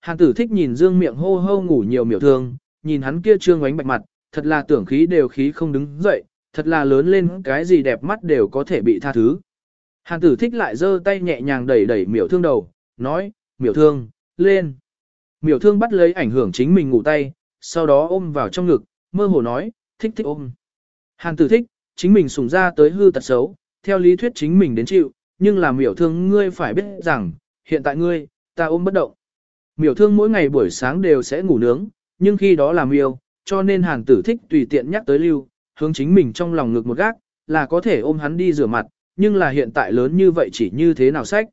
Hàn tử thích nhìn dương miệng hô hô ngủ nhiều miểu thương, nhìn hắn kia trương ánh bạch mặt, thật là tưởng khí đều khí không đứng dậy, thật là lớn lên cái gì đẹp mắt đều có thể bị tha thứ. Hàn tử thích lại giơ tay nhẹ nhàng đẩy đẩy miểu thương đầu, nói, miểu thương, lên. Miểu thương bắt lấy ảnh hưởng chính mình ngủ tay, sau đó ôm vào trong ngực, mơ hồ nói, thích thích ôm. Hàn tử thích, chính mình sùng ra tới hư tật xấu, theo lý thuyết chính mình đến chịu, nhưng là miểu thương ngươi phải biết rằng, hiện tại ngươi, ta ôm bất động. Miểu thương mỗi ngày buổi sáng đều sẽ ngủ nướng, nhưng khi đó làm yêu, cho nên hàng tử thích tùy tiện nhắc tới lưu, hướng chính mình trong lòng ngực một gác, là có thể ôm hắn đi rửa mặt, nhưng là hiện tại lớn như vậy chỉ như thế nào sách.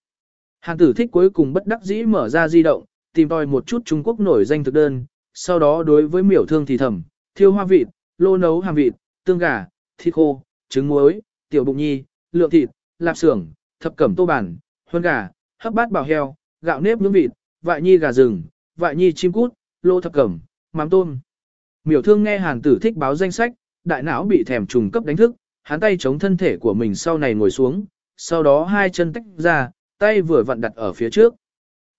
Hàng tử thích cuối cùng bất đắc dĩ mở ra di động, tìm tòi một chút Trung Quốc nổi danh thực đơn, sau đó đối với miểu thương thì thầm, thiêu hoa vịt, lô nấu hàm vịt, tương gà, thịt khô, trứng muối, tiểu bụng nhi, lượng thịt, lạp xưởng, thập cẩm tô bản, huân gà, hấp bát bào heo, gạo nếp nướng vịt, vại nhi gà rừng, vại nhi chim cút, lô thập cẩm, mắm tôm. Miểu thương nghe hàn tử thích báo danh sách, đại não bị thèm trùng cấp đánh thức, hắn tay chống thân thể của mình sau này ngồi xuống, sau đó hai chân tách ra, tay vừa vặn đặt ở phía trước.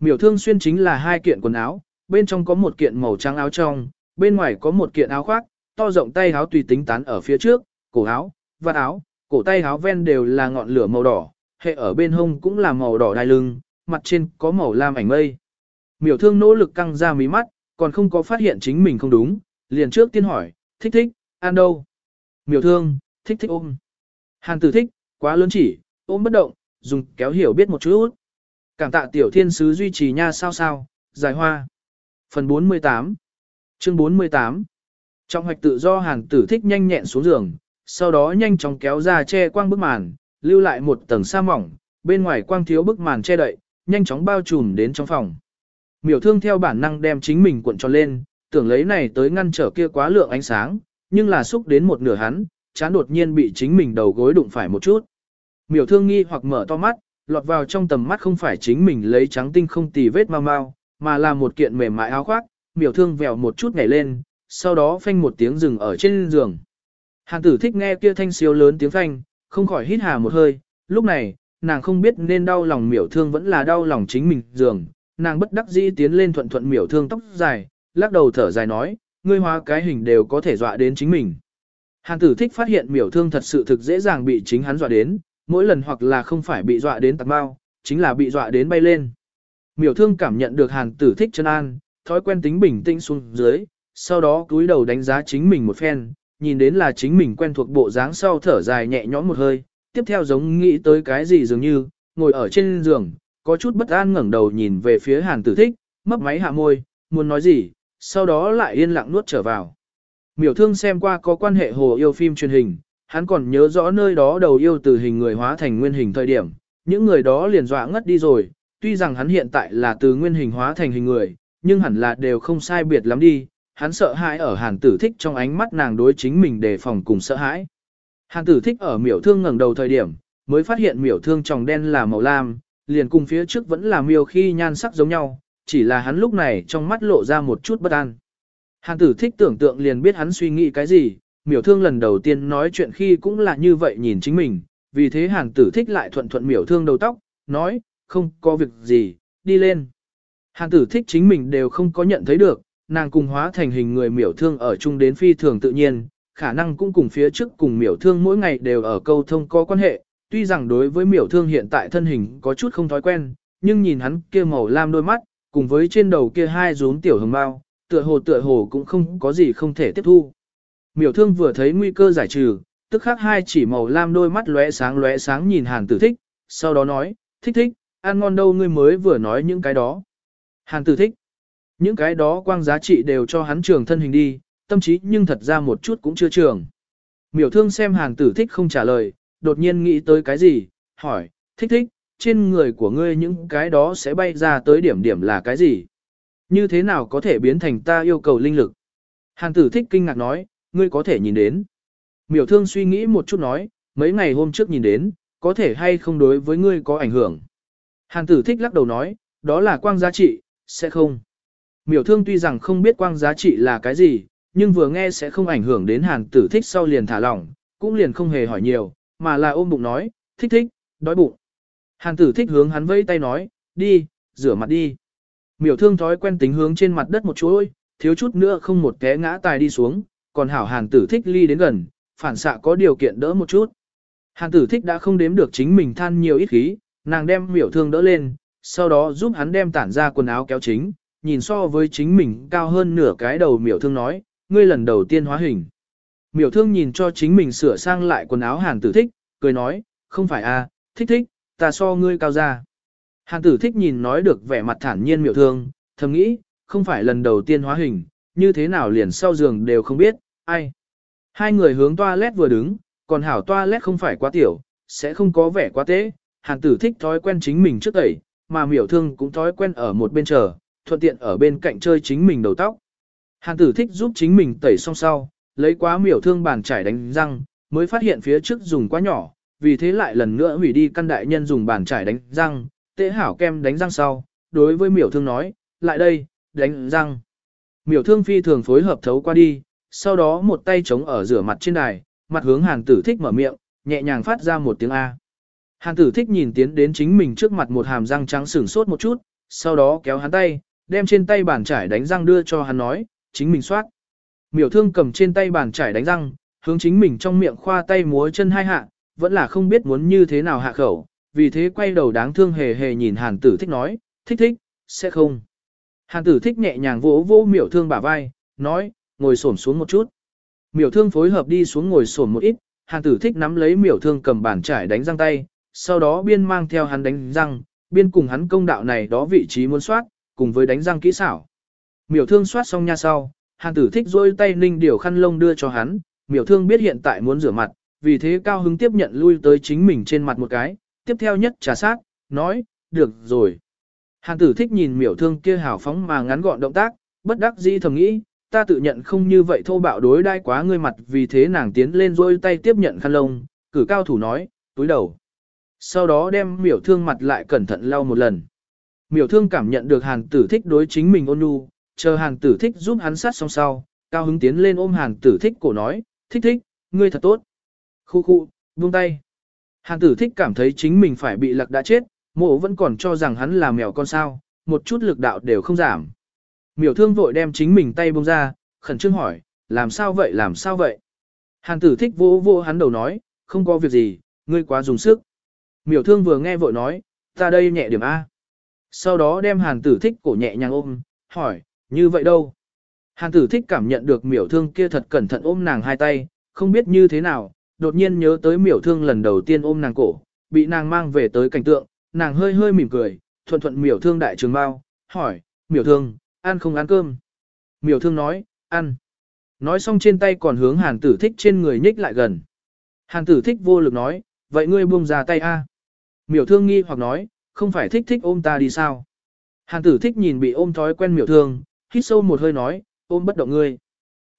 Miểu thương xuyên chính là hai kiện quần áo, bên trong có một kiện màu trắng áo trong, bên ngoài có một kiện áo khoác, to rộng tay áo tùy tính tán ở phía trước, cổ áo, vạt áo, cổ tay áo ven đều là ngọn lửa màu đỏ, hệ ở bên hông cũng là màu đỏ đai lưng, mặt trên có màu lam ảnh mây. Miểu thương nỗ lực căng ra mí mắt, còn không có phát hiện chính mình không đúng, liền trước tiên hỏi, thích thích, ăn đâu? Miểu thương, thích thích ôm. Hàn tử thích, quá lớn chỉ, ôm bất động, dùng kéo hiểu biết một chút. Cảm tạ tiểu thiên sứ duy trì nha sao sao, giải hoa. Phần 48 Chương 48 Trong hoạch tự do hàn tử thích nhanh nhẹn xuống giường, sau đó nhanh chóng kéo ra che quang bức màn, lưu lại một tầng sa mỏng, bên ngoài quang thiếu bức màn che đậy, nhanh chóng bao trùm đến trong phòng. Miểu thương theo bản năng đem chính mình cuộn tròn lên, tưởng lấy này tới ngăn trở kia quá lượng ánh sáng, nhưng là xúc đến một nửa hắn, chán đột nhiên bị chính mình đầu gối đụng phải một chút. Miểu thương nghi hoặc mở to mắt, lọt vào trong tầm mắt không phải chính mình lấy trắng tinh không tì vết mau mau, mà là một kiện mềm mại áo khoác, miểu thương vèo một chút nhảy lên, sau đó phanh một tiếng rừng ở trên giường. Hàn tử thích nghe kia thanh siêu lớn tiếng phanh, không khỏi hít hà một hơi, lúc này, nàng không biết nên đau lòng miểu thương vẫn là đau lòng chính mình giường, nàng bất đắc dĩ tiến lên thuận thuận miểu thương tóc dài, lắc đầu thở dài nói, ngươi hóa cái hình đều có thể dọa đến chính mình. Hàn tử thích phát hiện miểu thương thật sự thực dễ dàng bị chính hắn dọa đến, mỗi lần hoặc là không phải bị dọa đến tạc bao, chính là bị dọa đến bay lên. Miểu thương cảm nhận được hàn tử thích chân an, thói quen tính bình tĩnh xuống dưới, sau đó cúi đầu đánh giá chính mình một phen, nhìn đến là chính mình quen thuộc bộ dáng sau thở dài nhẹ nhõm một hơi, tiếp theo giống nghĩ tới cái gì dường như, ngồi ở trên giường, có chút bất an ngẩng đầu nhìn về phía hàn tử thích, mấp máy hạ môi, muốn nói gì, sau đó lại yên lặng nuốt trở vào. Miểu thương xem qua có quan hệ hồ yêu phim truyền hình, hắn còn nhớ rõ nơi đó đầu yêu từ hình người hóa thành nguyên hình thời điểm, những người đó liền dọa ngất đi rồi, tuy rằng hắn hiện tại là từ nguyên hình hóa thành hình người, nhưng hẳn là đều không sai biệt lắm đi, hắn sợ hãi ở hàn tử thích trong ánh mắt nàng đối chính mình đề phòng cùng sợ hãi. Hàn tử thích ở miểu thương ngẩng đầu thời điểm, mới phát hiện miểu thương tròng đen là màu lam, liền cùng phía trước vẫn là miêu khi nhan sắc giống nhau, chỉ là hắn lúc này trong mắt lộ ra một chút bất an. Hàn tử thích tưởng tượng liền biết hắn suy nghĩ cái gì, miểu thương lần đầu tiên nói chuyện khi cũng là như vậy nhìn chính mình, vì thế hàn tử thích lại thuận thuận miểu thương đầu tóc, nói, không có việc gì, đi lên. Hàn tử thích chính mình đều không có nhận thấy được, nàng cùng hóa thành hình người miểu thương ở chung đến phi thường tự nhiên, khả năng cũng cùng phía trước cùng miểu thương mỗi ngày đều ở câu thông có quan hệ, tuy rằng đối với miểu thương hiện tại thân hình có chút không thói quen, nhưng nhìn hắn kia màu lam đôi mắt, cùng với trên đầu kia hai rốn tiểu hồng bao, tựa hồ tựa hồ cũng không có gì không thể tiếp thu. Miểu thương vừa thấy nguy cơ giải trừ, tức khắc hai chỉ màu lam đôi mắt lóe sáng lóe sáng nhìn hàn tử thích, sau đó nói, thích thích, ăn ngon đâu ngươi mới vừa nói những cái đó. Hàn tử thích, những cái đó quang giá trị đều cho hắn trường thân hình đi, tâm trí nhưng thật ra một chút cũng chưa trường. Miểu thương xem hàn tử thích không trả lời, đột nhiên nghĩ tới cái gì, hỏi, thích thích, trên người của ngươi những cái đó sẽ bay ra tới điểm điểm là cái gì? Như thế nào có thể biến thành ta yêu cầu linh lực? Hàn tử thích kinh ngạc nói, ngươi có thể nhìn đến. Miểu thương suy nghĩ một chút nói, mấy ngày hôm trước nhìn đến, có thể hay không đối với ngươi có ảnh hưởng. Hàn tử thích lắc đầu nói, đó là quang giá trị, sẽ không. Miểu thương tuy rằng không biết quang giá trị là cái gì, nhưng vừa nghe sẽ không ảnh hưởng đến hàn tử thích sau liền thả lỏng, cũng liền không hề hỏi nhiều, mà là ôm bụng nói, thích thích, đói bụng. Hàn tử thích hướng hắn vẫy tay nói, đi, rửa mặt đi. Miểu thương thói quen tính hướng trên mặt đất một chuỗi, thiếu chút nữa không một té ngã tài đi xuống, còn hảo hàn tử thích ly đến gần, phản xạ có điều kiện đỡ một chút. Hàn tử thích đã không đếm được chính mình than nhiều ít khí, nàng đem miểu thương đỡ lên, sau đó giúp hắn đem tản ra quần áo kéo chính, nhìn so với chính mình cao hơn nửa cái đầu miểu thương nói, ngươi lần đầu tiên hóa hình. Miểu thương nhìn cho chính mình sửa sang lại quần áo hàn tử thích, cười nói, không phải a, à, thích thích, ta so ngươi cao ra. Hàn tử thích nhìn nói được vẻ mặt thản nhiên miểu thương, thầm nghĩ, không phải lần đầu tiên hóa hình, như thế nào liền sau giường đều không biết, ai. Hai người hướng toilet vừa đứng, còn hảo toilet không phải quá tiểu, sẽ không có vẻ quá tế. Hàn tử thích thói quen chính mình trước tẩy, mà miểu thương cũng thói quen ở một bên chờ, thuận tiện ở bên cạnh chơi chính mình đầu tóc. Hàn tử thích giúp chính mình tẩy xong sau, lấy quá miểu thương bàn chải đánh răng, mới phát hiện phía trước dùng quá nhỏ, vì thế lại lần nữa hủy đi căn đại nhân dùng bàn chải đánh răng, tệ hảo kem đánh răng sau, đối với miểu thương nói, lại đây, đánh răng. Miểu thương phi thường phối hợp thấu qua đi, sau đó một tay chống ở rửa mặt trên đài, mặt hướng hàng tử thích mở miệng, nhẹ nhàng phát ra một tiếng A. Hàng tử thích nhìn tiến đến chính mình trước mặt một hàm răng trắng sửng sốt một chút, sau đó kéo hắn tay, đem trên tay bàn chải đánh răng đưa cho hắn nói, chính mình soát. Miểu thương cầm trên tay bàn chải đánh răng, hướng chính mình trong miệng khoa tay múa chân hai hạ, vẫn là không biết muốn như thế nào hạ khẩu, vì thế quay đầu đáng thương hề hề nhìn hàn tử thích nói, thích thích, sẽ không. Hàn tử thích nhẹ nhàng vỗ vỗ miểu thương bả vai, nói, ngồi xổm xuống một chút. Miểu thương phối hợp đi xuống ngồi xổm một ít, hàn tử thích nắm lấy miểu thương cầm bàn chải đánh răng tay, sau đó biên mang theo hắn đánh răng, biên cùng hắn công đạo này đó vị trí muốn soát, cùng với đánh răng kỹ xảo. Miểu thương soát xong nha sau, hàn tử thích dôi tay ninh điều khăn lông đưa cho hắn, miểu thương biết hiện tại muốn rửa mặt, vì thế cao hứng tiếp nhận lui tới chính mình trên mặt một cái, tiếp theo nhất trà sát, nói, được rồi. Hàn tử thích nhìn miểu thương kia hào phóng mà ngắn gọn động tác, bất đắc dĩ thầm nghĩ, ta tự nhận không như vậy thô bạo đối đai quá ngươi mặt vì thế nàng tiến lên dôi tay tiếp nhận khăn lông, cử cao thủ nói, túi đầu. Sau đó đem miểu thương mặt lại cẩn thận lau một lần. Miểu thương cảm nhận được hàn tử thích đối chính mình ôn nhu, chờ hàng tử thích giúp hắn sát xong sau, cao hứng tiến lên ôm hàng tử thích cổ nói, thích thích, ngươi thật tốt. Khu khu, buông tay. hàng tử thích cảm thấy chính mình phải bị lạc đã chết, mộ vẫn còn cho rằng hắn là mèo con sao, một chút lực đạo đều không giảm. Miểu thương vội đem chính mình tay buông ra, khẩn trương hỏi, làm sao vậy làm sao vậy? hàng tử thích vô vô hắn đầu nói, không có việc gì, ngươi quá dùng sức. Miểu thương vừa nghe vội nói, ta đây nhẹ điểm A. Sau đó đem hàn tử thích cổ nhẹ nhàng ôm, hỏi, như vậy đâu? Hàn tử thích cảm nhận được miểu thương kia thật cẩn thận ôm nàng hai tay, không biết như thế nào, đột nhiên nhớ tới miểu thương lần đầu tiên ôm nàng cổ, bị nàng mang về tới cảnh tượng, nàng hơi hơi mỉm cười, thuận thuận miểu thương đại trường bao, hỏi, miểu thương, ăn không ăn cơm? Miểu thương nói, ăn. Nói xong trên tay còn hướng hàn tử thích trên người nhích lại gần. Hàn tử thích vô lực nói, vậy ngươi buông ra tay a. Miểu thương nghi hoặc nói, không phải thích thích ôm ta đi sao? Hàn tử thích nhìn bị ôm thói quen miểu thương, hít sâu một hơi nói, ôm bất động ngươi.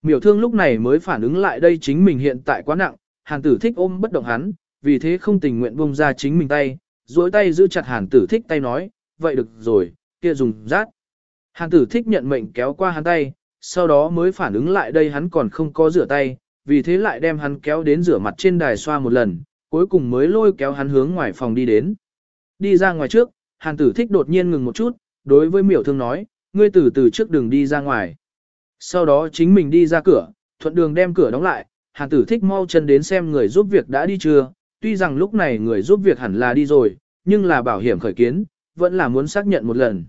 Miểu thương lúc này mới phản ứng lại đây chính mình hiện tại quá nặng, hàn tử thích ôm bất động hắn, vì thế không tình nguyện buông ra chính mình tay, duỗi tay giữ chặt hàn tử thích tay nói, vậy được rồi, kia dùng rát. Hàn tử thích nhận mệnh kéo qua hắn tay, sau đó mới phản ứng lại đây hắn còn không có rửa tay, vì thế lại đem hắn kéo đến rửa mặt trên đài xoa một lần, cuối cùng mới lôi kéo hắn hướng ngoài phòng đi đến. Đi ra ngoài trước, hàn tử thích đột nhiên ngừng một chút, đối với miểu thương nói, ngươi từ từ trước đường đi ra ngoài. Sau đó chính mình đi ra cửa, thuận đường đem cửa đóng lại, hàn tử thích mau chân đến xem người giúp việc đã đi chưa, tuy rằng lúc này người giúp việc hẳn là đi rồi, nhưng là bảo hiểm khởi kiến, vẫn là muốn xác nhận một lần.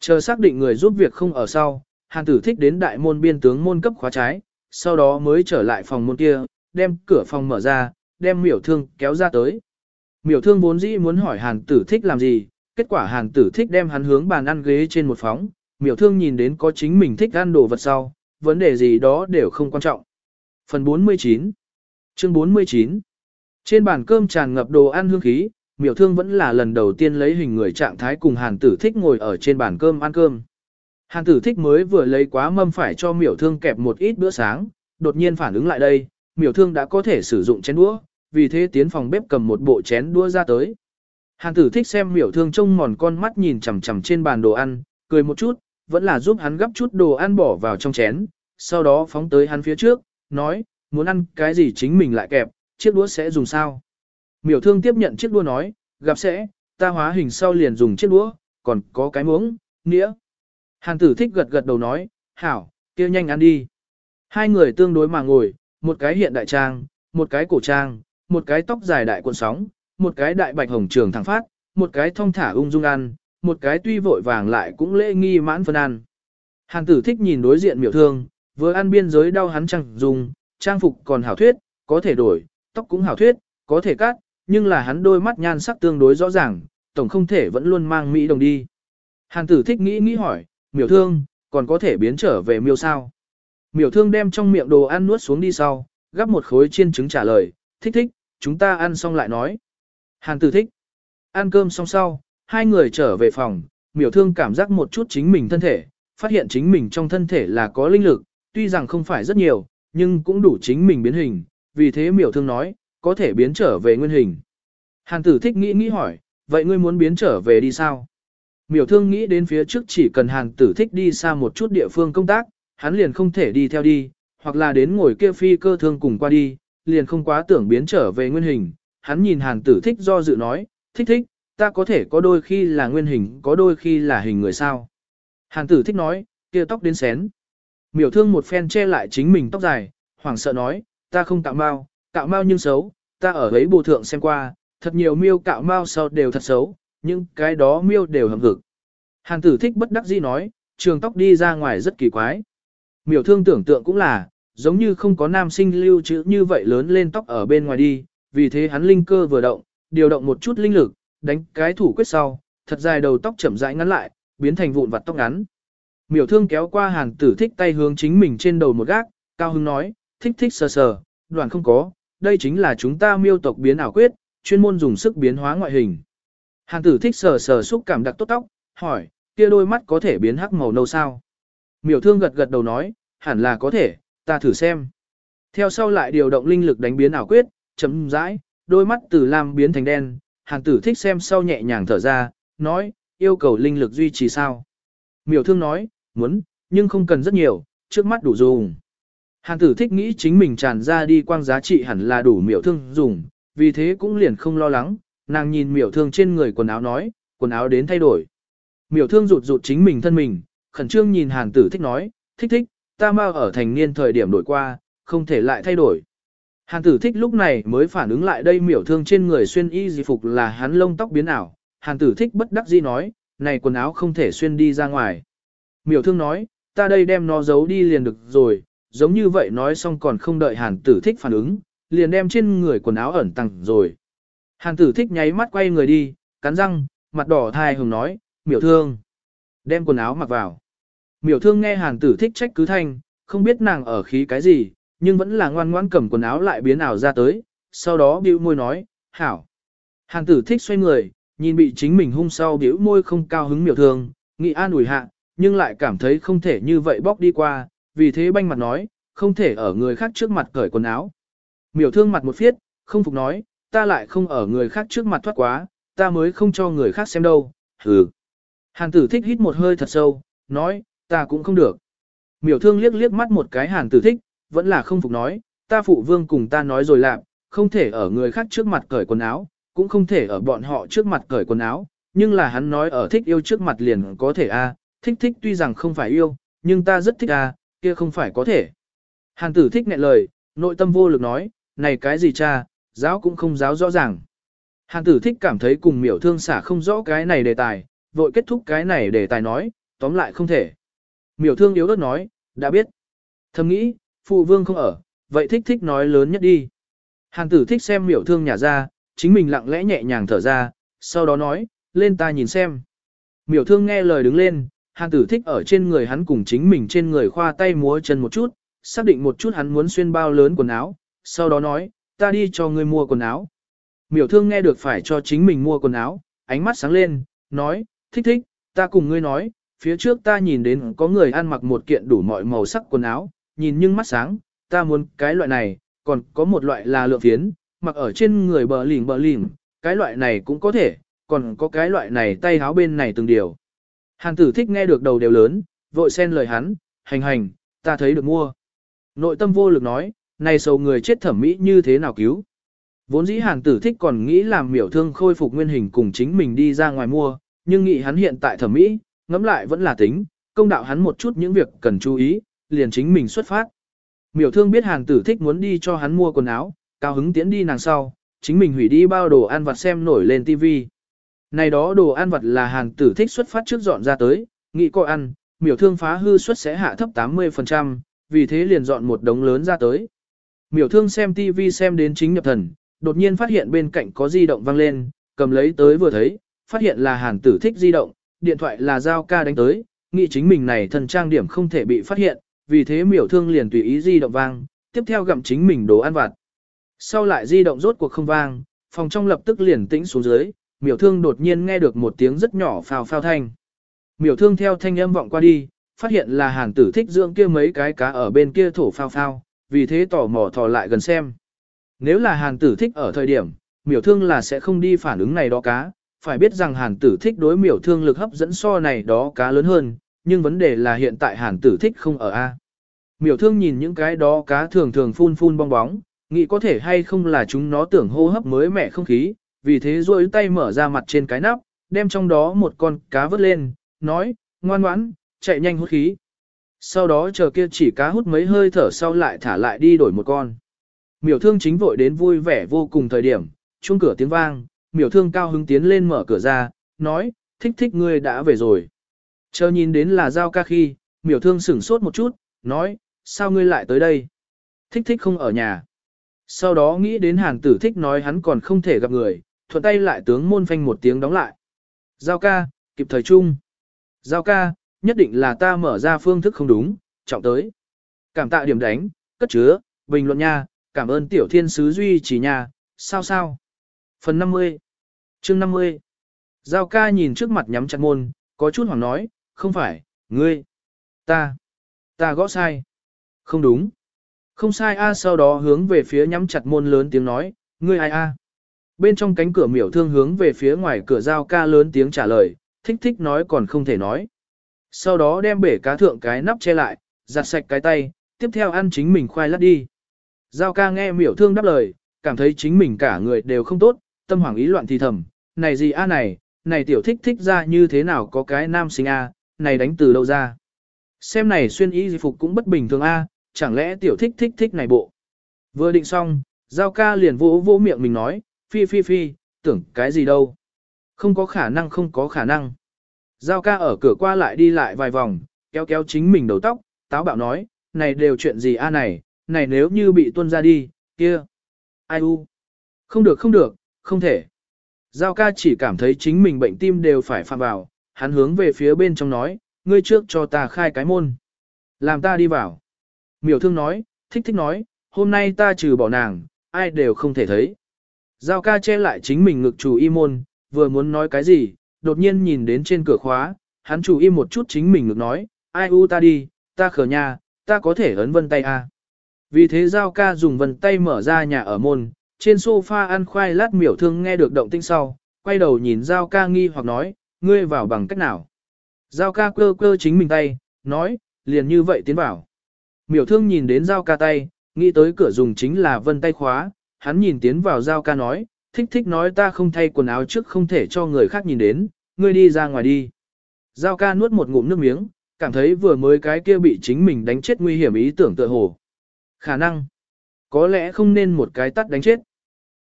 Chờ xác định người giúp việc không ở sau, hàn tử thích đến đại môn biên tướng môn cấp khóa trái, sau đó mới trở lại phòng môn kia, đem cửa phòng mở ra, đem miểu thương kéo ra tới. Miểu thương vốn dĩ muốn hỏi hàn tử thích làm gì, kết quả hàn tử thích đem hắn hướng bàn ăn ghế trên một phóng, miểu thương nhìn đến có chính mình thích ăn đồ vật sau, vấn đề gì đó đều không quan trọng. Phần 49 Chương 49 Trên bàn cơm tràn ngập đồ ăn hương khí, miểu thương vẫn là lần đầu tiên lấy hình người trạng thái cùng hàn tử thích ngồi ở trên bàn cơm ăn cơm. Hàn tử thích mới vừa lấy quá mâm phải cho miểu thương kẹp một ít bữa sáng, đột nhiên phản ứng lại đây, miểu thương đã có thể sử dụng chén đũa, vì thế tiến phòng bếp cầm một bộ chén đũa ra tới. Hàn tử thích xem miểu thương trông mòn con mắt nhìn chằm chằm trên bàn đồ ăn, cười một chút, vẫn là giúp hắn gấp chút đồ ăn bỏ vào trong chén, sau đó phóng tới hắn phía trước, nói, muốn ăn cái gì chính mình lại kẹp, chiếc đũa sẽ dùng sao. Miểu thương tiếp nhận chiếc đũa nói, gặp sẽ, ta hóa hình sau liền dùng chiếc đũa, còn có cái muỗng, nĩa. Hàn tử thích gật gật đầu nói, hảo, kia nhanh ăn đi. Hai người tương đối mà ngồi, một cái hiện đại trang, một cái cổ trang, một cái tóc dài đại cuộn sóng, một cái đại bạch hồng trường thẳng phát, một cái thong thả ung dung ăn, một cái tuy vội vàng lại cũng lễ nghi mãn phân ăn. Hàn tử thích nhìn đối diện miểu thương, vừa ăn biên giới đau hắn chẳng dùng, trang phục còn hảo thuyết, có thể đổi, tóc cũng hảo thuyết, có thể cắt, nhưng là hắn đôi mắt nhan sắc tương đối rõ ràng, tổng không thể vẫn luôn mang Mỹ đồng đi. Hàn tử thích nghĩ nghĩ hỏi, miểu thương, còn có thể biến trở về miêu sao? Miểu thương đem trong miệng đồ ăn nuốt xuống đi sau, gắp một khối chiên trứng trả lời, thích thích, chúng ta ăn xong lại nói. Hàn tử thích. Ăn cơm xong sau, hai người trở về phòng, miểu thương cảm giác một chút chính mình thân thể, phát hiện chính mình trong thân thể là có linh lực, tuy rằng không phải rất nhiều, nhưng cũng đủ chính mình biến hình, vì thế miểu thương nói, có thể biến trở về nguyên hình. Hàn tử thích nghĩ nghĩ hỏi, vậy ngươi muốn biến trở về đi sao? Miểu thương nghĩ đến phía trước chỉ cần hàn tử thích đi xa một chút địa phương công tác, hắn liền không thể đi theo đi, hoặc là đến ngồi kia phi cơ thương cùng qua đi, liền không quá tưởng biến trở về nguyên hình. Hắn nhìn hàn tử thích do dự nói, thích thích, ta có thể có đôi khi là nguyên hình, có đôi khi là hình người sao. Hàn tử thích nói, kia tóc đến xén. Miểu thương một phen che lại chính mình tóc dài, hoảng sợ nói, ta không cạo mau, cạo mau nhưng xấu, ta ở ấy bù thượng xem qua, thật nhiều miêu cạo mau sau đều thật xấu, nhưng cái đó miêu đều hầm hực. Hàn tử thích bất đắc dĩ nói, trường tóc đi ra ngoài rất kỳ quái. Miểu thương tưởng tượng cũng là, giống như không có nam sinh lưu trữ như vậy lớn lên tóc ở bên ngoài đi, vì thế hắn linh cơ vừa động, điều động một chút linh lực, đánh cái thủ quyết sau, thật dài đầu tóc chậm rãi ngắn lại, biến thành vụn vặt tóc ngắn. Miểu thương kéo qua hàn tử thích tay hướng chính mình trên đầu một gác, cao hưng nói, thích thích sờ sờ, đoàn không có, đây chính là chúng ta miêu tộc biến ảo quyết, chuyên môn dùng sức biến hóa ngoại hình. Hàn tử thích sờ sờ xúc cảm đặc tốt tóc, hỏi, kia đôi mắt có thể biến hắc màu nâu sao? Miểu thương gật gật đầu nói, hẳn là có thể, ta thử xem. Theo sau lại điều động linh lực đánh biến ảo quyết, chấm rãi, đôi mắt từ lam biến thành đen, hàn tử thích xem sau nhẹ nhàng thở ra, nói, yêu cầu linh lực duy trì sao? Miểu thương nói, muốn, nhưng không cần rất nhiều, trước mắt đủ dùng. Hàn tử thích nghĩ chính mình tràn ra đi quang giá trị hẳn là đủ miểu thương dùng, vì thế cũng liền không lo lắng, nàng nhìn miểu thương trên người quần áo nói, quần áo đến thay đổi. Miểu thương rụt rụt chính mình thân mình, khẩn trương nhìn hàn tử thích nói, thích thích, ta mau ở thành niên thời điểm đổi qua, không thể lại thay đổi. Hàn tử thích lúc này mới phản ứng lại đây miểu thương trên người xuyên y di phục là hắn lông tóc biến ảo. Hàn tử thích bất đắc dĩ nói, này quần áo không thể xuyên đi ra ngoài. Miểu thương nói, ta đây đem nó giấu đi liền được rồi, giống như vậy nói xong còn không đợi hàn tử thích phản ứng, liền đem trên người quần áo ẩn tặng rồi. Hàn tử thích nháy mắt quay người đi, cắn răng, mặt đỏ thai hùng nói, miểu thương. Đem quần áo mặc vào. Miểu thương nghe hàn tử thích trách cứ thanh, không biết nàng ở khí cái gì, nhưng vẫn là ngoan ngoãn cầm quần áo lại biến ảo ra tới, sau đó bĩu môi nói, hảo. Hàn tử thích xoay người, nhìn bị chính mình hung sau bĩu môi không cao hứng miểu thương, nghĩ an ủi hạ, nhưng lại cảm thấy không thể như vậy bóc đi qua, vì thế banh mặt nói, không thể ở người khác trước mặt cởi quần áo. Miểu thương mặt một phiết, không phục nói, ta lại không ở người khác trước mặt thoát quá, ta mới không cho người khác xem đâu, hừ. Hàn tử thích hít một hơi thật sâu, nói, ta cũng không được. Miểu thương liếc liếc mắt một cái hàn tử thích, vẫn là không phục nói, ta phụ vương cùng ta nói rồi làm, không thể ở người khác trước mặt cởi quần áo, cũng không thể ở bọn họ trước mặt cởi quần áo, nhưng là hắn nói ở thích yêu trước mặt liền có thể a, thích thích tuy rằng không phải yêu, nhưng ta rất thích a, kia không phải có thể. Hàn tử thích nghẹn lời, nội tâm vô lực nói, này cái gì cha, giáo cũng không giáo rõ ràng. Hàn tử thích cảm thấy cùng miểu thương xả không rõ cái này đề tài, vội kết thúc cái này đề tài nói, tóm lại không thể. Miểu thương yếu đất nói, đã biết. Thầm nghĩ, phụ vương không ở, vậy thích thích nói lớn nhất đi. Hàn tử thích xem miểu thương nhả ra, chính mình lặng lẽ nhẹ nhàng thở ra, sau đó nói, lên ta nhìn xem. Miểu thương nghe lời đứng lên, hàn tử thích ở trên người hắn cùng chính mình trên người khoa tay múa chân một chút, xác định một chút hắn muốn xuyên bao lớn quần áo, sau đó nói, ta đi cho ngươi mua quần áo. Miểu thương nghe được phải cho chính mình mua quần áo, ánh mắt sáng lên, nói, thích thích, ta cùng ngươi nói, phía trước ta nhìn đến có người ăn mặc một kiện đủ mọi màu sắc quần áo, nhìn nhưng mắt sáng, ta muốn cái loại này, còn có một loại là lượng phiến, mặc ở trên người bờ lỉnh bờ lỉnh, cái loại này cũng có thể, còn có cái loại này tay háo bên này từng điều. Hàn tử thích nghe được đầu đều lớn, vội xen lời hắn, hành hành, ta thấy được mua. Nội tâm vô lực nói, này sầu người chết thẩm mỹ như thế nào cứu. Vốn dĩ hàn tử thích còn nghĩ làm miểu thương khôi phục nguyên hình cùng chính mình đi ra ngoài mua, nhưng nghĩ hắn hiện tại thẩm mỹ, ngẫm lại vẫn là tính, công đạo hắn một chút những việc cần chú ý, liền chính mình xuất phát. Miểu thương biết hàng tử thích muốn đi cho hắn mua quần áo, cao hứng tiến đi nàng sau, chính mình hủy đi bao đồ ăn vặt xem nổi lên tivi. Này đó đồ ăn vặt là hàng tử thích xuất phát trước dọn ra tới, nghĩ coi ăn, miểu thương phá hư suất sẽ hạ thấp 80%, vì thế liền dọn một đống lớn ra tới. Miểu thương xem tivi xem đến chính nhập thần, đột nhiên phát hiện bên cạnh có di động vang lên, cầm lấy tới vừa thấy, phát hiện là hàng tử thích di động, điện thoại là giao ca đánh tới, nghĩ chính mình này thần trang điểm không thể bị phát hiện, vì thế miểu thương liền tùy ý di động vang, tiếp theo gặm chính mình đồ ăn vặt. Sau lại di động rốt cuộc không vang, phòng trong lập tức liền tĩnh xuống dưới, miểu thương đột nhiên nghe được một tiếng rất nhỏ phào phao thanh. Miểu thương theo thanh âm vọng qua đi, phát hiện là hàn tử thích dưỡng kia mấy cái cá ở bên kia thổ phao phao, vì thế tỏ mò thò lại gần xem. Nếu là hàn tử thích ở thời điểm, miểu thương là sẽ không đi phản ứng này đó cá, phải biết rằng hàn tử thích đối miểu thương lực hấp dẫn so này đó cá lớn hơn, nhưng vấn đề là hiện tại hàn tử thích không ở A. Miểu thương nhìn những cái đó cá thường thường phun phun bong bóng, nghĩ có thể hay không là chúng nó tưởng hô hấp mới mẻ không khí, vì thế duỗi tay mở ra mặt trên cái nắp, đem trong đó một con cá vớt lên, nói, ngoan ngoãn, chạy nhanh hút khí. Sau đó chờ kia chỉ cá hút mấy hơi thở sau lại thả lại đi đổi một con. Miểu thương chính vội đến vui vẻ vô cùng thời điểm, chuông cửa tiếng vang, miểu thương cao hứng tiến lên mở cửa ra, nói, thích thích ngươi đã về rồi. Chờ nhìn đến là giao ca khi, miểu thương sửng sốt một chút, nói, sao ngươi lại tới đây? Thích thích không ở nhà. Sau đó nghĩ đến hàn tử thích nói hắn còn không thể gặp người, thuận tay lại tướng môn phanh một tiếng đóng lại. Giao ca, kịp thời chung. Giao ca, nhất định là ta mở ra phương thức không đúng, trọng tới. Cảm tạ điểm đánh, cất chứa, bình luận nha, cảm ơn tiểu thiên sứ duy trì nha, sao sao. Phần 50 chương 50 Giao ca nhìn trước mặt nhắm chặt môn, có chút hoảng nói, không phải, ngươi, ta, ta gõ sai. Không đúng. Không sai a sau đó hướng về phía nhắm chặt môn lớn tiếng nói, ngươi ai a? Bên trong cánh cửa miểu thương hướng về phía ngoài cửa giao ca lớn tiếng trả lời, thích thích nói còn không thể nói. Sau đó đem bể cá thượng cái nắp che lại, giặt sạch cái tay, tiếp theo ăn chính mình khoai lát đi. Giao ca nghe miểu thương đáp lời, cảm thấy chính mình cả người đều không tốt, tâm hoảng ý loạn thì thầm, này gì a này, này tiểu thích thích ra như thế nào có cái nam sinh a, này đánh từ đâu ra. Xem này xuyên y phục cũng bất bình thường a, chẳng lẽ tiểu thích thích thích này bộ. Vừa định xong, giao ca liền vỗ vỗ miệng mình nói, phi phi phi, tưởng cái gì đâu. Không có khả năng không có khả năng. Giao ca ở cửa qua lại đi lại vài vòng, kéo kéo chính mình đầu tóc, táo bạo nói, này đều chuyện gì a này, này nếu như bị tuân ra đi, kia. Ai u. Không được không được, không thể. Giao ca chỉ cảm thấy chính mình bệnh tim đều phải phạm vào, hắn hướng về phía bên trong nói, ngươi trước cho ta khai cái môn. Làm ta đi vào. Miểu thương nói, thích thích nói, hôm nay ta trừ bỏ nàng, ai đều không thể thấy. Giao ca che lại chính mình ngực chủ y môn, vừa muốn nói cái gì, đột nhiên nhìn đến trên cửa khóa, hắn chủ y một chút chính mình ngực nói, ai u ta đi, ta khờ nhà, ta có thể ấn vân tay a. À. Vì thế Giao ca dùng vân tay mở ra nhà ở môn, trên sofa ăn khoai lát miểu thương nghe được động tinh sau, quay đầu nhìn Giao ca nghi hoặc nói, ngươi vào bằng cách nào. Giao ca cơ cơ chính mình tay, nói, liền như vậy tiến vào. Miểu thương nhìn đến Giao ca tay, nghĩ tới cửa dùng chính là vân tay khóa, hắn nhìn tiến vào Giao ca nói, thích thích nói ta không thay quần áo trước không thể cho người khác nhìn đến, ngươi đi ra ngoài đi. Giao ca nuốt một ngụm nước miếng, cảm thấy vừa mới cái kia bị chính mình đánh chết nguy hiểm ý tưởng tựa hồ. Khả năng, có lẽ không nên một cái tắt đánh chết.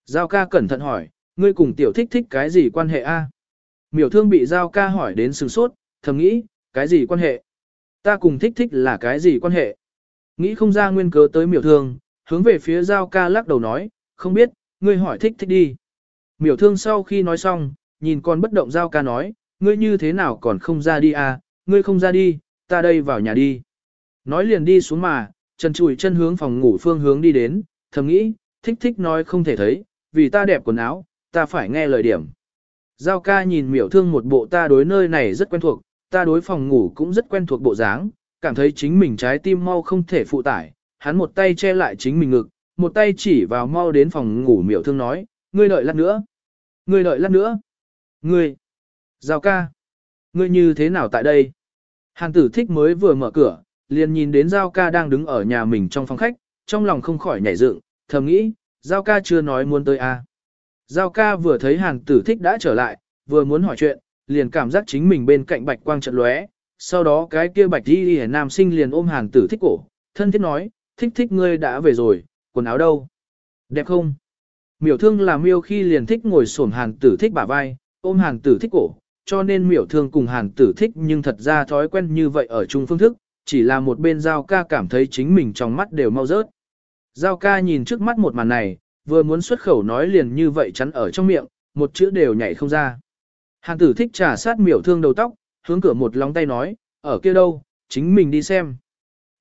Giao ca cẩn thận hỏi, ngươi cùng tiểu thích thích cái gì quan hệ a? Miểu thương bị Giao ca hỏi đến sừng sốt, thầm nghĩ, cái gì quan hệ? Ta cùng thích thích là cái gì quan hệ? Nghĩ không ra nguyên cớ tới miểu thương, hướng về phía Giao ca lắc đầu nói, không biết, ngươi hỏi thích thích đi. Miểu thương sau khi nói xong, nhìn con bất động Giao ca nói, ngươi như thế nào còn không ra đi à, ngươi không ra đi, ta đây vào nhà đi. Nói liền đi xuống mà, chân chùi chân hướng phòng ngủ phương hướng đi đến, thầm nghĩ, thích thích nói không thể thấy, vì ta đẹp quần áo, ta phải nghe lời điểm. Giao ca nhìn miểu thương một bộ ta đối nơi này rất quen thuộc, ta đối phòng ngủ cũng rất quen thuộc bộ dáng, cảm thấy chính mình trái tim mau không thể phụ tải, hắn một tay che lại chính mình ngực, một tay chỉ vào mau đến phòng ngủ miểu thương nói, ngươi đợi lát nữa, ngươi đợi lát nữa, ngươi, giao ca, ngươi như thế nào tại đây? Hàn tử thích mới vừa mở cửa, liền nhìn đến giao ca đang đứng ở nhà mình trong phòng khách, trong lòng không khỏi nhảy dựng, thầm nghĩ, giao ca chưa nói muốn tới à. Giao ca vừa thấy hàn tử thích đã trở lại, vừa muốn hỏi chuyện, liền cảm giác chính mình bên cạnh bạch quang trận lóe, sau đó cái kia bạch đi hề nam sinh liền ôm hàn tử thích cổ, thân thiết nói, thích thích ngươi đã về rồi, quần áo đâu? Đẹp không? Miểu thương là miêu khi liền thích ngồi xổm hàn tử thích bả vai, ôm hàn tử thích cổ, cho nên miểu thương cùng hàn tử thích nhưng thật ra thói quen như vậy ở chung phương thức, chỉ là một bên giao ca cảm thấy chính mình trong mắt đều mau rớt. Giao ca nhìn trước mắt một màn này, vừa muốn xuất khẩu nói liền như vậy chắn ở trong miệng, một chữ đều nhảy không ra. Hàn tử thích trà sát miểu thương đầu tóc, hướng cửa một lóng tay nói, ở kia đâu, chính mình đi xem.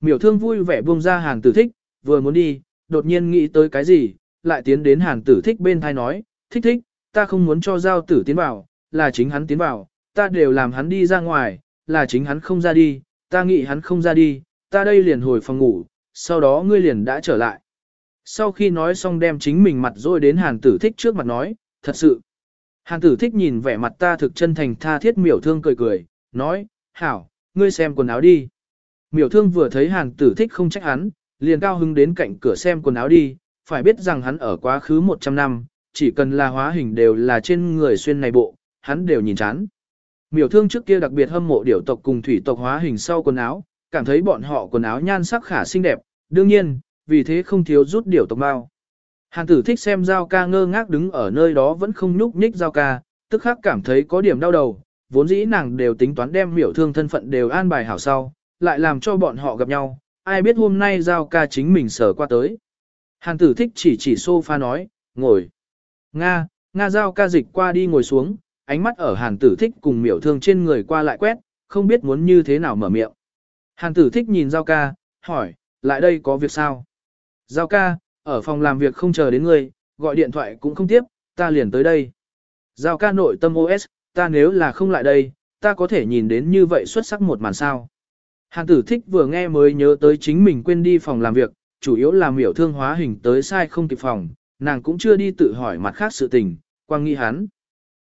Miểu thương vui vẻ buông ra hàn tử thích, vừa muốn đi, đột nhiên nghĩ tới cái gì, lại tiến đến hàn tử thích bên thai nói, thích thích, ta không muốn cho giao tử tiến vào, là chính hắn tiến vào, ta đều làm hắn đi ra ngoài, là chính hắn không ra đi, ta nghĩ hắn không ra đi, ta đây liền hồi phòng ngủ, sau đó ngươi liền đã trở lại. Sau khi nói xong đem chính mình mặt rồi đến hàn tử thích trước mặt nói, thật sự. Hàn tử thích nhìn vẻ mặt ta thực chân thành tha thiết miểu thương cười cười, nói, hảo, ngươi xem quần áo đi. Miểu thương vừa thấy hàn tử thích không trách hắn, liền cao hứng đến cạnh cửa xem quần áo đi, phải biết rằng hắn ở quá khứ 100 năm, chỉ cần là hóa hình đều là trên người xuyên này bộ, hắn đều nhìn chán. Miểu thương trước kia đặc biệt hâm mộ điểu tộc cùng thủy tộc hóa hình sau quần áo, cảm thấy bọn họ quần áo nhan sắc khả xinh đẹp, đương nhiên, vì thế không thiếu rút điểu tộc bao. Hàn tử thích xem Giao ca ngơ ngác đứng ở nơi đó vẫn không nhúc nhích Giao ca, tức khắc cảm thấy có điểm đau đầu, vốn dĩ nàng đều tính toán đem miểu thương thân phận đều an bài hảo sau, lại làm cho bọn họ gặp nhau, ai biết hôm nay Giao ca chính mình sở qua tới. Hàn tử thích chỉ chỉ sofa nói, ngồi. Nga, Nga Giao ca dịch qua đi ngồi xuống, ánh mắt ở hàn tử thích cùng miểu thương trên người qua lại quét, không biết muốn như thế nào mở miệng. Hàn tử thích nhìn Giao ca, hỏi, lại đây có việc sao? Giao ca, ở phòng làm việc không chờ đến ngươi, gọi điện thoại cũng không tiếp, ta liền tới đây. Giao ca nội tâm OS, ta nếu là không lại đây, ta có thể nhìn đến như vậy xuất sắc một màn sao. Hàn tử thích vừa nghe mới nhớ tới chính mình quên đi phòng làm việc, chủ yếu là miểu thương hóa hình tới sai không kịp phòng, nàng cũng chưa đi tự hỏi mặt khác sự tình, quang nghĩ hắn.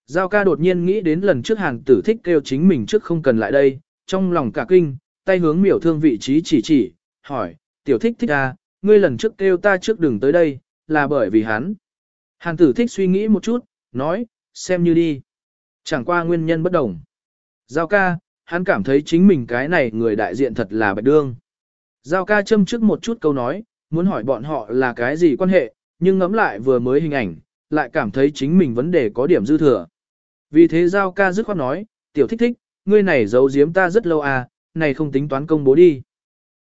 Giao ca đột nhiên nghĩ đến lần trước hàn tử thích kêu chính mình trước không cần lại đây, trong lòng cả kinh, tay hướng miểu thương vị trí chỉ chỉ, hỏi, tiểu thích thích à, ngươi lần trước kêu ta trước đừng tới đây, là bởi vì hắn. Hàn tử thích suy nghĩ một chút, nói, xem như đi. Chẳng qua nguyên nhân bất đồng. Giao ca, hắn cảm thấy chính mình cái này người đại diện thật là bạch đương. Giao ca châm trước một chút câu nói, muốn hỏi bọn họ là cái gì quan hệ, nhưng ngẫm lại vừa mới hình ảnh, lại cảm thấy chính mình vấn đề có điểm dư thừa. Vì thế Giao ca dứt khoát nói, tiểu thích thích, ngươi này giấu giếm ta rất lâu à, này không tính toán công bố đi.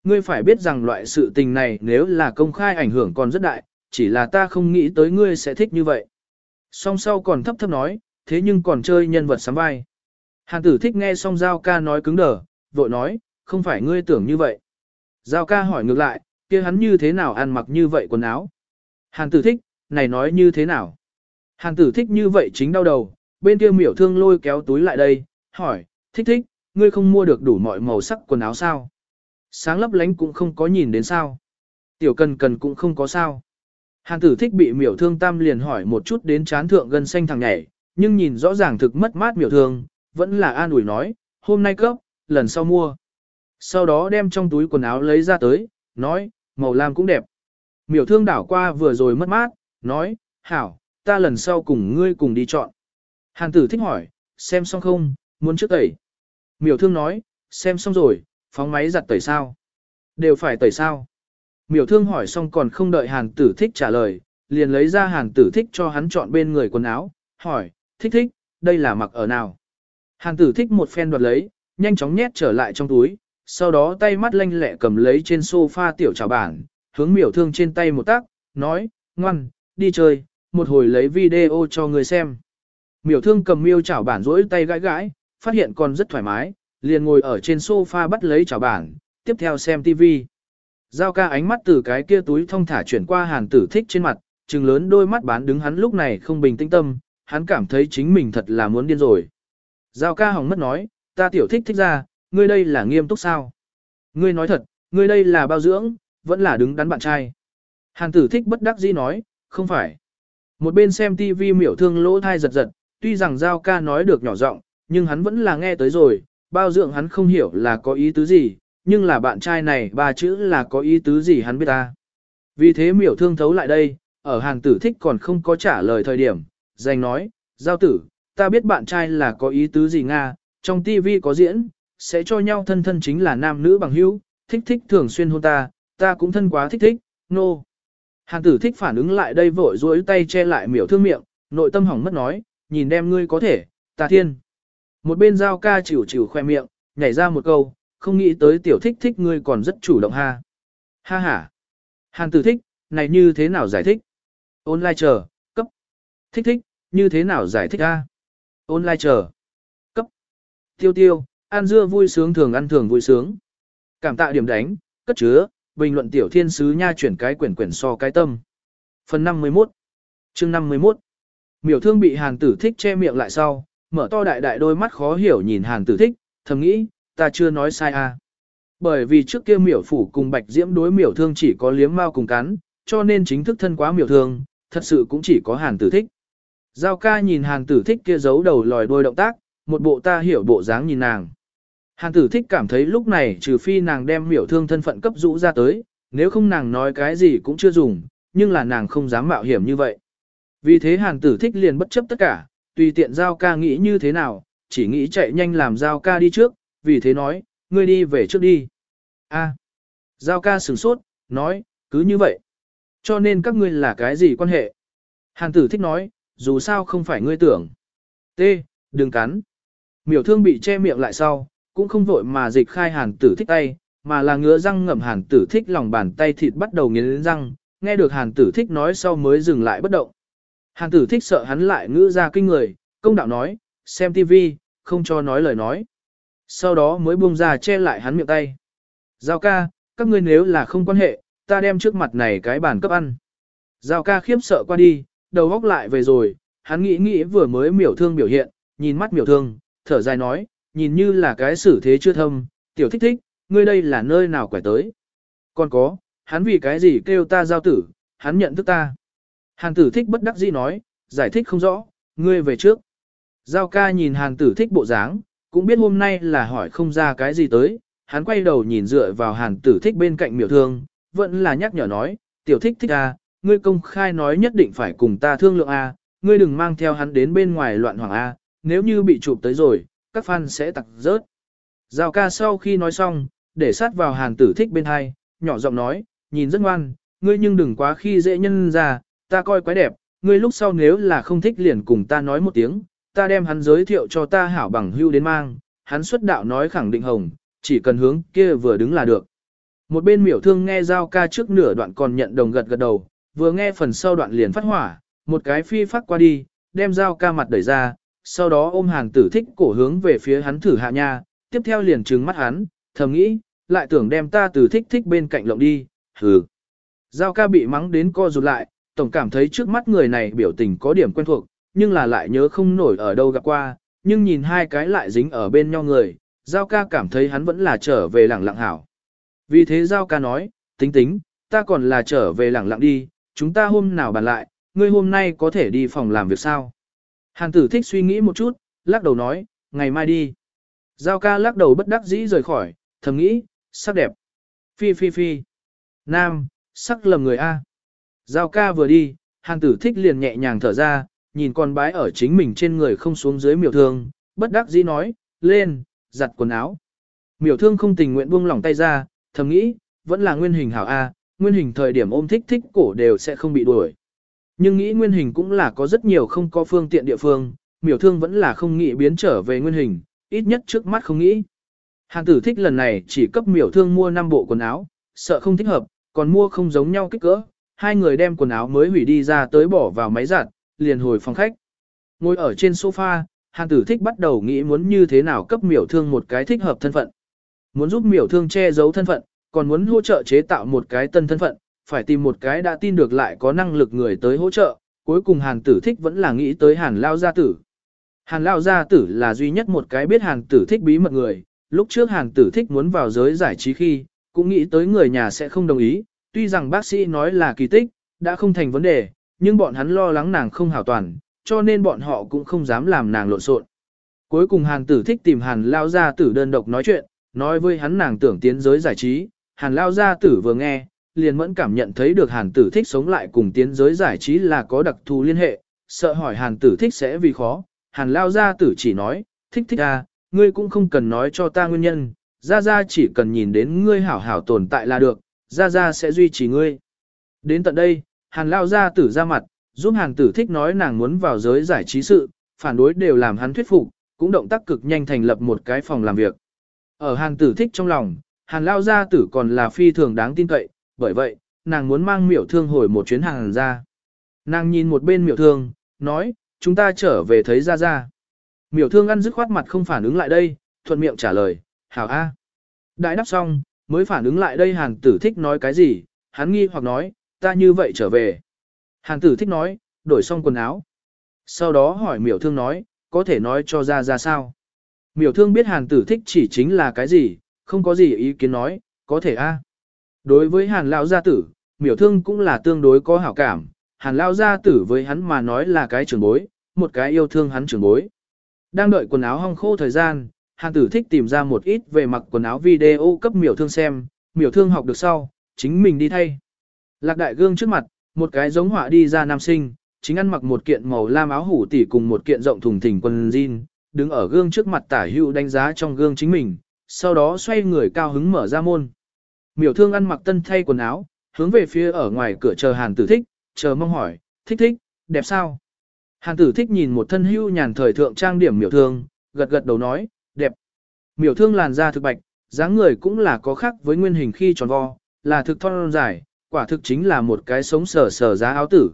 Ngươi phải biết rằng loại sự tình này nếu là công khai ảnh hưởng còn rất đại, chỉ là ta không nghĩ tới ngươi sẽ thích như vậy. Song sau còn thấp thấp nói, thế nhưng còn chơi nhân vật sắm vai. Hàn tử thích nghe xong Giao ca nói cứng đờ, vội nói, không phải ngươi tưởng như vậy. Giao ca hỏi ngược lại, kia hắn như thế nào ăn mặc như vậy quần áo. Hàn tử thích, này nói như thế nào. Hàn tử thích như vậy chính đau đầu, bên kia miểu thương lôi kéo túi lại đây, hỏi, thích thích, ngươi không mua được đủ mọi màu sắc quần áo sao? Sáng lấp lánh cũng không có nhìn đến sao. Tiểu cần cần cũng không có sao. Hàn tử thích bị miểu thương tam liền hỏi một chút đến chán thượng gần xanh thằng nhảy, nhưng nhìn rõ ràng thực mất mát miểu thương, vẫn là an ủi nói, hôm nay cấp, lần sau mua. Sau đó đem trong túi quần áo lấy ra tới, nói, màu lam cũng đẹp. Miểu thương đảo qua vừa rồi mất mát, nói, hảo, ta lần sau cùng ngươi cùng đi chọn. Hàn tử thích hỏi, xem xong không, muốn trước tẩy. Miểu thương nói, xem xong rồi, phóng máy giặt tẩy sao. Đều phải tẩy sao. Miểu thương hỏi xong còn không đợi hàn tử thích trả lời, liền lấy ra hàn tử thích cho hắn chọn bên người quần áo, hỏi, thích thích, đây là mặc ở nào. Hàn tử thích một phen đoạt lấy, nhanh chóng nhét trở lại trong túi, sau đó tay mắt lanh lẹ cầm lấy trên sofa tiểu trào bản, hướng miểu thương trên tay một tác, nói, ngoan, đi chơi, một hồi lấy video cho người xem. Miểu thương cầm miêu chảo bản rỗi tay gãi gãi, phát hiện còn rất thoải mái, liền ngồi ở trên sofa bắt lấy chảo bản, tiếp theo xem TV. Giao ca ánh mắt từ cái kia túi thông thả chuyển qua hàn tử thích trên mặt, trừng lớn đôi mắt bán đứng hắn lúc này không bình tĩnh tâm, hắn cảm thấy chính mình thật là muốn điên rồi. Giao ca hỏng mất nói, ta tiểu thích thích ra, ngươi đây là nghiêm túc sao? Ngươi nói thật, ngươi đây là bao dưỡng, vẫn là đứng đắn bạn trai. Hàn tử thích bất đắc dĩ nói, không phải. Một bên xem TV miểu thương lỗ thai giật giật, tuy rằng Giao ca nói được nhỏ giọng, nhưng hắn vẫn là nghe tới rồi, bao dưỡng hắn không hiểu là có ý tứ gì, nhưng là bạn trai này ba chữ là có ý tứ gì hắn biết ta. Vì thế miểu thương thấu lại đây, ở hàng tử thích còn không có trả lời thời điểm, dành nói, giao tử, ta biết bạn trai là có ý tứ gì Nga, trong TV có diễn, sẽ cho nhau thân thân chính là nam nữ bằng hữu, thích thích thường xuyên hôn ta, ta cũng thân quá thích thích, nô. No. Hàng tử thích phản ứng lại đây vội duỗi tay che lại miểu thương miệng, nội tâm hỏng mất nói, nhìn đem ngươi có thể, ta thiên. Một bên giao ca chịu chịu khoe miệng, nhảy ra một câu, không nghĩ tới tiểu thích thích ngươi còn rất chủ động ha. Ha ha. Hàn tử thích, này như thế nào giải thích? Online chờ, cấp. Thích thích, như thế nào giải thích a? Online chờ, cấp. Tiêu tiêu, ăn dưa vui sướng thường ăn thường vui sướng. Cảm tạ điểm đánh, cất chứa, bình luận tiểu thiên sứ nha chuyển cái quyển quyển so cái tâm. Phần 51 chương 51 Miểu thương bị hàn tử thích che miệng lại sau, mở to đại đại đôi mắt khó hiểu nhìn hàn tử thích, thầm nghĩ, ta chưa nói sai à. Bởi vì trước kia miểu phủ cùng bạch diễm đối miểu thương chỉ có liếm mau cùng cắn, cho nên chính thức thân quá miểu thương, thật sự cũng chỉ có hàn tử thích. Giao ca nhìn hàn tử thích kia giấu đầu lòi đôi động tác, một bộ ta hiểu bộ dáng nhìn nàng. Hàn tử thích cảm thấy lúc này trừ phi nàng đem miểu thương thân phận cấp rũ ra tới, nếu không nàng nói cái gì cũng chưa dùng, nhưng là nàng không dám mạo hiểm như vậy. Vì thế hàn tử thích liền bất chấp tất cả, tùy tiện giao ca nghĩ như thế nào, chỉ nghĩ chạy nhanh làm giao ca đi trước, vì thế nói, ngươi đi về trước đi. A. Giao ca sửng sốt, nói, cứ như vậy. Cho nên các ngươi là cái gì quan hệ? Hàn tử thích nói, dù sao không phải ngươi tưởng. T. Đừng cắn. Miểu thương bị che miệng lại sau, cũng không vội mà dịch khai hàn tử thích tay, mà là ngứa răng ngậm hàn tử thích lòng bàn tay thịt bắt đầu nghiến răng, nghe được hàn tử thích nói sau mới dừng lại bất động. Hàn tử thích sợ hắn lại ngữ ra kinh người, công đạo nói, xem tivi, không cho nói lời nói. Sau đó mới buông ra che lại hắn miệng tay. Giao ca, các ngươi nếu là không quan hệ, ta đem trước mặt này cái bàn cấp ăn. Giao ca khiếp sợ qua đi, đầu góc lại về rồi, hắn nghĩ nghĩ vừa mới miểu thương biểu hiện, nhìn mắt miểu thương, thở dài nói, nhìn như là cái xử thế chưa thâm, tiểu thích thích, ngươi đây là nơi nào quải tới. Còn có, hắn vì cái gì kêu ta giao tử, hắn nhận thức ta. Hàn tử thích bất đắc dĩ nói, giải thích không rõ, ngươi về trước. Giao ca nhìn hàn tử thích bộ dáng, cũng biết hôm nay là hỏi không ra cái gì tới, hắn quay đầu nhìn dựa vào hàn tử thích bên cạnh miểu thương, vẫn là nhắc nhở nói, tiểu thích thích à, ngươi công khai nói nhất định phải cùng ta thương lượng à, ngươi đừng mang theo hắn đến bên ngoài loạn hoàng à. nếu như bị chụp tới rồi, các fan sẽ tặc rớt. Giao ca sau khi nói xong, để sát vào hàn tử thích bên hai, nhỏ giọng nói, nhìn rất ngoan, ngươi nhưng đừng quá khi dễ nhân ra, ta coi quái đẹp, ngươi lúc sau nếu là không thích liền cùng ta nói một tiếng, ta đem hắn giới thiệu cho ta hảo bằng hưu đến mang, hắn xuất đạo nói khẳng định hồng, chỉ cần hướng kia vừa đứng là được. Một bên miểu thương nghe giao ca trước nửa đoạn còn nhận đồng gật gật đầu, vừa nghe phần sau đoạn liền phát hỏa, một cái phi phát qua đi, đem giao ca mặt đẩy ra, sau đó ôm hàng tử thích cổ hướng về phía hắn thử hạ nha, tiếp theo liền trừng mắt hắn, thầm nghĩ, lại tưởng đem ta từ thích thích bên cạnh lộng đi, hừ. Giao ca bị mắng đến co rụt lại, tổng cảm thấy trước mắt người này biểu tình có điểm quen thuộc, nhưng là lại nhớ không nổi ở đâu gặp qua, nhưng nhìn hai cái lại dính ở bên nhau người, Giao ca cảm thấy hắn vẫn là trở về lẳng lặng hảo. Vì thế Giao ca nói, tính tính, ta còn là trở về lẳng lặng đi, chúng ta hôm nào bàn lại, ngươi hôm nay có thể đi phòng làm việc sao? Hàn tử thích suy nghĩ một chút, lắc đầu nói, ngày mai đi. Giao ca lắc đầu bất đắc dĩ rời khỏi, thầm nghĩ, sắc đẹp. Phi phi phi. Nam, sắc lầm người A. Giao ca vừa đi, hàng tử thích liền nhẹ nhàng thở ra, nhìn con bái ở chính mình trên người không xuống dưới miểu thương, bất đắc dĩ nói, lên, giặt quần áo. Miểu thương không tình nguyện buông lỏng tay ra, thầm nghĩ, vẫn là nguyên hình hảo A, nguyên hình thời điểm ôm thích thích cổ đều sẽ không bị đuổi. Nhưng nghĩ nguyên hình cũng là có rất nhiều không có phương tiện địa phương, miểu thương vẫn là không nghĩ biến trở về nguyên hình, ít nhất trước mắt không nghĩ. Hàng tử thích lần này chỉ cấp miểu thương mua 5 bộ quần áo, sợ không thích hợp, còn mua không giống nhau kích cỡ, hai người đem quần áo mới hủy đi ra tới bỏ vào máy giặt, liền hồi phòng khách. Ngồi ở trên sofa, hàn tử thích bắt đầu nghĩ muốn như thế nào cấp miểu thương một cái thích hợp thân phận. Muốn giúp miểu thương che giấu thân phận, còn muốn hỗ trợ chế tạo một cái tân thân phận, phải tìm một cái đã tin được lại có năng lực người tới hỗ trợ, cuối cùng hàn tử thích vẫn là nghĩ tới hàn lao gia tử. Hàn lao gia tử là duy nhất một cái biết hàn tử thích bí mật người, lúc trước hàn tử thích muốn vào giới giải trí khi, cũng nghĩ tới người nhà sẽ không đồng ý, tuy rằng bác sĩ nói là kỳ tích, đã không thành vấn đề, nhưng bọn hắn lo lắng nàng không hảo toàn, cho nên bọn họ cũng không dám làm nàng lộn xộn. Cuối cùng hàn tử thích tìm hàn lao gia tử đơn độc nói chuyện, nói với hắn nàng tưởng tiến giới giải trí, hàn lao gia tử vừa nghe, liền mẫn cảm nhận thấy được hàn tử thích sống lại cùng tiến giới giải trí là có đặc thù liên hệ, sợ hỏi hàn tử thích sẽ vì khó, hàn lao gia tử chỉ nói, thích thích à, ngươi cũng không cần nói cho ta nguyên nhân, Gia Gia chỉ cần nhìn đến ngươi hảo hảo tồn tại là được, Gia Gia sẽ duy trì ngươi. Đến tận đây, Hàn Lao Gia tử ra mặt, giúp Hàn tử thích nói nàng muốn vào giới giải trí sự, phản đối đều làm hắn thuyết phục, cũng động tác cực nhanh thành lập một cái phòng làm việc. Ở Hàn tử thích trong lòng, Hàn Lao Gia tử còn là phi thường đáng tin cậy, bởi vậy, nàng muốn mang miểu thương hồi một chuyến hàng ra. Nàng nhìn một bên miểu thương, nói, chúng ta trở về thấy Gia Gia. Miểu thương ăn dứt khoát mặt không phản ứng lại đây, thuận miệng trả lời, hảo a. Đại đáp xong, mới phản ứng lại đây hàn tử thích nói cái gì, hắn nghi hoặc nói, ta như vậy trở về. Hàn tử thích nói, đổi xong quần áo. Sau đó hỏi miểu thương nói, có thể nói cho ra ra sao. Miểu thương biết hàn tử thích chỉ chính là cái gì, không có gì ý kiến nói, có thể a. Đối với hàn lão gia tử, miểu thương cũng là tương đối có hảo cảm, hàn lão gia tử với hắn mà nói là cái trưởng bối, một cái yêu thương hắn trưởng bối. Đang đợi quần áo hong khô thời gian, Hàn tử thích tìm ra một ít về mặc quần áo video cấp miểu thương xem, miểu thương học được sau, chính mình đi thay. Lạc đại gương trước mặt, một cái giống họa đi ra nam sinh, chính ăn mặc một kiện màu lam áo hủ tỉ cùng một kiện rộng thùng thình quần jean, đứng ở gương trước mặt tả hữu đánh giá trong gương chính mình, sau đó xoay người cao hứng mở ra môn. Miểu thương ăn mặc tân thay quần áo, hướng về phía ở ngoài cửa chờ hàn tử thích, chờ mong hỏi, thích thích, đẹp sao? Hàn tử thích nhìn một thân hưu nhàn thời thượng trang điểm miểu thương, gật gật đầu nói. Miểu thương làn da thực bạch, dáng người cũng là có khác với nguyên hình khi tròn vo, là thực thon dài, quả thực chính là một cái sống sờ sờ giá áo tử.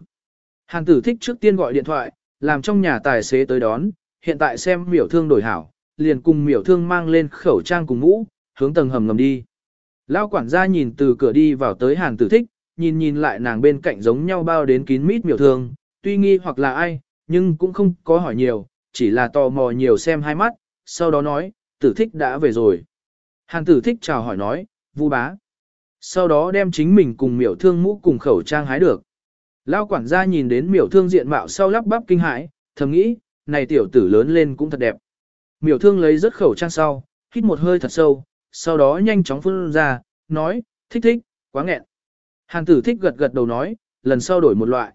Hàn tử thích trước tiên gọi điện thoại, làm trong nhà tài xế tới đón, hiện tại xem miểu thương đổi hảo, liền cùng miểu thương mang lên khẩu trang cùng mũ, hướng tầng hầm ngầm đi. Lao quản gia nhìn từ cửa đi vào tới hàn tử thích, nhìn nhìn lại nàng bên cạnh giống nhau bao đến kín mít miểu thương, tuy nghi hoặc là ai, nhưng cũng không có hỏi nhiều, chỉ là tò mò nhiều xem hai mắt, sau đó nói, tử thích đã về rồi. Hàn tử thích chào hỏi nói, vu bá. Sau đó đem chính mình cùng miểu thương mũ cùng khẩu trang hái được. Lao quản gia nhìn đến miểu thương diện mạo sau lắp bắp kinh hãi, thầm nghĩ, này tiểu tử lớn lên cũng thật đẹp. Miểu thương lấy rất khẩu trang sau, hít một hơi thật sâu, sau đó nhanh chóng phun ra, nói, thích thích, quá nghẹn. Hàn tử thích gật gật đầu nói, lần sau đổi một loại.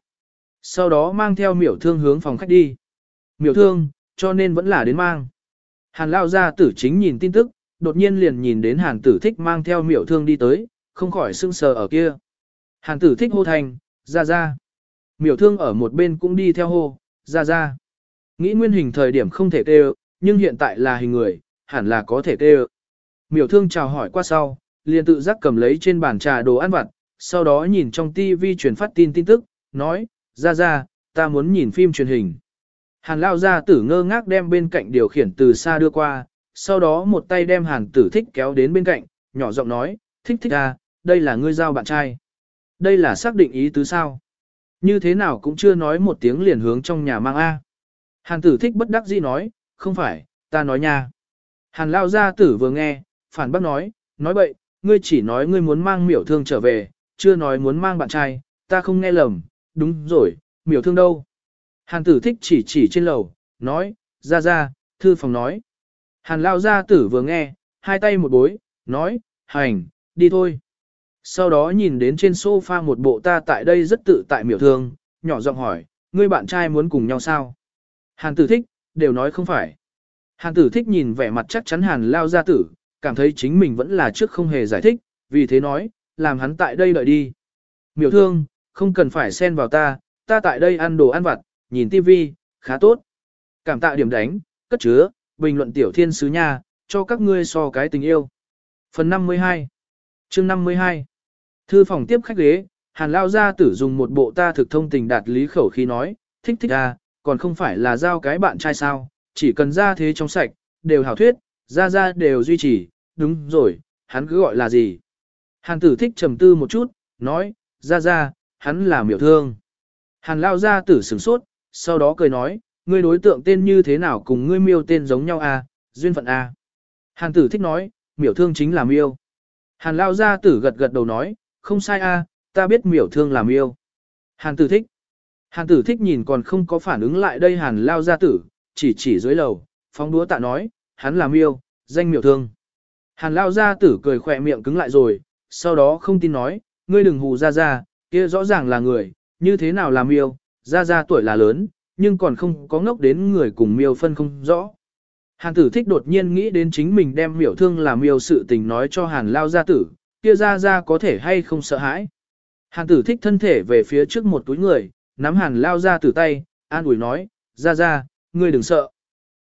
Sau đó mang theo miểu thương hướng phòng khách đi. Miểu thương, cho nên vẫn là đến mang. Hàn lao gia tử chính nhìn tin tức, đột nhiên liền nhìn đến hàn tử thích mang theo miểu thương đi tới, không khỏi sưng sờ ở kia. Hàn tử thích hô thành, ra ra. Miểu thương ở một bên cũng đi theo hô, ra ra. Nghĩ nguyên hình thời điểm không thể kêu, nhưng hiện tại là hình người, hẳn là có thể kêu. Miểu thương chào hỏi qua sau, liền tự giác cầm lấy trên bàn trà đồ ăn vặt, sau đó nhìn trong TV truyền phát tin tin tức, nói, ra ra, ta muốn nhìn phim truyền hình. Hàn lao gia tử ngơ ngác đem bên cạnh điều khiển từ xa đưa qua, sau đó một tay đem hàn tử thích kéo đến bên cạnh, nhỏ giọng nói, thích thích à, đây là ngươi giao bạn trai. Đây là xác định ý tứ sao. Như thế nào cũng chưa nói một tiếng liền hướng trong nhà mang A. Hàn tử thích bất đắc dĩ nói, không phải, ta nói nha. Hàn lao gia tử vừa nghe, phản bác nói, nói bậy, ngươi chỉ nói ngươi muốn mang miểu thương trở về, chưa nói muốn mang bạn trai, ta không nghe lầm, đúng rồi, miểu thương đâu. Hàn tử thích chỉ chỉ trên lầu, nói, ra ra, thư phòng nói. Hàn lao gia tử vừa nghe, hai tay một bối, nói, hành, đi thôi. Sau đó nhìn đến trên sofa một bộ ta tại đây rất tự tại miểu thương, nhỏ giọng hỏi, ngươi bạn trai muốn cùng nhau sao? Hàn tử thích, đều nói không phải. Hàn tử thích nhìn vẻ mặt chắc chắn hàn lao gia tử, cảm thấy chính mình vẫn là trước không hề giải thích, vì thế nói, làm hắn tại đây đợi đi. Miểu thương, không cần phải xen vào ta, ta tại đây ăn đồ ăn vặt, nhìn tivi, khá tốt. Cảm tạ điểm đánh, cất chứa, bình luận tiểu thiên sứ nha, cho các ngươi so cái tình yêu. Phần 52 chương 52 Thư phòng tiếp khách ghế, hàn lao gia tử dùng một bộ ta thực thông tình đạt lý khẩu khi nói, thích thích à, còn không phải là giao cái bạn trai sao, chỉ cần ra thế trong sạch, đều hảo thuyết, ra ra đều duy trì, đúng rồi, hắn cứ gọi là gì. Hàn tử thích trầm tư một chút, nói, ra ra, hắn là miểu thương. Hàn lao gia tử sửng sốt, sau đó cười nói, ngươi đối tượng tên như thế nào cùng ngươi miêu tên giống nhau à, duyên phận à. Hàn tử thích nói, miểu thương chính là miêu. Hàn lao gia tử gật gật đầu nói, không sai à, ta biết miểu thương là miêu. Hàn tử thích. Hàn tử thích nhìn còn không có phản ứng lại đây hàn lao gia tử, chỉ chỉ dưới lầu, phóng đúa tạ nói, hắn là miêu, danh miểu thương. Hàn lao gia tử cười khỏe miệng cứng lại rồi, sau đó không tin nói, ngươi đừng hù ra ra, kia rõ ràng là người, như thế nào là miêu, ra ra tuổi là lớn, nhưng còn không có ngốc đến người cùng miêu phân không rõ. Hàn tử thích đột nhiên nghĩ đến chính mình đem miểu thương làm miêu sự tình nói cho hàn lao gia tử, kia ra ra có thể hay không sợ hãi. Hàn tử thích thân thể về phía trước một túi người, nắm hàn lao gia tử tay, an ủi nói, ra ra, ngươi đừng sợ.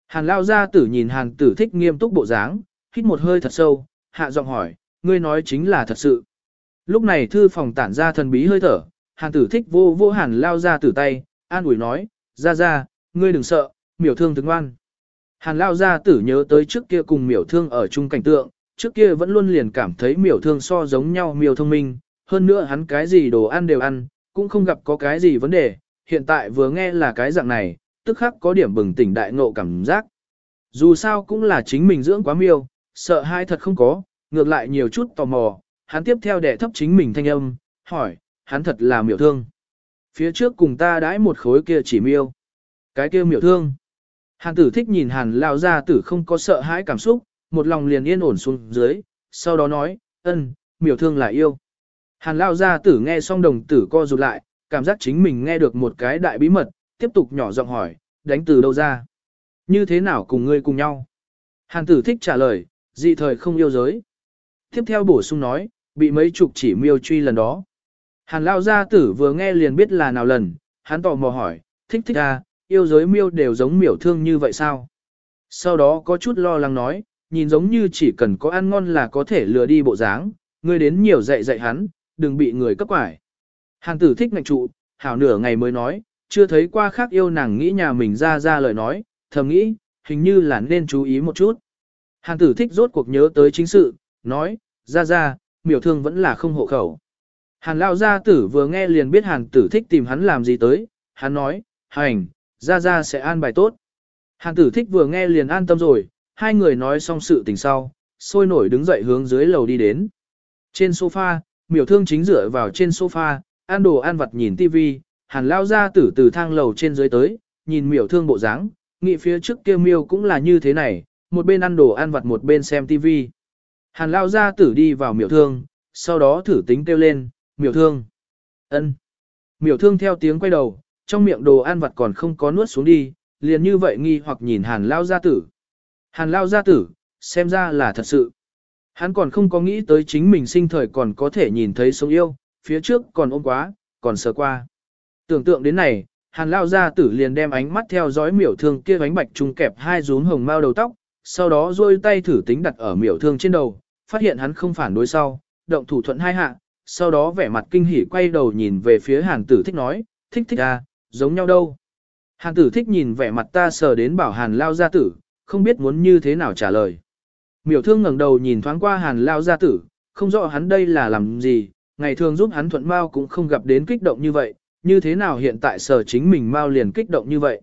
Hàn lao gia tử nhìn hàn tử thích nghiêm túc bộ dáng, hít một hơi thật sâu, hạ giọng hỏi, ngươi nói chính là thật sự. Lúc này thư phòng tản ra thần bí hơi thở, hàn tử thích vô vô hàn lao ra tử tay, an ủi nói, ra ra, ngươi đừng sợ, miểu thương tướng ngoan. Hàn lao Ra tử nhớ tới trước kia cùng miểu thương ở chung cảnh tượng, trước kia vẫn luôn liền cảm thấy miểu thương so giống nhau miểu thông minh, hơn nữa hắn cái gì đồ ăn đều ăn, cũng không gặp có cái gì vấn đề, hiện tại vừa nghe là cái dạng này, tức khắc có điểm bừng tỉnh đại ngộ cảm giác. Dù sao cũng là chính mình dưỡng quá miêu, sợ hai thật không có, ngược lại nhiều chút tò mò, hắn tiếp theo đẻ thấp chính mình thanh âm, hỏi, hắn thật là miểu thương. Phía trước cùng ta đãi một khối kia chỉ miêu. Cái kia miểu thương. Hàn tử thích nhìn hàn lao ra tử không có sợ hãi cảm xúc, một lòng liền yên ổn xuống dưới, sau đó nói, ân, miểu thương là yêu. Hàn lao ra tử nghe xong đồng tử co rụt lại, cảm giác chính mình nghe được một cái đại bí mật, tiếp tục nhỏ giọng hỏi, đánh từ đâu ra? Như thế nào cùng ngươi cùng nhau? Hàn tử thích trả lời, dị thời không yêu giới. Tiếp theo bổ sung nói, bị mấy chục chỉ miêu truy lần đó. Hàn lao gia tử vừa nghe liền biết là nào lần, hắn tò mò hỏi, thích thích à, yêu giới miêu đều giống miểu thương như vậy sao? Sau đó có chút lo lắng nói, nhìn giống như chỉ cần có ăn ngon là có thể lừa đi bộ dáng, ngươi đến nhiều dạy dạy hắn, đừng bị người cấp quải. Hàn tử thích ngạch trụ, hảo nửa ngày mới nói, chưa thấy qua khác yêu nàng nghĩ nhà mình ra ra lời nói, thầm nghĩ, hình như là nên chú ý một chút. Hàn tử thích rốt cuộc nhớ tới chính sự, nói, ra ra, miểu thương vẫn là không hộ khẩu. Hàn lao gia tử vừa nghe liền biết hàn tử thích tìm hắn làm gì tới, hắn nói, hành, ra ra sẽ an bài tốt. Hàn tử thích vừa nghe liền an tâm rồi, hai người nói xong sự tình sau, sôi nổi đứng dậy hướng dưới lầu đi đến. Trên sofa, miểu thương chính dựa vào trên sofa, ăn đồ ăn vặt nhìn tivi, hàn lao gia tử từ thang lầu trên dưới tới, nhìn miểu thương bộ dáng, nghị phía trước kia miêu cũng là như thế này, một bên ăn đồ ăn vặt một bên xem tivi. Hàn lao gia tử đi vào miểu thương, sau đó thử tính kêu lên, miểu thương. ân. Miểu thương theo tiếng quay đầu, trong miệng đồ ăn vặt còn không có nuốt xuống đi, liền như vậy nghi hoặc nhìn hàn lao gia tử. Hàn lao gia tử, xem ra là thật sự. Hắn còn không có nghĩ tới chính mình sinh thời còn có thể nhìn thấy sống yêu, phía trước còn ôm quá, còn sờ qua. Tưởng tượng đến này, hàn lao gia tử liền đem ánh mắt theo dõi miểu thương kia bánh bạch trùng kẹp hai rúm hồng mao đầu tóc, sau đó rôi tay thử tính đặt ở miểu thương trên đầu, phát hiện hắn không phản đối sau, động thủ thuận hai hạ, sau đó vẻ mặt kinh hỉ quay đầu nhìn về phía hàn tử thích nói, thích thích à, giống nhau đâu. Hàn tử thích nhìn vẻ mặt ta sờ đến bảo hàn lao gia tử, không biết muốn như thế nào trả lời. Miểu thương ngẩng đầu nhìn thoáng qua hàn lao gia tử, không rõ hắn đây là làm gì, ngày thường giúp hắn thuận mau cũng không gặp đến kích động như vậy, như thế nào hiện tại sở chính mình mau liền kích động như vậy.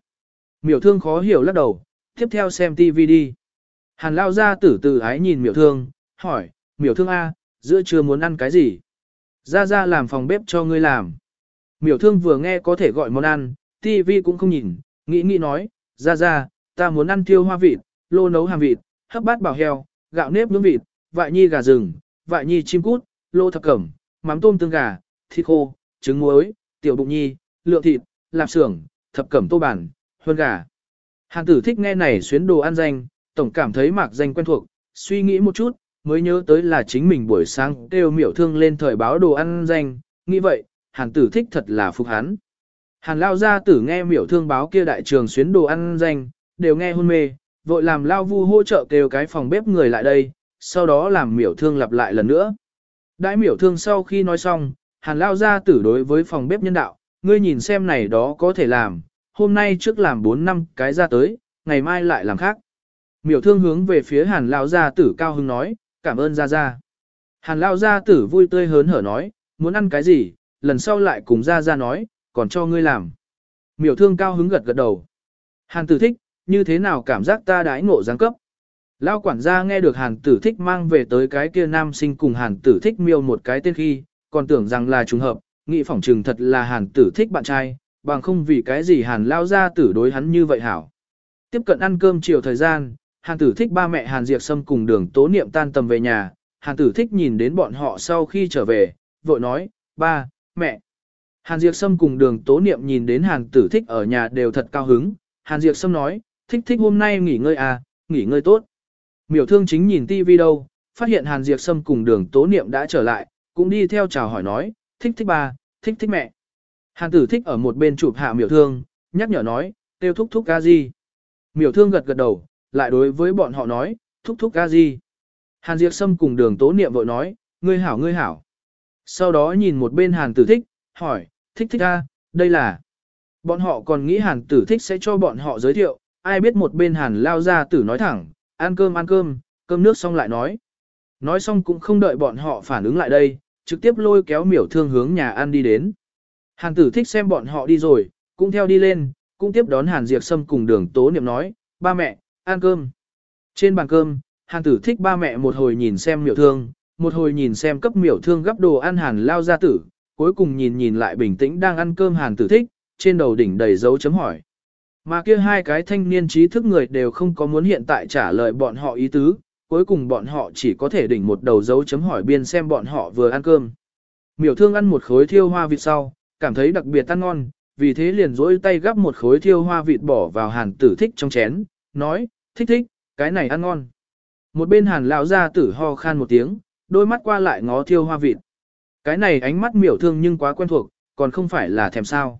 Miểu thương khó hiểu lắc đầu, tiếp theo xem TV đi. Hàn lao gia tử từ ái nhìn miểu thương, hỏi, miểu thương A, giữa trưa muốn ăn cái gì? Ra ra làm phòng bếp cho ngươi làm. Miểu thương vừa nghe có thể gọi món ăn, TV cũng không nhìn, nghĩ nghĩ nói, ra ra, ta muốn ăn tiêu hoa vịt, lô nấu hàm vịt, hấp bát bảo heo, gạo nếp nướng vịt, vại nhi gà rừng, vại nhi chim cút, lô thập cẩm, mắm tôm tương gà, thịt khô, trứng muối, tiểu bụng nhi, lượng thịt, lạp xưởng, thập cẩm tô bản, huân gà. Hàng tử thích nghe này xuyến đồ ăn danh, tổng cảm thấy mạc danh quen thuộc, suy nghĩ một chút, mới nhớ tới là chính mình buổi sáng kêu miểu thương lên thời báo đồ ăn danh, nghĩ vậy, hàn tử thích thật là phục hắn. Hàn lao gia tử nghe miểu thương báo kia đại trường xuyến đồ ăn danh, đều nghe hôn mê, vội làm lao vu hỗ trợ kêu cái phòng bếp người lại đây, sau đó làm miểu thương lặp lại lần nữa. Đại miểu thương sau khi nói xong, hàn lao gia tử đối với phòng bếp nhân đạo, ngươi nhìn xem này đó có thể làm, hôm nay trước làm 4 năm cái ra tới, ngày mai lại làm khác. Miểu thương hướng về phía hàn lao gia tử cao hưng nói, cảm ơn gia gia. Hàn lao gia tử vui tươi hớn hở nói, muốn ăn cái gì, lần sau lại cùng gia gia nói, còn cho ngươi làm. Miểu thương cao hứng gật gật đầu. Hàn tử thích, như thế nào cảm giác ta đãi ngộ giáng cấp. Lao quản gia nghe được hàn tử thích mang về tới cái kia nam sinh cùng hàn tử thích miêu một cái tên khi, còn tưởng rằng là trùng hợp, nghĩ phỏng trừng thật là hàn tử thích bạn trai, bằng không vì cái gì hàn lao ra tử đối hắn như vậy hảo. Tiếp cận ăn cơm chiều thời gian, hàn tử thích ba mẹ hàn Diệp sâm cùng đường tố niệm tan tầm về nhà, hàn tử thích nhìn đến bọn họ sau khi trở về, vội nói, ba, mẹ. Hàn Diệp sâm cùng đường tố niệm nhìn đến hàn tử thích ở nhà đều thật cao hứng, hàn Diệp sâm nói, thích thích hôm nay nghỉ ngơi à, nghỉ ngơi tốt. Miểu thương chính nhìn tivi đâu, phát hiện Hàn Diệp Sâm cùng đường tố niệm đã trở lại, cũng đi theo chào hỏi nói, thích thích ba, thích thích mẹ. Hàn tử thích ở một bên chụp hạ miểu thương, nhắc nhở nói, tiêu thúc thúc ca gì. Miểu thương gật gật đầu, lại đối với bọn họ nói, thúc thúc ca gì. Hàn Diệp Sâm cùng đường tố niệm vội nói, ngươi hảo ngươi hảo. Sau đó nhìn một bên Hàn tử thích, hỏi, thích thích ca, đây là. Bọn họ còn nghĩ Hàn tử thích sẽ cho bọn họ giới thiệu, ai biết một bên Hàn lao ra tử nói thẳng, ăn cơm ăn cơm, cơm nước xong lại nói. Nói xong cũng không đợi bọn họ phản ứng lại đây, trực tiếp lôi kéo miểu thương hướng nhà ăn đi đến. Hàn tử thích xem bọn họ đi rồi, cũng theo đi lên, cũng tiếp đón Hàn Diệp Sâm cùng đường tố niệm nói, ba mẹ, ăn cơm. Trên bàn cơm, hàng tử thích ba mẹ một hồi nhìn xem miểu thương, một hồi nhìn xem cấp miểu thương gấp đồ ăn Hàn lao ra tử, cuối cùng nhìn nhìn lại bình tĩnh đang ăn cơm Hàn tử thích, trên đầu đỉnh đầy dấu chấm hỏi. Mà kia hai cái thanh niên trí thức người đều không có muốn hiện tại trả lời bọn họ ý tứ, cuối cùng bọn họ chỉ có thể đỉnh một đầu dấu chấm hỏi biên xem bọn họ vừa ăn cơm. Miểu thương ăn một khối thiêu hoa vịt sau, cảm thấy đặc biệt ăn ngon, vì thế liền dỗi tay gắp một khối thiêu hoa vịt bỏ vào hàn tử thích trong chén, nói, thích thích, cái này ăn ngon. Một bên hàn lão ra tử ho khan một tiếng, đôi mắt qua lại ngó thiêu hoa vịt. Cái này ánh mắt miểu thương nhưng quá quen thuộc, còn không phải là thèm sao.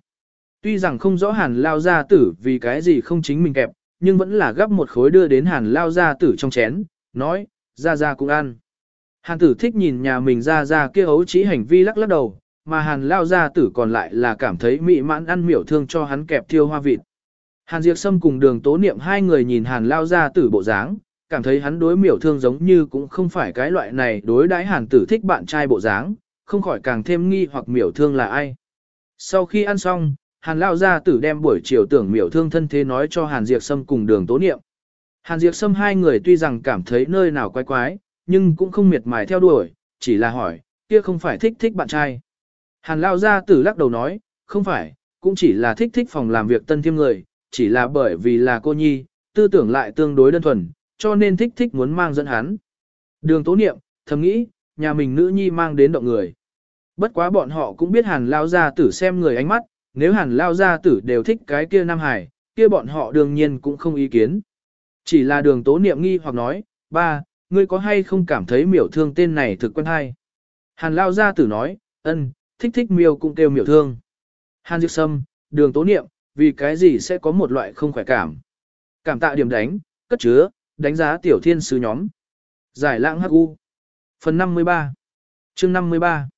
Tuy rằng không rõ hàn lao gia tử vì cái gì không chính mình kẹp, nhưng vẫn là gấp một khối đưa đến hàn lao gia tử trong chén, nói, ra ra cũng ăn. Hàn tử thích nhìn nhà mình ra ra kia ấu chỉ hành vi lắc lắc đầu, mà hàn lao gia tử còn lại là cảm thấy mị mãn ăn miểu thương cho hắn kẹp thiêu hoa vịt. Hàn Diệp Sâm cùng đường tố niệm hai người nhìn hàn lao gia tử bộ dáng, cảm thấy hắn đối miểu thương giống như cũng không phải cái loại này đối đãi hàn tử thích bạn trai bộ dáng, không khỏi càng thêm nghi hoặc miểu thương là ai. Sau khi ăn xong, hàn lao gia tử đem buổi chiều tưởng miểu thương thân thế nói cho hàn Diệp Sâm cùng đường tố niệm. Hàn Diệp Sâm hai người tuy rằng cảm thấy nơi nào quái quái, nhưng cũng không miệt mài theo đuổi, chỉ là hỏi, kia không phải thích thích bạn trai. Hàn Lao Gia Tử lắc đầu nói, không phải, cũng chỉ là thích thích phòng làm việc tân thiêm người, chỉ là bởi vì là cô nhi, tư tưởng lại tương đối đơn thuần, cho nên thích thích muốn mang dẫn hắn. Đường tố niệm, thầm nghĩ, nhà mình nữ nhi mang đến động người. Bất quá bọn họ cũng biết Hàn Lao Gia Tử xem người ánh mắt, nếu Hàn Lao Gia Tử đều thích cái kia Nam Hải, kia bọn họ đương nhiên cũng không ý kiến. Chỉ là đường tố niệm nghi hoặc nói, ba, ngươi có hay không cảm thấy miểu thương tên này thực quen hay? Hàn lao gia tử nói, ân, thích thích miêu cũng kêu miểu thương. Hàn diệt sâm, đường tố niệm, vì cái gì sẽ có một loại không khỏe cảm. Cảm tạ điểm đánh, cất chứa, đánh giá tiểu thiên sứ nhóm. Giải lãng hắc u. Phần 53 chương 53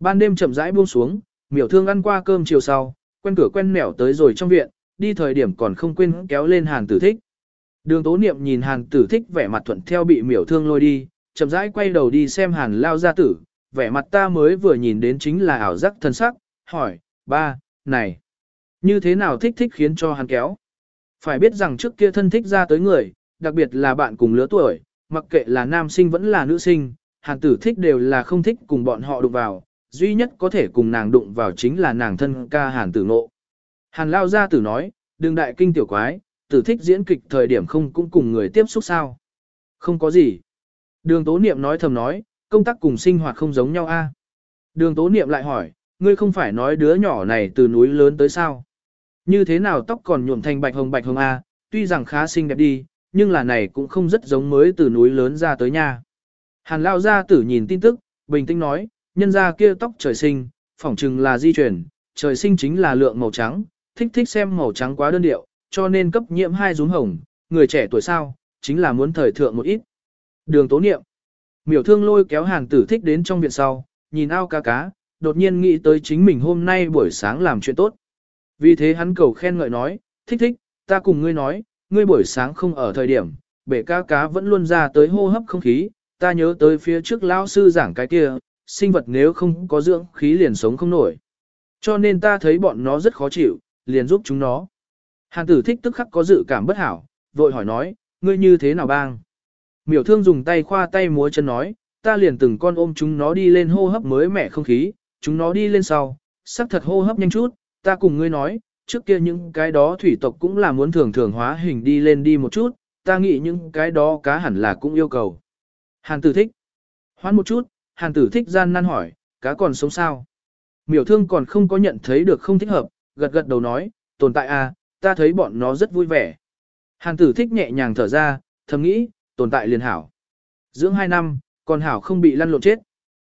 Ban đêm chậm rãi buông xuống, miểu thương ăn qua cơm chiều sau, quen cửa quen nẻo tới rồi trong viện, đi thời điểm còn không quên kéo lên hàn tử thích. Đường tố niệm nhìn hàn tử thích vẻ mặt thuận theo bị miểu thương lôi đi, chậm rãi quay đầu đi xem hàn lao gia tử, vẻ mặt ta mới vừa nhìn đến chính là ảo giác thân sắc, hỏi, ba, này, như thế nào thích thích khiến cho hắn kéo? Phải biết rằng trước kia thân thích ra tới người, đặc biệt là bạn cùng lứa tuổi, mặc kệ là nam sinh vẫn là nữ sinh, hàn tử thích đều là không thích cùng bọn họ đụng vào, duy nhất có thể cùng nàng đụng vào chính là nàng thân ca hàn tử nộ. Hàn lao gia tử nói, đừng đại kinh tiểu quái, tử thích diễn kịch thời điểm không cũng cùng người tiếp xúc sao. Không có gì. Đường tố niệm nói thầm nói, công tác cùng sinh hoạt không giống nhau a. Đường tố niệm lại hỏi, ngươi không phải nói đứa nhỏ này từ núi lớn tới sao? Như thế nào tóc còn nhuộm thành bạch hồng bạch hồng a, tuy rằng khá xinh đẹp đi, nhưng là này cũng không rất giống mới từ núi lớn ra tới nha. Hàn lao gia tử nhìn tin tức, bình tĩnh nói, nhân ra kia tóc trời sinh, phỏng chừng là di chuyển, trời sinh chính là lượng màu trắng, thích thích xem màu trắng quá đơn điệu, cho nên cấp nhiễm hai rúm hồng, người trẻ tuổi sao, chính là muốn thời thượng một ít. Đường tố niệm. Miểu thương lôi kéo hàn tử thích đến trong viện sau, nhìn ao cá cá, đột nhiên nghĩ tới chính mình hôm nay buổi sáng làm chuyện tốt. Vì thế hắn cầu khen ngợi nói, thích thích, ta cùng ngươi nói, ngươi buổi sáng không ở thời điểm, bể cá cá vẫn luôn ra tới hô hấp không khí, ta nhớ tới phía trước lão sư giảng cái kia, sinh vật nếu không có dưỡng khí liền sống không nổi. Cho nên ta thấy bọn nó rất khó chịu, liền giúp chúng nó. Hàn tử thích tức khắc có dự cảm bất hảo, vội hỏi nói, ngươi như thế nào bang? Miểu thương dùng tay khoa tay múa chân nói, ta liền từng con ôm chúng nó đi lên hô hấp mới mẻ không khí, chúng nó đi lên sau, sắc thật hô hấp nhanh chút, ta cùng ngươi nói, trước kia những cái đó thủy tộc cũng là muốn thường thường hóa hình đi lên đi một chút, ta nghĩ những cái đó cá hẳn là cũng yêu cầu. Hàn tử thích. Hoán một chút, hàn tử thích gian nan hỏi, cá còn sống sao? Miểu thương còn không có nhận thấy được không thích hợp, gật gật đầu nói, tồn tại à, ta thấy bọn nó rất vui vẻ. Hàn tử thích nhẹ nhàng thở ra, thầm nghĩ, tồn tại liền hảo. Dưỡng hai năm, còn hảo không bị lăn lộn chết.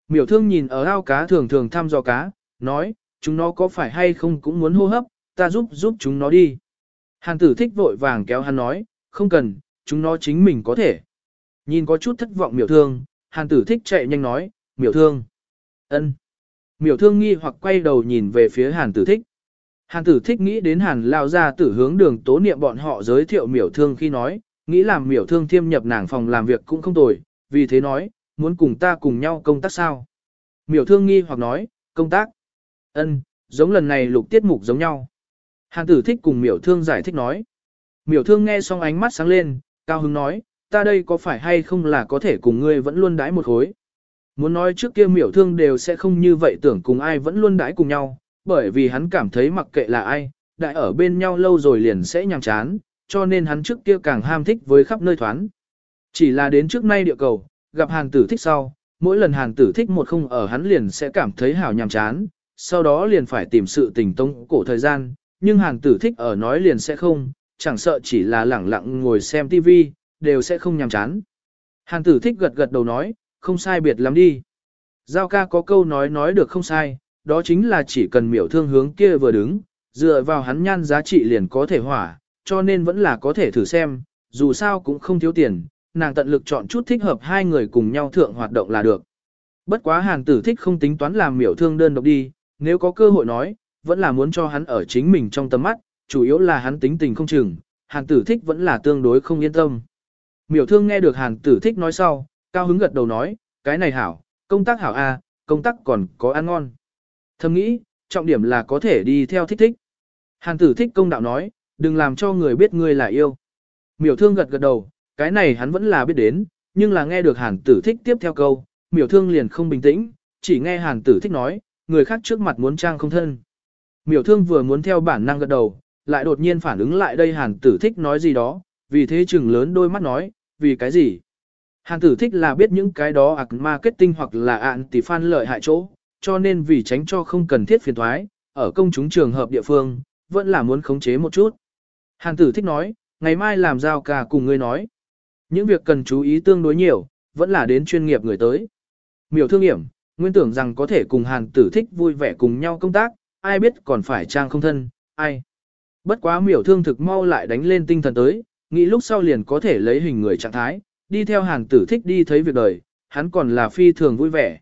Miểu thương nhìn ở ao cá thường thường thăm dò cá, nói, chúng nó có phải hay không cũng muốn hô hấp, ta giúp giúp chúng nó đi. Hàn tử thích vội vàng kéo hắn nói, không cần, chúng nó chính mình có thể. Nhìn có chút thất vọng miểu thương, hàn tử thích chạy nhanh nói, miểu thương. ân. Miểu thương nghi hoặc quay đầu nhìn về phía hàn tử thích. Hàn tử thích nghĩ đến hàn lao ra tử hướng đường tố niệm bọn họ giới thiệu miểu thương khi nói, nghĩ làm miểu thương thiêm nhập nàng phòng làm việc cũng không tồi, vì thế nói, muốn cùng ta cùng nhau công tác sao. Miểu thương nghi hoặc nói, công tác ân, giống lần này lục tiết mục giống nhau. Hàn tử thích cùng miểu thương giải thích nói. Miểu thương nghe xong ánh mắt sáng lên, cao hứng nói, ta đây có phải hay không là có thể cùng ngươi vẫn luôn đãi một khối. Muốn nói trước kia miểu thương đều sẽ không như vậy tưởng cùng ai vẫn luôn đãi cùng nhau, bởi vì hắn cảm thấy mặc kệ là ai, đại ở bên nhau lâu rồi liền sẽ nhàm chán, cho nên hắn trước kia càng ham thích với khắp nơi thoán. Chỉ là đến trước nay địa cầu, gặp hàng tử thích sau, mỗi lần hàng tử thích một không ở hắn liền sẽ cảm thấy hảo nhàm chán, sau đó liền phải tìm sự tình tông cổ thời gian, nhưng hàn tử thích ở nói liền sẽ không, chẳng sợ chỉ là lẳng lặng ngồi xem tivi, đều sẽ không nhàm chán. Hàn tử thích gật gật đầu nói, không sai biệt lắm đi. Giao ca có câu nói nói được không sai, đó chính là chỉ cần miểu thương hướng kia vừa đứng, dựa vào hắn nhan giá trị liền có thể hỏa, cho nên vẫn là có thể thử xem, dù sao cũng không thiếu tiền, nàng tận lực chọn chút thích hợp hai người cùng nhau thượng hoạt động là được. Bất quá hàng tử thích không tính toán làm miểu thương đơn độc đi, nếu có cơ hội nói, vẫn là muốn cho hắn ở chính mình trong tầm mắt, chủ yếu là hắn tính tình không chừng, hàn tử thích vẫn là tương đối không yên tâm. Miểu thương nghe được hàn tử thích nói sau, cao hứng gật đầu nói, cái này hảo, công tác hảo a, công tác còn có ăn ngon. Thầm nghĩ, trọng điểm là có thể đi theo thích thích. Hàn tử thích công đạo nói, đừng làm cho người biết ngươi là yêu. Miểu thương gật gật đầu, cái này hắn vẫn là biết đến, nhưng là nghe được hàn tử thích tiếp theo câu, miểu thương liền không bình tĩnh, chỉ nghe hàn tử thích nói, người khác trước mặt muốn trang không thân. Miểu thương vừa muốn theo bản năng gật đầu, lại đột nhiên phản ứng lại đây hàn tử thích nói gì đó, vì thế chừng lớn đôi mắt nói, vì cái gì? Hàn tử thích là biết những cái đó ạc marketing hoặc là ạn tỷ fan lợi hại chỗ, cho nên vì tránh cho không cần thiết phiền thoái, ở công chúng trường hợp địa phương, vẫn là muốn khống chế một chút. Hàn tử thích nói, ngày mai làm giao cả cùng ngươi nói. Những việc cần chú ý tương đối nhiều, vẫn là đến chuyên nghiệp người tới. Miểu thương hiểm, nguyên tưởng rằng có thể cùng hàn tử thích vui vẻ cùng nhau công tác, ai biết còn phải trang không thân, ai. Bất quá miểu thương thực mau lại đánh lên tinh thần tới, nghĩ lúc sau liền có thể lấy hình người trạng thái, đi theo hàn tử thích đi thấy việc đời, hắn còn là phi thường vui vẻ.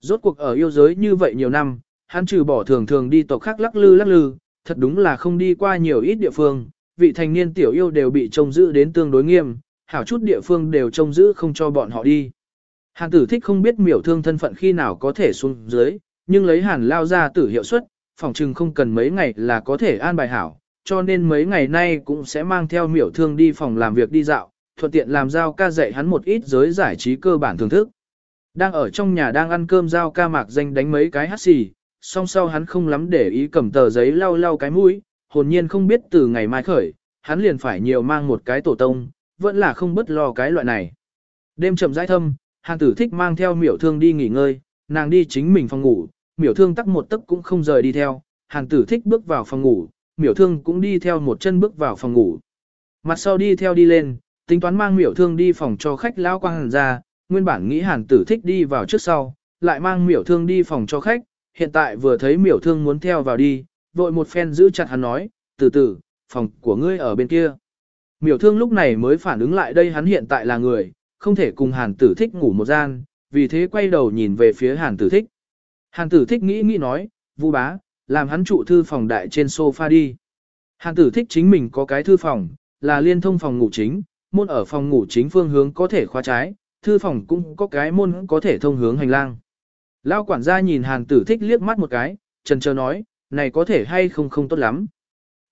Rốt cuộc ở yêu giới như vậy nhiều năm, hắn trừ bỏ thường thường đi tộc khác lắc lư lắc lư, thật đúng là không đi qua nhiều ít địa phương, vị thành niên tiểu yêu đều bị trông giữ đến tương đối nghiêm, hảo chút địa phương đều trông giữ không cho bọn họ đi. Hàn tử thích không biết miểu thương thân phận khi nào có thể xuống dưới, nhưng lấy hàn lao ra tử hiệu suất, phòng trừng không cần mấy ngày là có thể an bài hảo, cho nên mấy ngày nay cũng sẽ mang theo miểu thương đi phòng làm việc đi dạo, thuận tiện làm giao ca dạy hắn một ít giới giải trí cơ bản thưởng thức. Đang ở trong nhà đang ăn cơm giao ca mạc danh đánh mấy cái hát xì, song sau hắn không lắm để ý cầm tờ giấy lau lau cái mũi, hồn nhiên không biết từ ngày mai khởi, hắn liền phải nhiều mang một cái tổ tông, vẫn là không bất lo cái loại này. Đêm chậm rãi thâm, Hàn tử thích mang theo miểu thương đi nghỉ ngơi, nàng đi chính mình phòng ngủ, miểu thương tắc một tấc cũng không rời đi theo, Hàn tử thích bước vào phòng ngủ, miểu thương cũng đi theo một chân bước vào phòng ngủ. Mặt sau đi theo đi lên, tính toán mang miểu thương đi phòng cho khách lão quang hàn ra, nguyên bản nghĩ hàn tử thích đi vào trước sau, lại mang miểu thương đi phòng cho khách, hiện tại vừa thấy miểu thương muốn theo vào đi, vội một phen giữ chặt hắn nói, từ từ, phòng của ngươi ở bên kia. Miểu thương lúc này mới phản ứng lại đây hắn hiện tại là người, không thể cùng hàn tử thích ngủ một gian, vì thế quay đầu nhìn về phía hàn tử thích. Hàn tử thích nghĩ nghĩ nói, vu bá, làm hắn trụ thư phòng đại trên sofa đi. Hàn tử thích chính mình có cái thư phòng, là liên thông phòng ngủ chính, môn ở phòng ngủ chính phương hướng có thể khóa trái, thư phòng cũng có cái môn có thể thông hướng hành lang. Lao quản gia nhìn hàn tử thích liếc mắt một cái, trần trờ nói, này có thể hay không không tốt lắm.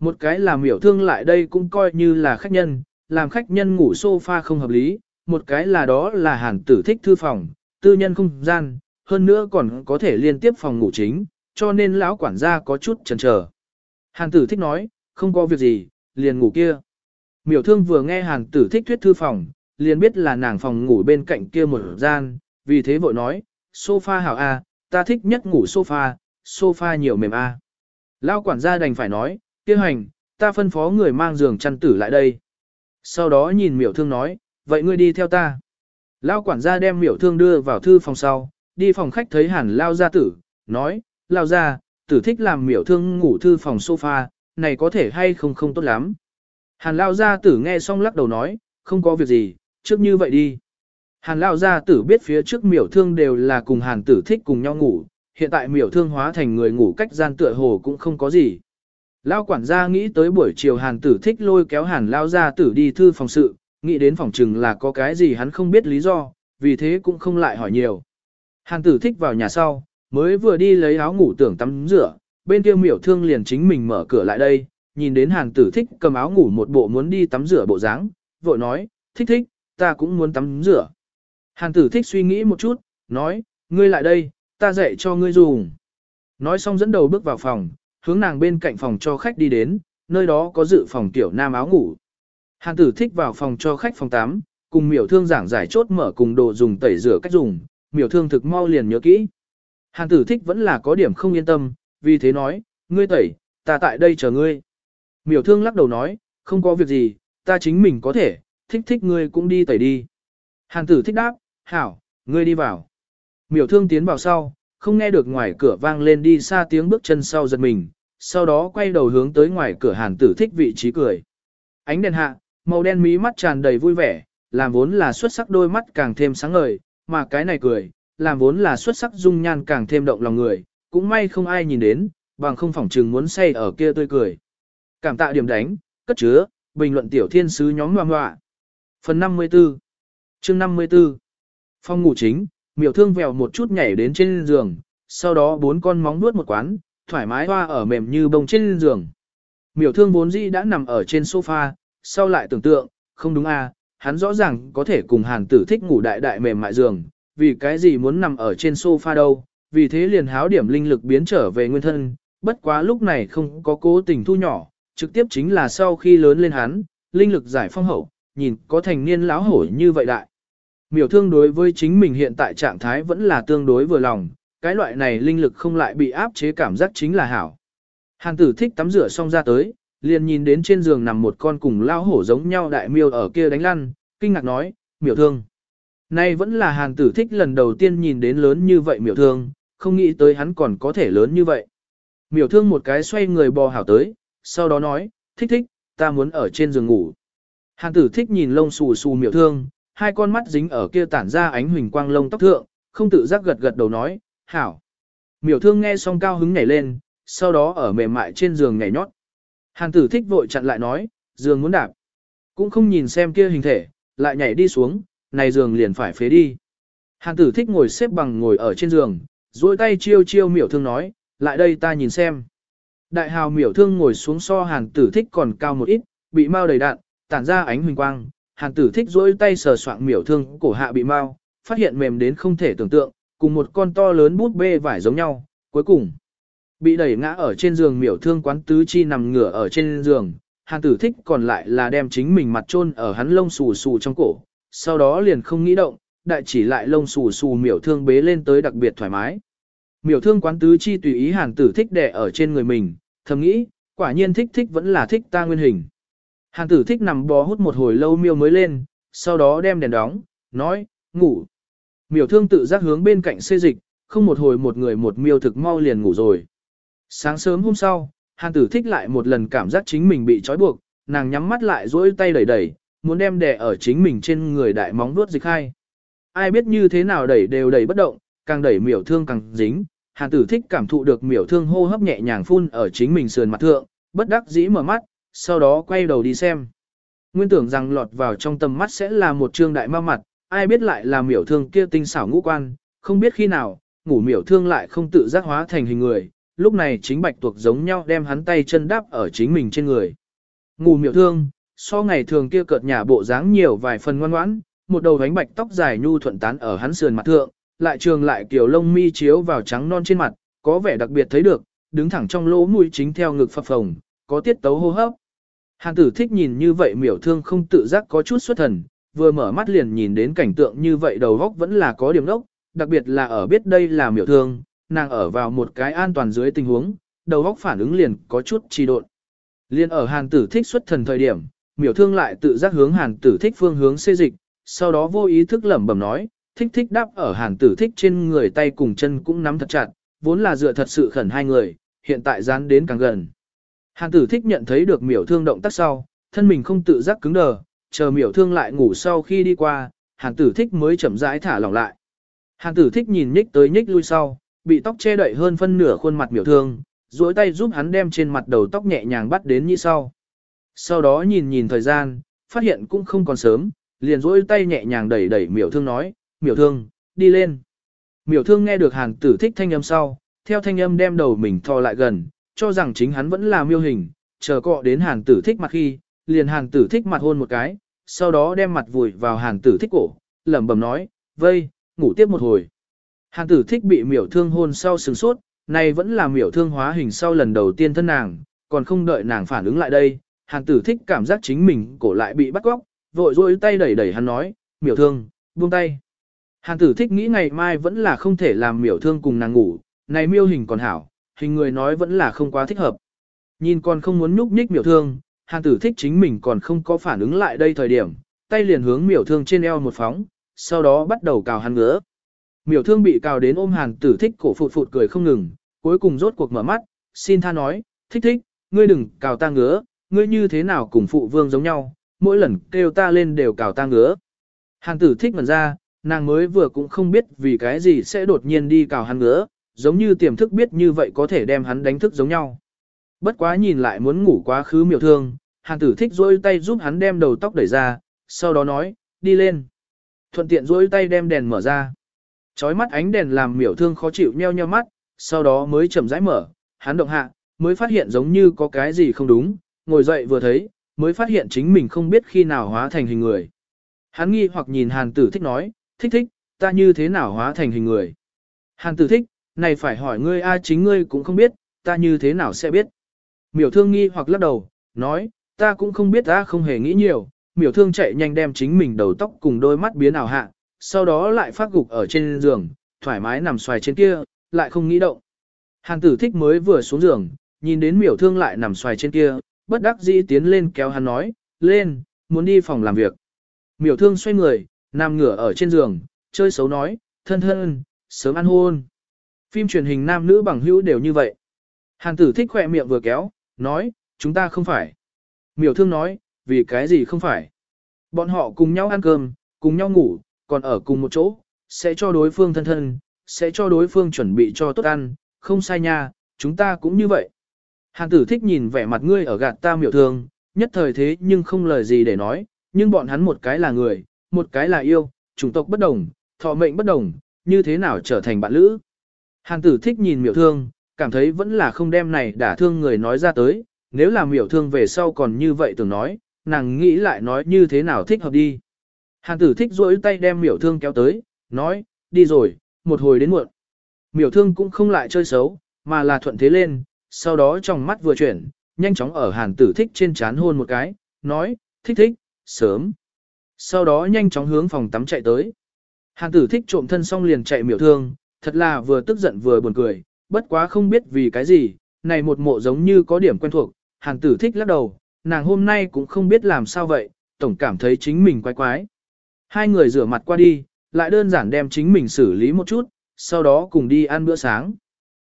Một cái là miểu thương lại đây cũng coi như là khách nhân, làm khách nhân ngủ sofa không hợp lý, một cái là đó là hàn tử thích thư phòng, tư nhân không gian, hơn nữa còn có thể liên tiếp phòng ngủ chính, cho nên lão quản gia có chút chần chờ. Hàn tử thích nói, không có việc gì, liền ngủ kia. Miểu thương vừa nghe hàn tử thích thuyết thư phòng, liền biết là nàng phòng ngủ bên cạnh kia một gian, vì thế vội nói, sofa hảo A, ta thích nhất ngủ sofa, sofa nhiều mềm A. Lão quản gia đành phải nói, kia hành, ta phân phó người mang giường chăn tử lại đây. Sau đó nhìn miểu thương nói, vậy ngươi đi theo ta. Lao quản gia đem miểu thương đưa vào thư phòng sau, đi phòng khách thấy hàn lao gia tử, nói, lao gia, tử thích làm miểu thương ngủ thư phòng sofa, này có thể hay không không tốt lắm. Hàn lao gia tử nghe xong lắc đầu nói, không có việc gì, trước như vậy đi. Hàn lao gia tử biết phía trước miểu thương đều là cùng hàn tử thích cùng nhau ngủ, hiện tại miểu thương hóa thành người ngủ cách gian tựa hồ cũng không có gì. Lao quản gia nghĩ tới buổi chiều hàn tử thích lôi kéo hàn lao gia tử đi thư phòng sự, nghĩ đến phòng trừng là có cái gì hắn không biết lý do, vì thế cũng không lại hỏi nhiều. Hàn tử thích vào nhà sau, mới vừa đi lấy áo ngủ tưởng tắm rửa, bên kia miểu thương liền chính mình mở cửa lại đây, nhìn đến hàn tử thích cầm áo ngủ một bộ muốn đi tắm rửa bộ dáng, vội nói, thích thích, ta cũng muốn tắm rửa. Hàn tử thích suy nghĩ một chút, nói, ngươi lại đây, ta dạy cho ngươi dùng. Nói xong dẫn đầu bước vào phòng, hướng nàng bên cạnh phòng cho khách đi đến, nơi đó có dự phòng tiểu nam áo ngủ. Hàn tử thích vào phòng cho khách phòng 8, cùng miểu thương giảng giải chốt mở cùng đồ dùng tẩy rửa cách dùng, miểu thương thực mau liền nhớ kỹ. Hàn tử thích vẫn là có điểm không yên tâm, vì thế nói, ngươi tẩy, ta tại đây chờ ngươi. Miểu thương lắc đầu nói, không có việc gì, ta chính mình có thể, thích thích ngươi cũng đi tẩy đi. Hàn tử thích đáp, hảo, ngươi đi vào. Miểu thương tiến vào sau, không nghe được ngoài cửa vang lên đi xa tiếng bước chân sau giật mình, sau đó quay đầu hướng tới ngoài cửa hàn tử thích vị trí cười. Ánh đèn hạ, màu đen mí mắt tràn đầy vui vẻ, làm vốn là xuất sắc đôi mắt càng thêm sáng ngời, mà cái này cười, làm vốn là xuất sắc dung nhan càng thêm động lòng người, cũng may không ai nhìn đến, bằng không phỏng trừng muốn say ở kia tươi cười. Cảm tạ điểm đánh, cất chứa, bình luận tiểu thiên sứ nhóm ngoạ ngoạ. Phần 54 chương 54 Phong ngủ chính, miểu thương vèo một chút nhảy đến trên giường, sau đó bốn con móng nuốt một quán, thoải mái hoa ở mềm như bông trên giường. Miểu thương vốn dĩ đã nằm ở trên sofa, sau lại tưởng tượng, không đúng à, hắn rõ ràng có thể cùng hàn tử thích ngủ đại đại mềm mại giường, vì cái gì muốn nằm ở trên sofa đâu, vì thế liền háo điểm linh lực biến trở về nguyên thân, bất quá lúc này không có cố tình thu nhỏ, trực tiếp chính là sau khi lớn lên hắn, linh lực giải phong hậu, nhìn có thành niên láo hổ như vậy đại. Miểu thương đối với chính mình hiện tại trạng thái vẫn là tương đối vừa lòng, cái loại này linh lực không lại bị áp chế cảm giác chính là hảo. Hàn tử thích tắm rửa xong ra tới, liền nhìn đến trên giường nằm một con cùng lao hổ giống nhau đại miêu ở kia đánh lăn, kinh ngạc nói, miểu thương. Nay vẫn là hàn tử thích lần đầu tiên nhìn đến lớn như vậy miểu thương, không nghĩ tới hắn còn có thể lớn như vậy. Miểu thương một cái xoay người bò hảo tới, sau đó nói, thích thích, ta muốn ở trên giường ngủ. Hàn tử thích nhìn lông xù xù miểu thương, hai con mắt dính ở kia tản ra ánh huỳnh quang lông tóc thượng, không tự giác gật gật đầu nói, hảo. Miểu thương nghe xong cao hứng nhảy lên, sau đó ở mềm mại trên giường nhảy nhót. Hàn tử thích vội chặn lại nói, giường muốn đạp. Cũng không nhìn xem kia hình thể, lại nhảy đi xuống, này giường liền phải phế đi. Hàn tử thích ngồi xếp bằng ngồi ở trên giường, duỗi tay chiêu chiêu miểu thương nói, lại đây ta nhìn xem. Đại hào miểu thương ngồi xuống so hàn tử thích còn cao một ít, bị mau đầy đạn, tản ra ánh huỳnh quang. Hàn tử thích duỗi tay sờ soạng miểu thương cổ hạ bị mau, phát hiện mềm đến không thể tưởng tượng, cùng một con to lớn bút bê vải giống nhau. Cuối cùng, bị đẩy ngã ở trên giường miểu thương quán tứ chi nằm ngửa ở trên giường. Hàn tử thích còn lại là đem chính mình mặt chôn ở hắn lông xù xù trong cổ, sau đó liền không nghĩ động, đại chỉ lại lông xù xù miểu thương bế lên tới đặc biệt thoải mái. Miểu thương quán tứ chi tùy ý hàn tử thích đẻ ở trên người mình, thầm nghĩ, quả nhiên thích thích vẫn là thích ta nguyên hình. Hàn tử thích nằm bò hút một hồi lâu miêu mới lên, sau đó đem đèn đóng, nói, ngủ. Miểu thương tự giác hướng bên cạnh xê dịch, không một hồi một người một miêu thực mau liền ngủ rồi. Sáng sớm hôm sau, hàn tử thích lại một lần cảm giác chính mình bị trói buộc, nàng nhắm mắt lại duỗi tay đẩy đẩy, muốn đem đè ở chính mình trên người đại móng vuốt dịch hai. Ai biết như thế nào đẩy đều đẩy bất động, càng đẩy miểu thương càng dính, hàn tử thích cảm thụ được miểu thương hô hấp nhẹ nhàng phun ở chính mình sườn mặt thượng, bất đắc dĩ mở mắt, sau đó quay đầu đi xem. Nguyên tưởng rằng lọt vào trong tầm mắt sẽ là một trương đại ma mặt, ai biết lại là miểu thương kia tinh xảo ngũ quan, không biết khi nào, ngủ miểu thương lại không tự giác hóa thành hình người, lúc này chính bạch tuộc giống nhau đem hắn tay chân đáp ở chính mình trên người. Ngủ miểu thương, so ngày thường kia cợt nhà bộ dáng nhiều vài phần ngoan ngoãn, một đầu bánh bạch tóc dài nhu thuận tán ở hắn sườn mặt thượng, lại trường lại kiểu lông mi chiếu vào trắng non trên mặt, có vẻ đặc biệt thấy được, đứng thẳng trong lỗ mũi chính theo ngực phập phồng, có tiết tấu hô hấp. Hàn tử thích nhìn như vậy miểu thương không tự giác có chút xuất thần, vừa mở mắt liền nhìn đến cảnh tượng như vậy đầu góc vẫn là có điểm đốc, đặc biệt là ở biết đây là miểu thương, nàng ở vào một cái an toàn dưới tình huống, đầu óc phản ứng liền có chút trì độn. Liên ở hàn tử thích xuất thần thời điểm, miểu thương lại tự giác hướng hàn tử thích phương hướng xê dịch, sau đó vô ý thức lẩm bẩm nói, thích thích đáp ở hàn tử thích trên người tay cùng chân cũng nắm thật chặt, vốn là dựa thật sự khẩn hai người, hiện tại dán đến càng gần. Hàn tử thích nhận thấy được miểu thương động tác sau, thân mình không tự giác cứng đờ, chờ miểu thương lại ngủ sau khi đi qua, hàn tử thích mới chậm rãi thả lỏng lại. Hàn tử thích nhìn nhích tới nhích lui sau, bị tóc che đậy hơn phân nửa khuôn mặt miểu thương, duỗi tay giúp hắn đem trên mặt đầu tóc nhẹ nhàng bắt đến như sau. Sau đó nhìn nhìn thời gian, phát hiện cũng không còn sớm, liền duỗi tay nhẹ nhàng đẩy đẩy miểu thương nói, miểu thương, đi lên. Miểu thương nghe được hàn tử thích thanh âm sau, theo thanh âm đem đầu mình thò lại gần, cho rằng chính hắn vẫn là miêu hình, chờ cọ đến hàn tử thích mặt khi, liền hàn tử thích mặt hôn một cái, sau đó đem mặt vùi vào hàn tử thích cổ, lẩm bẩm nói, vây, ngủ tiếp một hồi. Hàn tử thích bị miểu thương hôn sau sừng sốt, này vẫn là miểu thương hóa hình sau lần đầu tiên thân nàng, còn không đợi nàng phản ứng lại đây, hàn tử thích cảm giác chính mình cổ lại bị bắt góc, vội rôi tay đẩy đẩy hắn nói, miểu thương, buông tay. Hàn tử thích nghĩ ngày mai vẫn là không thể làm miểu thương cùng nàng ngủ, này miêu hình còn hảo, hình người nói vẫn là không quá thích hợp. Nhìn còn không muốn nhúc nhích miểu thương, hàn tử thích chính mình còn không có phản ứng lại đây thời điểm, tay liền hướng miểu thương trên eo một phóng, sau đó bắt đầu cào hắn ngứa. Miểu thương bị cào đến ôm hàn tử thích cổ phụt phụt cười không ngừng, cuối cùng rốt cuộc mở mắt, xin tha nói, thích thích, ngươi đừng cào ta ngứa, ngươi như thế nào cùng phụ vương giống nhau, mỗi lần kêu ta lên đều cào ta ngứa. Hàn tử thích mần ra, nàng mới vừa cũng không biết vì cái gì sẽ đột nhiên đi cào hắn ngứa, giống như tiềm thức biết như vậy có thể đem hắn đánh thức giống nhau. Bất quá nhìn lại muốn ngủ quá khứ miểu thương, hàn tử thích dôi tay giúp hắn đem đầu tóc đẩy ra, sau đó nói, đi lên. Thuận tiện dôi tay đem đèn mở ra. Chói mắt ánh đèn làm miểu thương khó chịu nheo nheo mắt, sau đó mới chậm rãi mở, hắn động hạ, mới phát hiện giống như có cái gì không đúng, ngồi dậy vừa thấy, mới phát hiện chính mình không biết khi nào hóa thành hình người. Hắn nghi hoặc nhìn hàn tử thích nói, thích thích, ta như thế nào hóa thành hình người. Hàn tử thích, này phải hỏi ngươi a chính ngươi cũng không biết, ta như thế nào sẽ biết. Miểu thương nghi hoặc lắc đầu, nói, ta cũng không biết ta không hề nghĩ nhiều, miểu thương chạy nhanh đem chính mình đầu tóc cùng đôi mắt biến ảo hạ, sau đó lại phát gục ở trên giường, thoải mái nằm xoài trên kia, lại không nghĩ động. Hàn tử thích mới vừa xuống giường, nhìn đến miểu thương lại nằm xoài trên kia, bất đắc dĩ tiến lên kéo hắn nói, lên, muốn đi phòng làm việc. Miểu thương xoay người, nằm ngửa ở trên giường, chơi xấu nói, thân thân, sớm ăn hôn. Phim truyền hình nam nữ bằng hữu đều như vậy. Hàn tử thích khỏe miệng vừa kéo, nói, chúng ta không phải. Miểu thương nói, vì cái gì không phải. Bọn họ cùng nhau ăn cơm, cùng nhau ngủ, còn ở cùng một chỗ, sẽ cho đối phương thân thân, sẽ cho đối phương chuẩn bị cho tốt ăn, không sai nha, chúng ta cũng như vậy. Hàn tử thích nhìn vẻ mặt ngươi ở gạt ta miểu thương, nhất thời thế nhưng không lời gì để nói, nhưng bọn hắn một cái là người, một cái là yêu, chủng tộc bất đồng, thọ mệnh bất đồng, như thế nào trở thành bạn lữ. Hàn tử thích nhìn miểu thương, cảm thấy vẫn là không đem này đả thương người nói ra tới, nếu là miểu thương về sau còn như vậy tưởng nói, nàng nghĩ lại nói như thế nào thích hợp đi. Hàn tử thích rỗi tay đem miểu thương kéo tới, nói, đi rồi, một hồi đến muộn. Miểu thương cũng không lại chơi xấu, mà là thuận thế lên, sau đó trong mắt vừa chuyển, nhanh chóng ở hàn tử thích trên chán hôn một cái, nói, thích thích, sớm. Sau đó nhanh chóng hướng phòng tắm chạy tới. Hàn tử thích trộm thân xong liền chạy miểu thương, thật là vừa tức giận vừa buồn cười, bất quá không biết vì cái gì, này một mộ giống như có điểm quen thuộc, hàn tử thích lắc đầu, nàng hôm nay cũng không biết làm sao vậy, tổng cảm thấy chính mình quái quái. Hai người rửa mặt qua đi, lại đơn giản đem chính mình xử lý một chút, sau đó cùng đi ăn bữa sáng.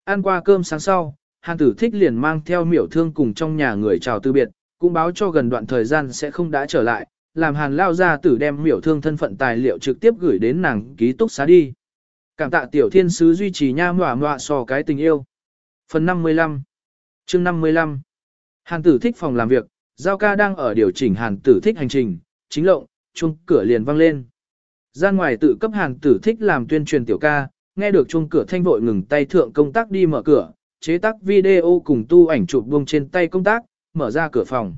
Ăn qua cơm sáng sau, hàn tử thích liền mang theo miểu thương cùng trong nhà người chào từ biệt, cũng báo cho gần đoạn thời gian sẽ không đã trở lại, làm hàn lao ra tử đem miểu thương thân phận tài liệu trực tiếp gửi đến nàng ký túc xá đi. Cảm tạ tiểu thiên sứ duy trì nha ngọa mọa so cái tình yêu. Phần 55 chương 55 Hàn tử thích phòng làm việc, Giao ca đang ở điều chỉnh hàn tử thích hành trình, chính lộng, chuông cửa liền vang lên. Gian ngoài tự cấp hàng tử thích làm tuyên truyền tiểu ca, nghe được chuông cửa thanh vội ngừng tay thượng công tác đi mở cửa, chế tác video cùng tu ảnh chụp buông trên tay công tác, mở ra cửa phòng.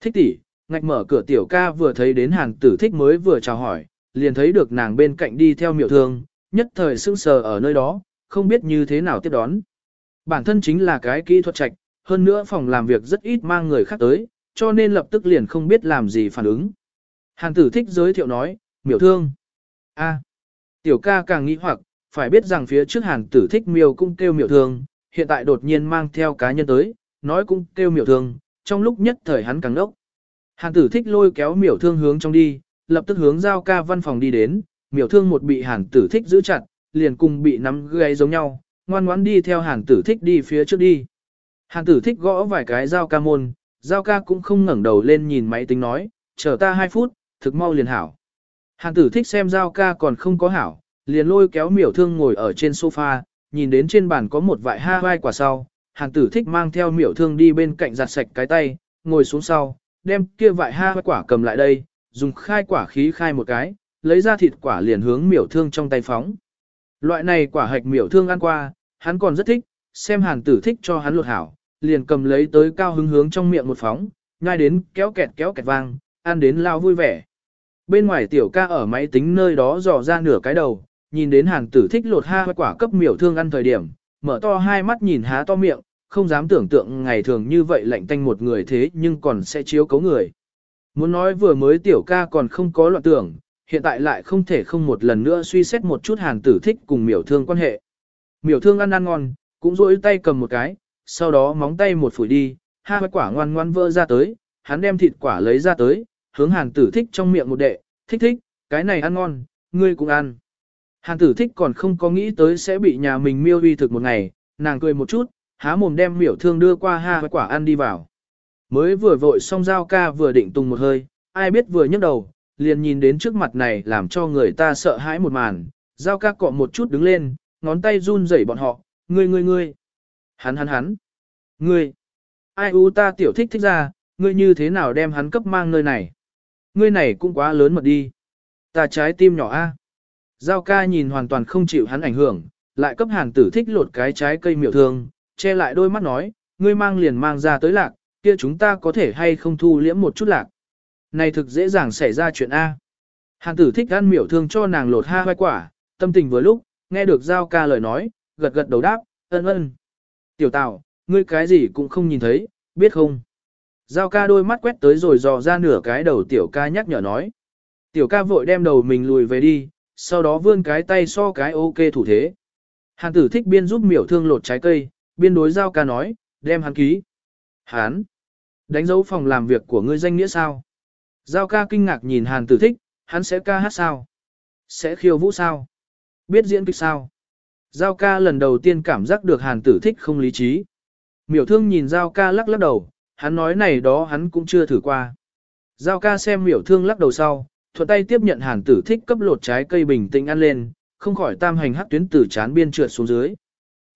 Thích tỷ, ngạch mở cửa tiểu ca vừa thấy đến hàng tử thích mới vừa chào hỏi, liền thấy được nàng bên cạnh đi theo miệu thương, nhất thời sững sờ ở nơi đó, không biết như thế nào tiếp đón. Bản thân chính là cái kỹ thuật trạch, hơn nữa phòng làm việc rất ít mang người khác tới, cho nên lập tức liền không biết làm gì phản ứng. Hàn tử thích giới thiệu nói, miểu thương. a tiểu ca càng nghĩ hoặc, phải biết rằng phía trước hàn tử thích miêu cũng kêu miểu thương, hiện tại đột nhiên mang theo cá nhân tới, nói cũng kêu miểu thương, trong lúc nhất thời hắn càng đốc. Hàn tử thích lôi kéo miểu thương hướng trong đi, lập tức hướng giao ca văn phòng đi đến, miểu thương một bị hàn tử thích giữ chặt, liền cùng bị nắm gáy giống nhau, ngoan ngoãn đi theo hàn tử thích đi phía trước đi. Hàn tử thích gõ vài cái giao ca môn, giao ca cũng không ngẩng đầu lên nhìn máy tính nói, chờ ta 2 phút, thực mau liền hảo. Hàn tử thích xem giao ca còn không có hảo, liền lôi kéo miểu thương ngồi ở trên sofa, nhìn đến trên bàn có một vại ha vai quả sau. Hàn tử thích mang theo miểu thương đi bên cạnh giặt sạch cái tay, ngồi xuống sau, đem kia vại ha vai quả cầm lại đây, dùng khai quả khí khai một cái, lấy ra thịt quả liền hướng miểu thương trong tay phóng. Loại này quả hạch miểu thương ăn qua, hắn còn rất thích, xem hàn tử thích cho hắn lột hảo, liền cầm lấy tới cao hứng hướng trong miệng một phóng, ngay đến kéo kẹt kéo kẹt vang, ăn đến lao vui vẻ. Bên ngoài tiểu ca ở máy tính nơi đó dò ra nửa cái đầu, nhìn đến hàn tử thích lột ha quả cấp miểu thương ăn thời điểm, mở to hai mắt nhìn há to miệng, không dám tưởng tượng ngày thường như vậy lạnh tanh một người thế nhưng còn sẽ chiếu cấu người. Muốn nói vừa mới tiểu ca còn không có loạn tưởng, hiện tại lại không thể không một lần nữa suy xét một chút hàn tử thích cùng miểu thương quan hệ. Miểu thương ăn ăn ngon, cũng rỗi tay cầm một cái, sau đó móng tay một phủi đi, ha quả ngoan ngoan vỡ ra tới, hắn đem thịt quả lấy ra tới, hướng hàn tử thích trong miệng một đệ, thích thích, cái này ăn ngon, ngươi cũng ăn. Hàn tử thích còn không có nghĩ tới sẽ bị nhà mình miêu uy thực một ngày, nàng cười một chút, há mồm đem miểu thương đưa qua ha quả ăn đi vào. Mới vừa vội xong giao ca vừa định tung một hơi, ai biết vừa nhấc đầu, liền nhìn đến trước mặt này làm cho người ta sợ hãi một màn, giao ca cọ một chút đứng lên, ngón tay run rẩy bọn họ, ngươi ngươi ngươi, hắn hắn hắn, ngươi, ai u ta tiểu thích thích ra, ngươi như thế nào đem hắn cấp mang nơi này. Ngươi này cũng quá lớn mật đi. Ta trái tim nhỏ a. Giao ca nhìn hoàn toàn không chịu hắn ảnh hưởng, lại cấp hàng tử thích lột cái trái cây miệu thương, che lại đôi mắt nói, ngươi mang liền mang ra tới lạc, kia chúng ta có thể hay không thu liễm một chút lạc. Này thực dễ dàng xảy ra chuyện A. Hàng tử thích ăn miểu thương cho nàng lột ha hoai quả, tâm tình vừa lúc, nghe được giao ca lời nói, gật gật đầu đáp, ân ân. Tiểu tạo, ngươi cái gì cũng không nhìn thấy, biết không? Giao ca đôi mắt quét tới rồi dò ra nửa cái đầu tiểu ca nhắc nhở nói. Tiểu ca vội đem đầu mình lùi về đi, sau đó vươn cái tay so cái ok thủ thế. Hàn tử thích biên giúp miểu thương lột trái cây, biên đối giao ca nói, đem hắn ký. Hán! Đánh dấu phòng làm việc của ngươi danh nghĩa sao? Giao ca kinh ngạc nhìn hàn tử thích, hắn sẽ ca hát sao? Sẽ khiêu vũ sao? Biết diễn kịch sao? Giao ca lần đầu tiên cảm giác được hàn tử thích không lý trí. Miểu thương nhìn Giao ca lắc lắc đầu, hắn nói này đó hắn cũng chưa thử qua. Giao ca xem miểu thương lắc đầu sau, thuận tay tiếp nhận hàn tử thích cấp lột trái cây bình tĩnh ăn lên, không khỏi tam hành hắc tuyến tử chán biên trượt xuống dưới.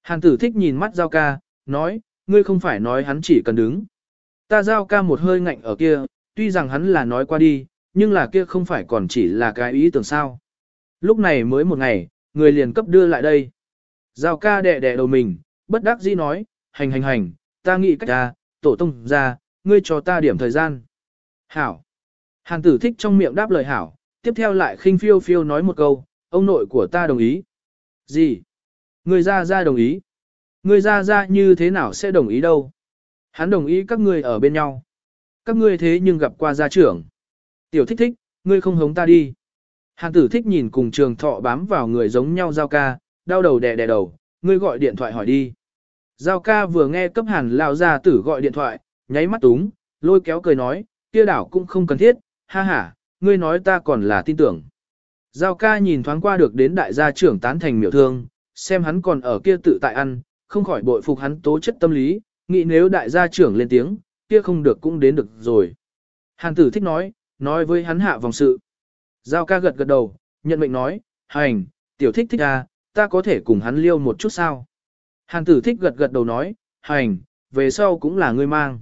Hàn tử thích nhìn mắt Giao ca, nói, ngươi không phải nói hắn chỉ cần đứng. Ta Giao ca một hơi ngạnh ở kia, tuy rằng hắn là nói qua đi, nhưng là kia không phải còn chỉ là cái ý tưởng sao. Lúc này mới một ngày, người liền cấp đưa lại đây. Giao ca đẻ đẻ đầu mình, bất đắc dĩ nói, hành hành hành, ta nghĩ cách ra, tổ tông ra, ngươi cho ta điểm thời gian. Hảo. Hàn tử thích trong miệng đáp lời hảo, tiếp theo lại khinh phiêu phiêu nói một câu, ông nội của ta đồng ý. Gì? Ngươi ra ra đồng ý. Ngươi ra ra như thế nào sẽ đồng ý đâu? Hắn đồng ý các ngươi ở bên nhau. Các ngươi thế nhưng gặp qua gia trưởng. Tiểu thích thích, ngươi không hống ta đi. Hàn tử thích nhìn cùng trường thọ bám vào người giống nhau giao ca, đau đầu đè đè đầu, ngươi gọi điện thoại hỏi đi. Giao ca vừa nghe cấp hàn lao ra tử gọi điện thoại, nháy mắt túng, lôi kéo cười nói, kia đảo cũng không cần thiết, ha ha, ngươi nói ta còn là tin tưởng. Giao ca nhìn thoáng qua được đến đại gia trưởng tán thành miểu thương, xem hắn còn ở kia tự tại ăn, không khỏi bội phục hắn tố chất tâm lý, nghĩ nếu đại gia trưởng lên tiếng, kia không được cũng đến được rồi. Hàn tử thích nói, nói với hắn hạ vòng sự. Giao ca gật gật đầu, nhận mệnh nói, hành, tiểu thích thích à, ta có thể cùng hắn liêu một chút sao. Hàn tử thích gật gật đầu nói, hành, về sau cũng là ngươi mang.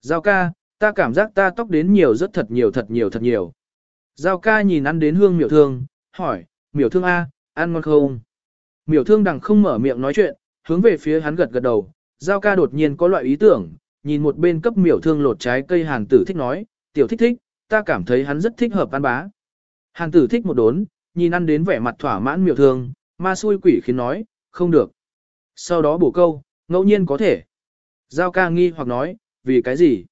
Giao ca, ta cảm giác ta tóc đến nhiều rất thật nhiều thật nhiều thật nhiều. Giao ca nhìn ăn đến hương miểu thương, hỏi, miểu thương A, ăn ngon không? Miểu thương đằng không mở miệng nói chuyện, hướng về phía hắn gật gật đầu. Giao ca đột nhiên có loại ý tưởng, nhìn một bên cấp miểu thương lột trái cây hàn tử thích nói, tiểu thích thích, ta cảm thấy hắn rất thích hợp ăn bá. Hàn tử thích một đốn, nhìn ăn đến vẻ mặt thỏa mãn miểu thương, ma xui quỷ khiến nói, không được. Sau đó bổ câu, ngẫu nhiên có thể. Giao ca nghi hoặc nói, vì cái gì?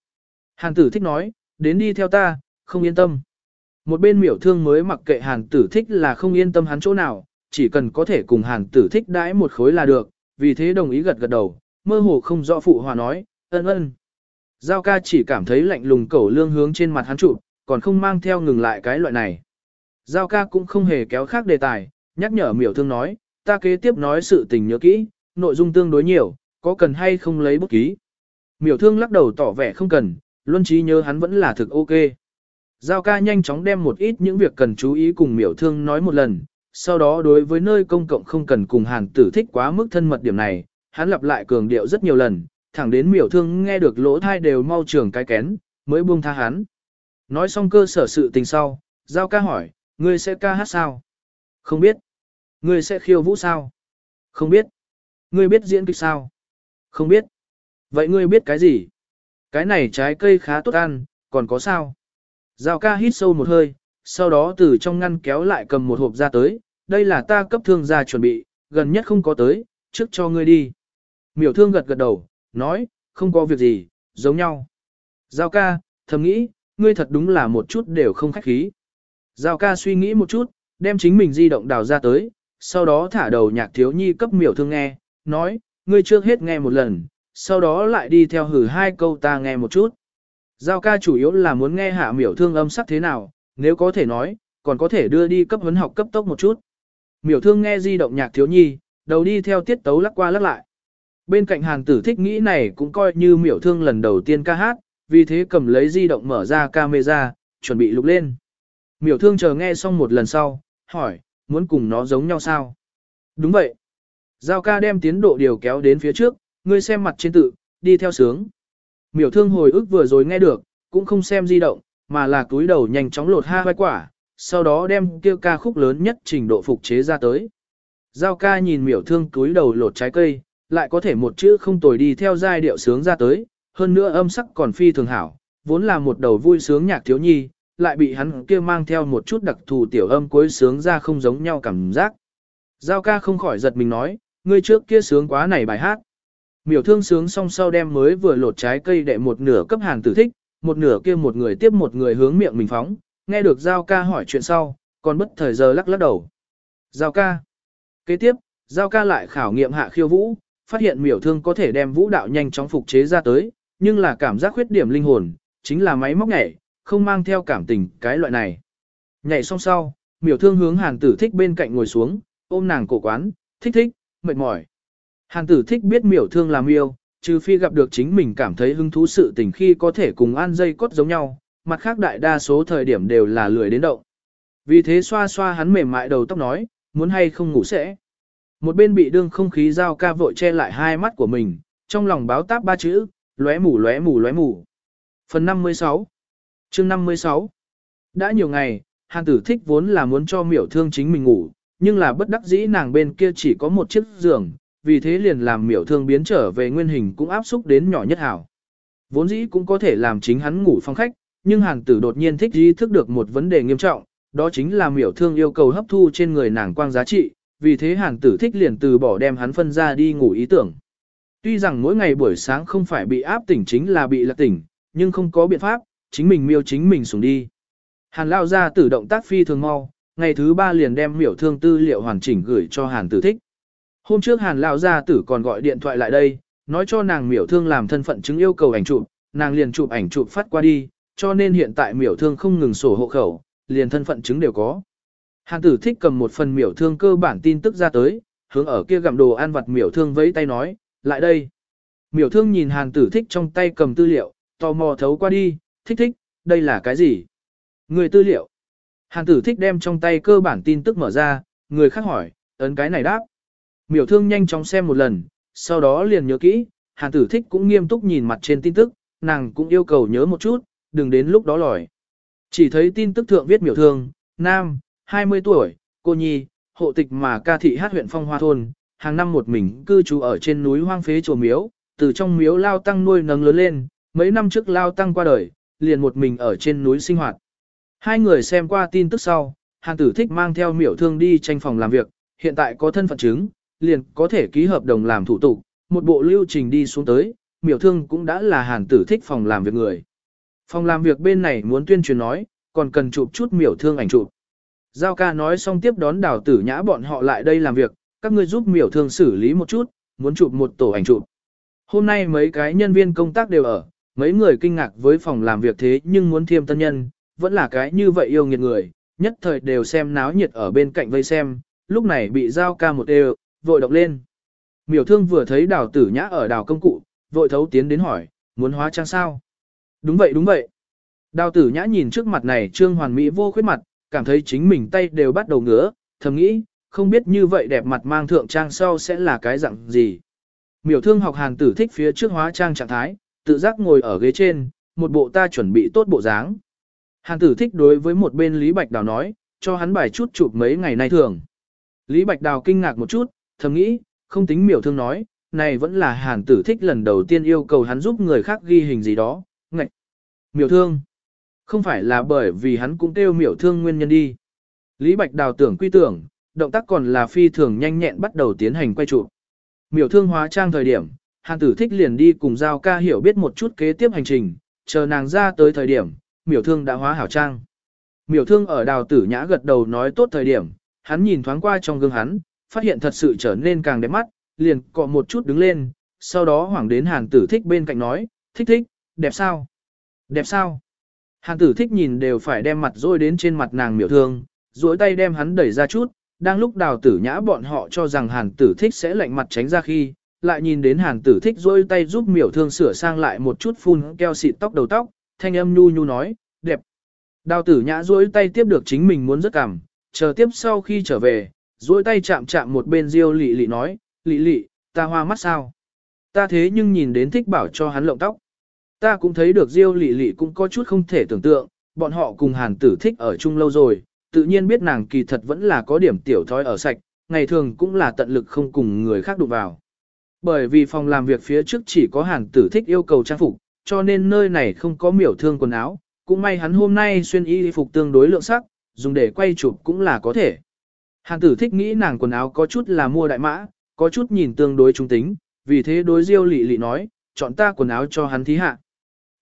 Hàn tử thích nói, đến đi theo ta, không yên tâm. Một bên miểu thương mới mặc kệ hàn tử thích là không yên tâm hắn chỗ nào, chỉ cần có thể cùng hàn tử thích đãi một khối là được, vì thế đồng ý gật gật đầu, mơ hồ không rõ phụ hòa nói, ân ân. Giao ca chỉ cảm thấy lạnh lùng cẩu lương hướng trên mặt hắn trụ, còn không mang theo ngừng lại cái loại này. Giao ca cũng không hề kéo khác đề tài, nhắc nhở miểu thương nói, ta kế tiếp nói sự tình nhớ kỹ, nội dung tương đối nhiều, có cần hay không lấy bút ký. Miểu thương lắc đầu tỏ vẻ không cần, luân trí nhớ hắn vẫn là thực ok. Giao ca nhanh chóng đem một ít những việc cần chú ý cùng miểu thương nói một lần, sau đó đối với nơi công cộng không cần cùng hàn tử thích quá mức thân mật điểm này, hắn lặp lại cường điệu rất nhiều lần, thẳng đến miểu thương nghe được lỗ thai đều mau trường cái kén, mới buông tha hắn. Nói xong cơ sở sự tình sau, Giao ca hỏi, ngươi sẽ ca hát sao? Không biết. Ngươi sẽ khiêu vũ sao? Không biết. Ngươi biết diễn kịch sao? Không biết. Vậy ngươi biết cái gì? Cái này trái cây khá tốt ăn, còn có sao? Giao ca hít sâu một hơi, sau đó từ trong ngăn kéo lại cầm một hộp ra tới, đây là ta cấp thương gia chuẩn bị, gần nhất không có tới, trước cho ngươi đi. Miểu thương gật gật đầu, nói, không có việc gì, giống nhau. Giao ca, thầm nghĩ, ngươi thật đúng là một chút đều không khách khí. Giao ca suy nghĩ một chút, đem chính mình di động đào ra tới, sau đó thả đầu nhạc thiếu nhi cấp miểu thương nghe, nói, ngươi trước hết nghe một lần, sau đó lại đi theo hử hai câu ta nghe một chút. Giao ca chủ yếu là muốn nghe hạ miểu thương âm sắc thế nào, nếu có thể nói, còn có thể đưa đi cấp vấn học cấp tốc một chút. Miểu thương nghe di động nhạc thiếu nhi, đầu đi theo tiết tấu lắc qua lắc lại. Bên cạnh hàng tử thích nghĩ này cũng coi như miểu thương lần đầu tiên ca hát, vì thế cầm lấy di động mở ra camera, chuẩn bị lục lên. Miểu thương chờ nghe xong một lần sau, hỏi, muốn cùng nó giống nhau sao? Đúng vậy. Giao ca đem tiến độ điều kéo đến phía trước, ngươi xem mặt trên tự, đi theo sướng. Miểu thương hồi ức vừa rồi nghe được, cũng không xem di động, mà là túi đầu nhanh chóng lột ha vai quả, sau đó đem kêu ca khúc lớn nhất trình độ phục chế ra tới. Giao ca nhìn miểu thương túi đầu lột trái cây, lại có thể một chữ không tồi đi theo giai điệu sướng ra tới, hơn nữa âm sắc còn phi thường hảo, vốn là một đầu vui sướng nhạc thiếu nhi, lại bị hắn kia mang theo một chút đặc thù tiểu âm cuối sướng ra không giống nhau cảm giác. Giao ca không khỏi giật mình nói, ngươi trước kia sướng quá này bài hát. Miểu thương sướng xong sau đem mới vừa lột trái cây đệ một nửa cấp hàng tử thích, một nửa kia một người tiếp một người hướng miệng mình phóng, nghe được Giao ca hỏi chuyện sau, còn bất thời giờ lắc lắc đầu. Giao ca. Kế tiếp, Giao ca lại khảo nghiệm hạ khiêu vũ, phát hiện miểu thương có thể đem vũ đạo nhanh chóng phục chế ra tới, nhưng là cảm giác khuyết điểm linh hồn, chính là máy móc nhảy, không mang theo cảm tình cái loại này. Nhảy xong sau, miểu thương hướng hàng tử thích bên cạnh ngồi xuống, ôm nàng cổ quán, thích thích, mệt mỏi. Hàn tử thích biết miểu thương làm yêu, trừ phi gặp được chính mình cảm thấy hứng thú sự tình khi có thể cùng an dây cốt giống nhau, mặt khác đại đa số thời điểm đều là lười đến động. Vì thế xoa xoa hắn mềm mại đầu tóc nói, muốn hay không ngủ sẽ. Một bên bị đương không khí giao ca vội che lại hai mắt của mình, trong lòng báo táp ba chữ, lóe mù lóe mù lóe mù. Phần 56 chương 56 Đã nhiều ngày, hàn tử thích vốn là muốn cho miểu thương chính mình ngủ, nhưng là bất đắc dĩ nàng bên kia chỉ có một chiếc giường, vì thế liền làm miểu thương biến trở về nguyên hình cũng áp xúc đến nhỏ nhất hảo. Vốn dĩ cũng có thể làm chính hắn ngủ phòng khách, nhưng hàn tử đột nhiên thích ý thức được một vấn đề nghiêm trọng, đó chính là miểu thương yêu cầu hấp thu trên người nàng quang giá trị, vì thế hàn tử thích liền từ bỏ đem hắn phân ra đi ngủ ý tưởng. Tuy rằng mỗi ngày buổi sáng không phải bị áp tỉnh chính là bị lạc tỉnh, nhưng không có biện pháp, chính mình miêu chính mình xuống đi. Hàn lao ra tử động tác phi thường mau, ngày thứ ba liền đem miểu thương tư liệu hoàn chỉnh gửi cho hàn tử thích. Hôm trước hàn Lão gia tử còn gọi điện thoại lại đây, nói cho nàng miểu thương làm thân phận chứng yêu cầu ảnh chụp, nàng liền chụp ảnh chụp phát qua đi, cho nên hiện tại miểu thương không ngừng sổ hộ khẩu, liền thân phận chứng đều có. Hàn tử thích cầm một phần miểu thương cơ bản tin tức ra tới, hướng ở kia gặm đồ ăn vặt miểu thương vẫy tay nói, lại đây. Miểu thương nhìn hàn tử thích trong tay cầm tư liệu, tò mò thấu qua đi, thích thích, đây là cái gì? Người tư liệu. Hàn tử thích đem trong tay cơ bản tin tức mở ra, người khác hỏi, ấn cái này đáp. Miểu thương nhanh chóng xem một lần, sau đó liền nhớ kỹ, hàn tử thích cũng nghiêm túc nhìn mặt trên tin tức, nàng cũng yêu cầu nhớ một chút, đừng đến lúc đó lòi. Chỉ thấy tin tức thượng viết miểu thương, nam, 20 tuổi, cô nhi, hộ tịch mà ca thị hát huyện phong hoa thôn, hàng năm một mình cư trú ở trên núi hoang phế chùa miếu, từ trong miếu lao tăng nuôi nấng lớn lên, mấy năm trước lao tăng qua đời, liền một mình ở trên núi sinh hoạt. Hai người xem qua tin tức sau, hàng tử thích mang theo miểu thương đi tranh phòng làm việc, hiện tại có thân phận chứng, liền có thể ký hợp đồng làm thủ tục, một bộ lưu trình đi xuống tới, miểu thương cũng đã là hàn tử thích phòng làm việc người. Phòng làm việc bên này muốn tuyên truyền nói, còn cần chụp chút miểu thương ảnh chụp. Giao ca nói xong tiếp đón đào tử nhã bọn họ lại đây làm việc, các ngươi giúp miểu thương xử lý một chút, muốn chụp một tổ ảnh chụp. Hôm nay mấy cái nhân viên công tác đều ở, mấy người kinh ngạc với phòng làm việc thế nhưng muốn thiêm tân nhân, vẫn là cái như vậy yêu nghiệt người, nhất thời đều xem náo nhiệt ở bên cạnh vây xem, lúc này bị giao ca một đều, vội động lên. Miểu thương vừa thấy đào tử nhã ở đào công cụ, vội thấu tiến đến hỏi, muốn hóa trang sao? Đúng vậy đúng vậy. Đào tử nhã nhìn trước mặt này trương hoàn mỹ vô khuyết mặt, cảm thấy chính mình tay đều bắt đầu ngứa, thầm nghĩ, không biết như vậy đẹp mặt mang thượng trang sau sẽ là cái dạng gì. Miểu thương học hàng tử thích phía trước hóa trang trạng thái, tự giác ngồi ở ghế trên, một bộ ta chuẩn bị tốt bộ dáng. Hàn tử thích đối với một bên Lý Bạch Đào nói, cho hắn bài chút chụp mấy ngày nay thường. Lý Bạch Đào kinh ngạc một chút, thầm nghĩ, không tính miểu thương nói, này vẫn là hàn tử thích lần đầu tiên yêu cầu hắn giúp người khác ghi hình gì đó, ngạch. Miểu thương. Không phải là bởi vì hắn cũng kêu miểu thương nguyên nhân đi. Lý Bạch Đào tưởng quy tưởng, động tác còn là phi thường nhanh nhẹn bắt đầu tiến hành quay chụp. Miểu thương hóa trang thời điểm, hàn tử thích liền đi cùng giao ca hiểu biết một chút kế tiếp hành trình, chờ nàng ra tới thời điểm, miểu thương đã hóa hảo trang. Miểu thương ở đào tử nhã gật đầu nói tốt thời điểm, hắn nhìn thoáng qua trong gương hắn, phát hiện thật sự trở nên càng đẹp mắt, liền cọ một chút đứng lên, sau đó hoảng đến hàn tử thích bên cạnh nói, thích thích, đẹp sao? Đẹp sao? Hàn tử thích nhìn đều phải đem mặt rôi đến trên mặt nàng miểu thương, duỗi tay đem hắn đẩy ra chút, đang lúc đào tử nhã bọn họ cho rằng hàn tử thích sẽ lạnh mặt tránh ra khi, lại nhìn đến hàn tử thích duỗi tay giúp miểu thương sửa sang lại một chút phun keo xịt tóc đầu tóc, thanh âm nhu nhu nói, đẹp. Đào tử nhã duỗi tay tiếp được chính mình muốn rất cảm, chờ tiếp sau khi trở về, duỗi tay chạm chạm một bên diêu lị lị nói, lị lị, ta hoa mắt sao? Ta thế nhưng nhìn đến thích bảo cho hắn lộng tóc. Ta cũng thấy được diêu lị lị cũng có chút không thể tưởng tượng, bọn họ cùng hàn tử thích ở chung lâu rồi, tự nhiên biết nàng kỳ thật vẫn là có điểm tiểu thói ở sạch, ngày thường cũng là tận lực không cùng người khác đụng vào. Bởi vì phòng làm việc phía trước chỉ có hàn tử thích yêu cầu trang phục, cho nên nơi này không có miểu thương quần áo, cũng may hắn hôm nay xuyên y phục tương đối lượng sắc, dùng để quay chụp cũng là có thể. Hàn tử thích nghĩ nàng quần áo có chút là mua đại mã, có chút nhìn tương đối trung tính, vì thế đối Diêu Lệ Lệ nói, chọn ta quần áo cho hắn thí hạ.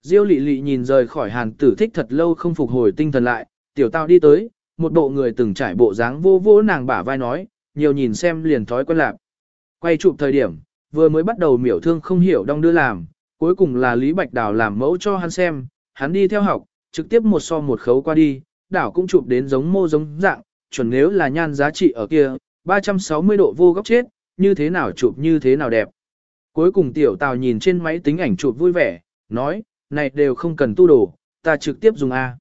Diêu Lệ Lệ nhìn rời khỏi Hàn tử thích thật lâu không phục hồi tinh thần lại, tiểu tao đi tới, một bộ người từng trải bộ dáng vô vô nàng bả vai nói, nhiều nhìn xem liền thói quen lạc. Quay chụp thời điểm, vừa mới bắt đầu miểu thương không hiểu đong đưa làm, cuối cùng là Lý Bạch Đào làm mẫu cho hắn xem, hắn đi theo học, trực tiếp một so một khấu qua đi, đảo cũng chụp đến giống mô giống dạng, chuẩn nếu là nhan giá trị ở kia, 360 độ vô góc chết, như thế nào chụp như thế nào đẹp. Cuối cùng tiểu tào nhìn trên máy tính ảnh chụp vui vẻ, nói, này đều không cần tu đồ, ta trực tiếp dùng A.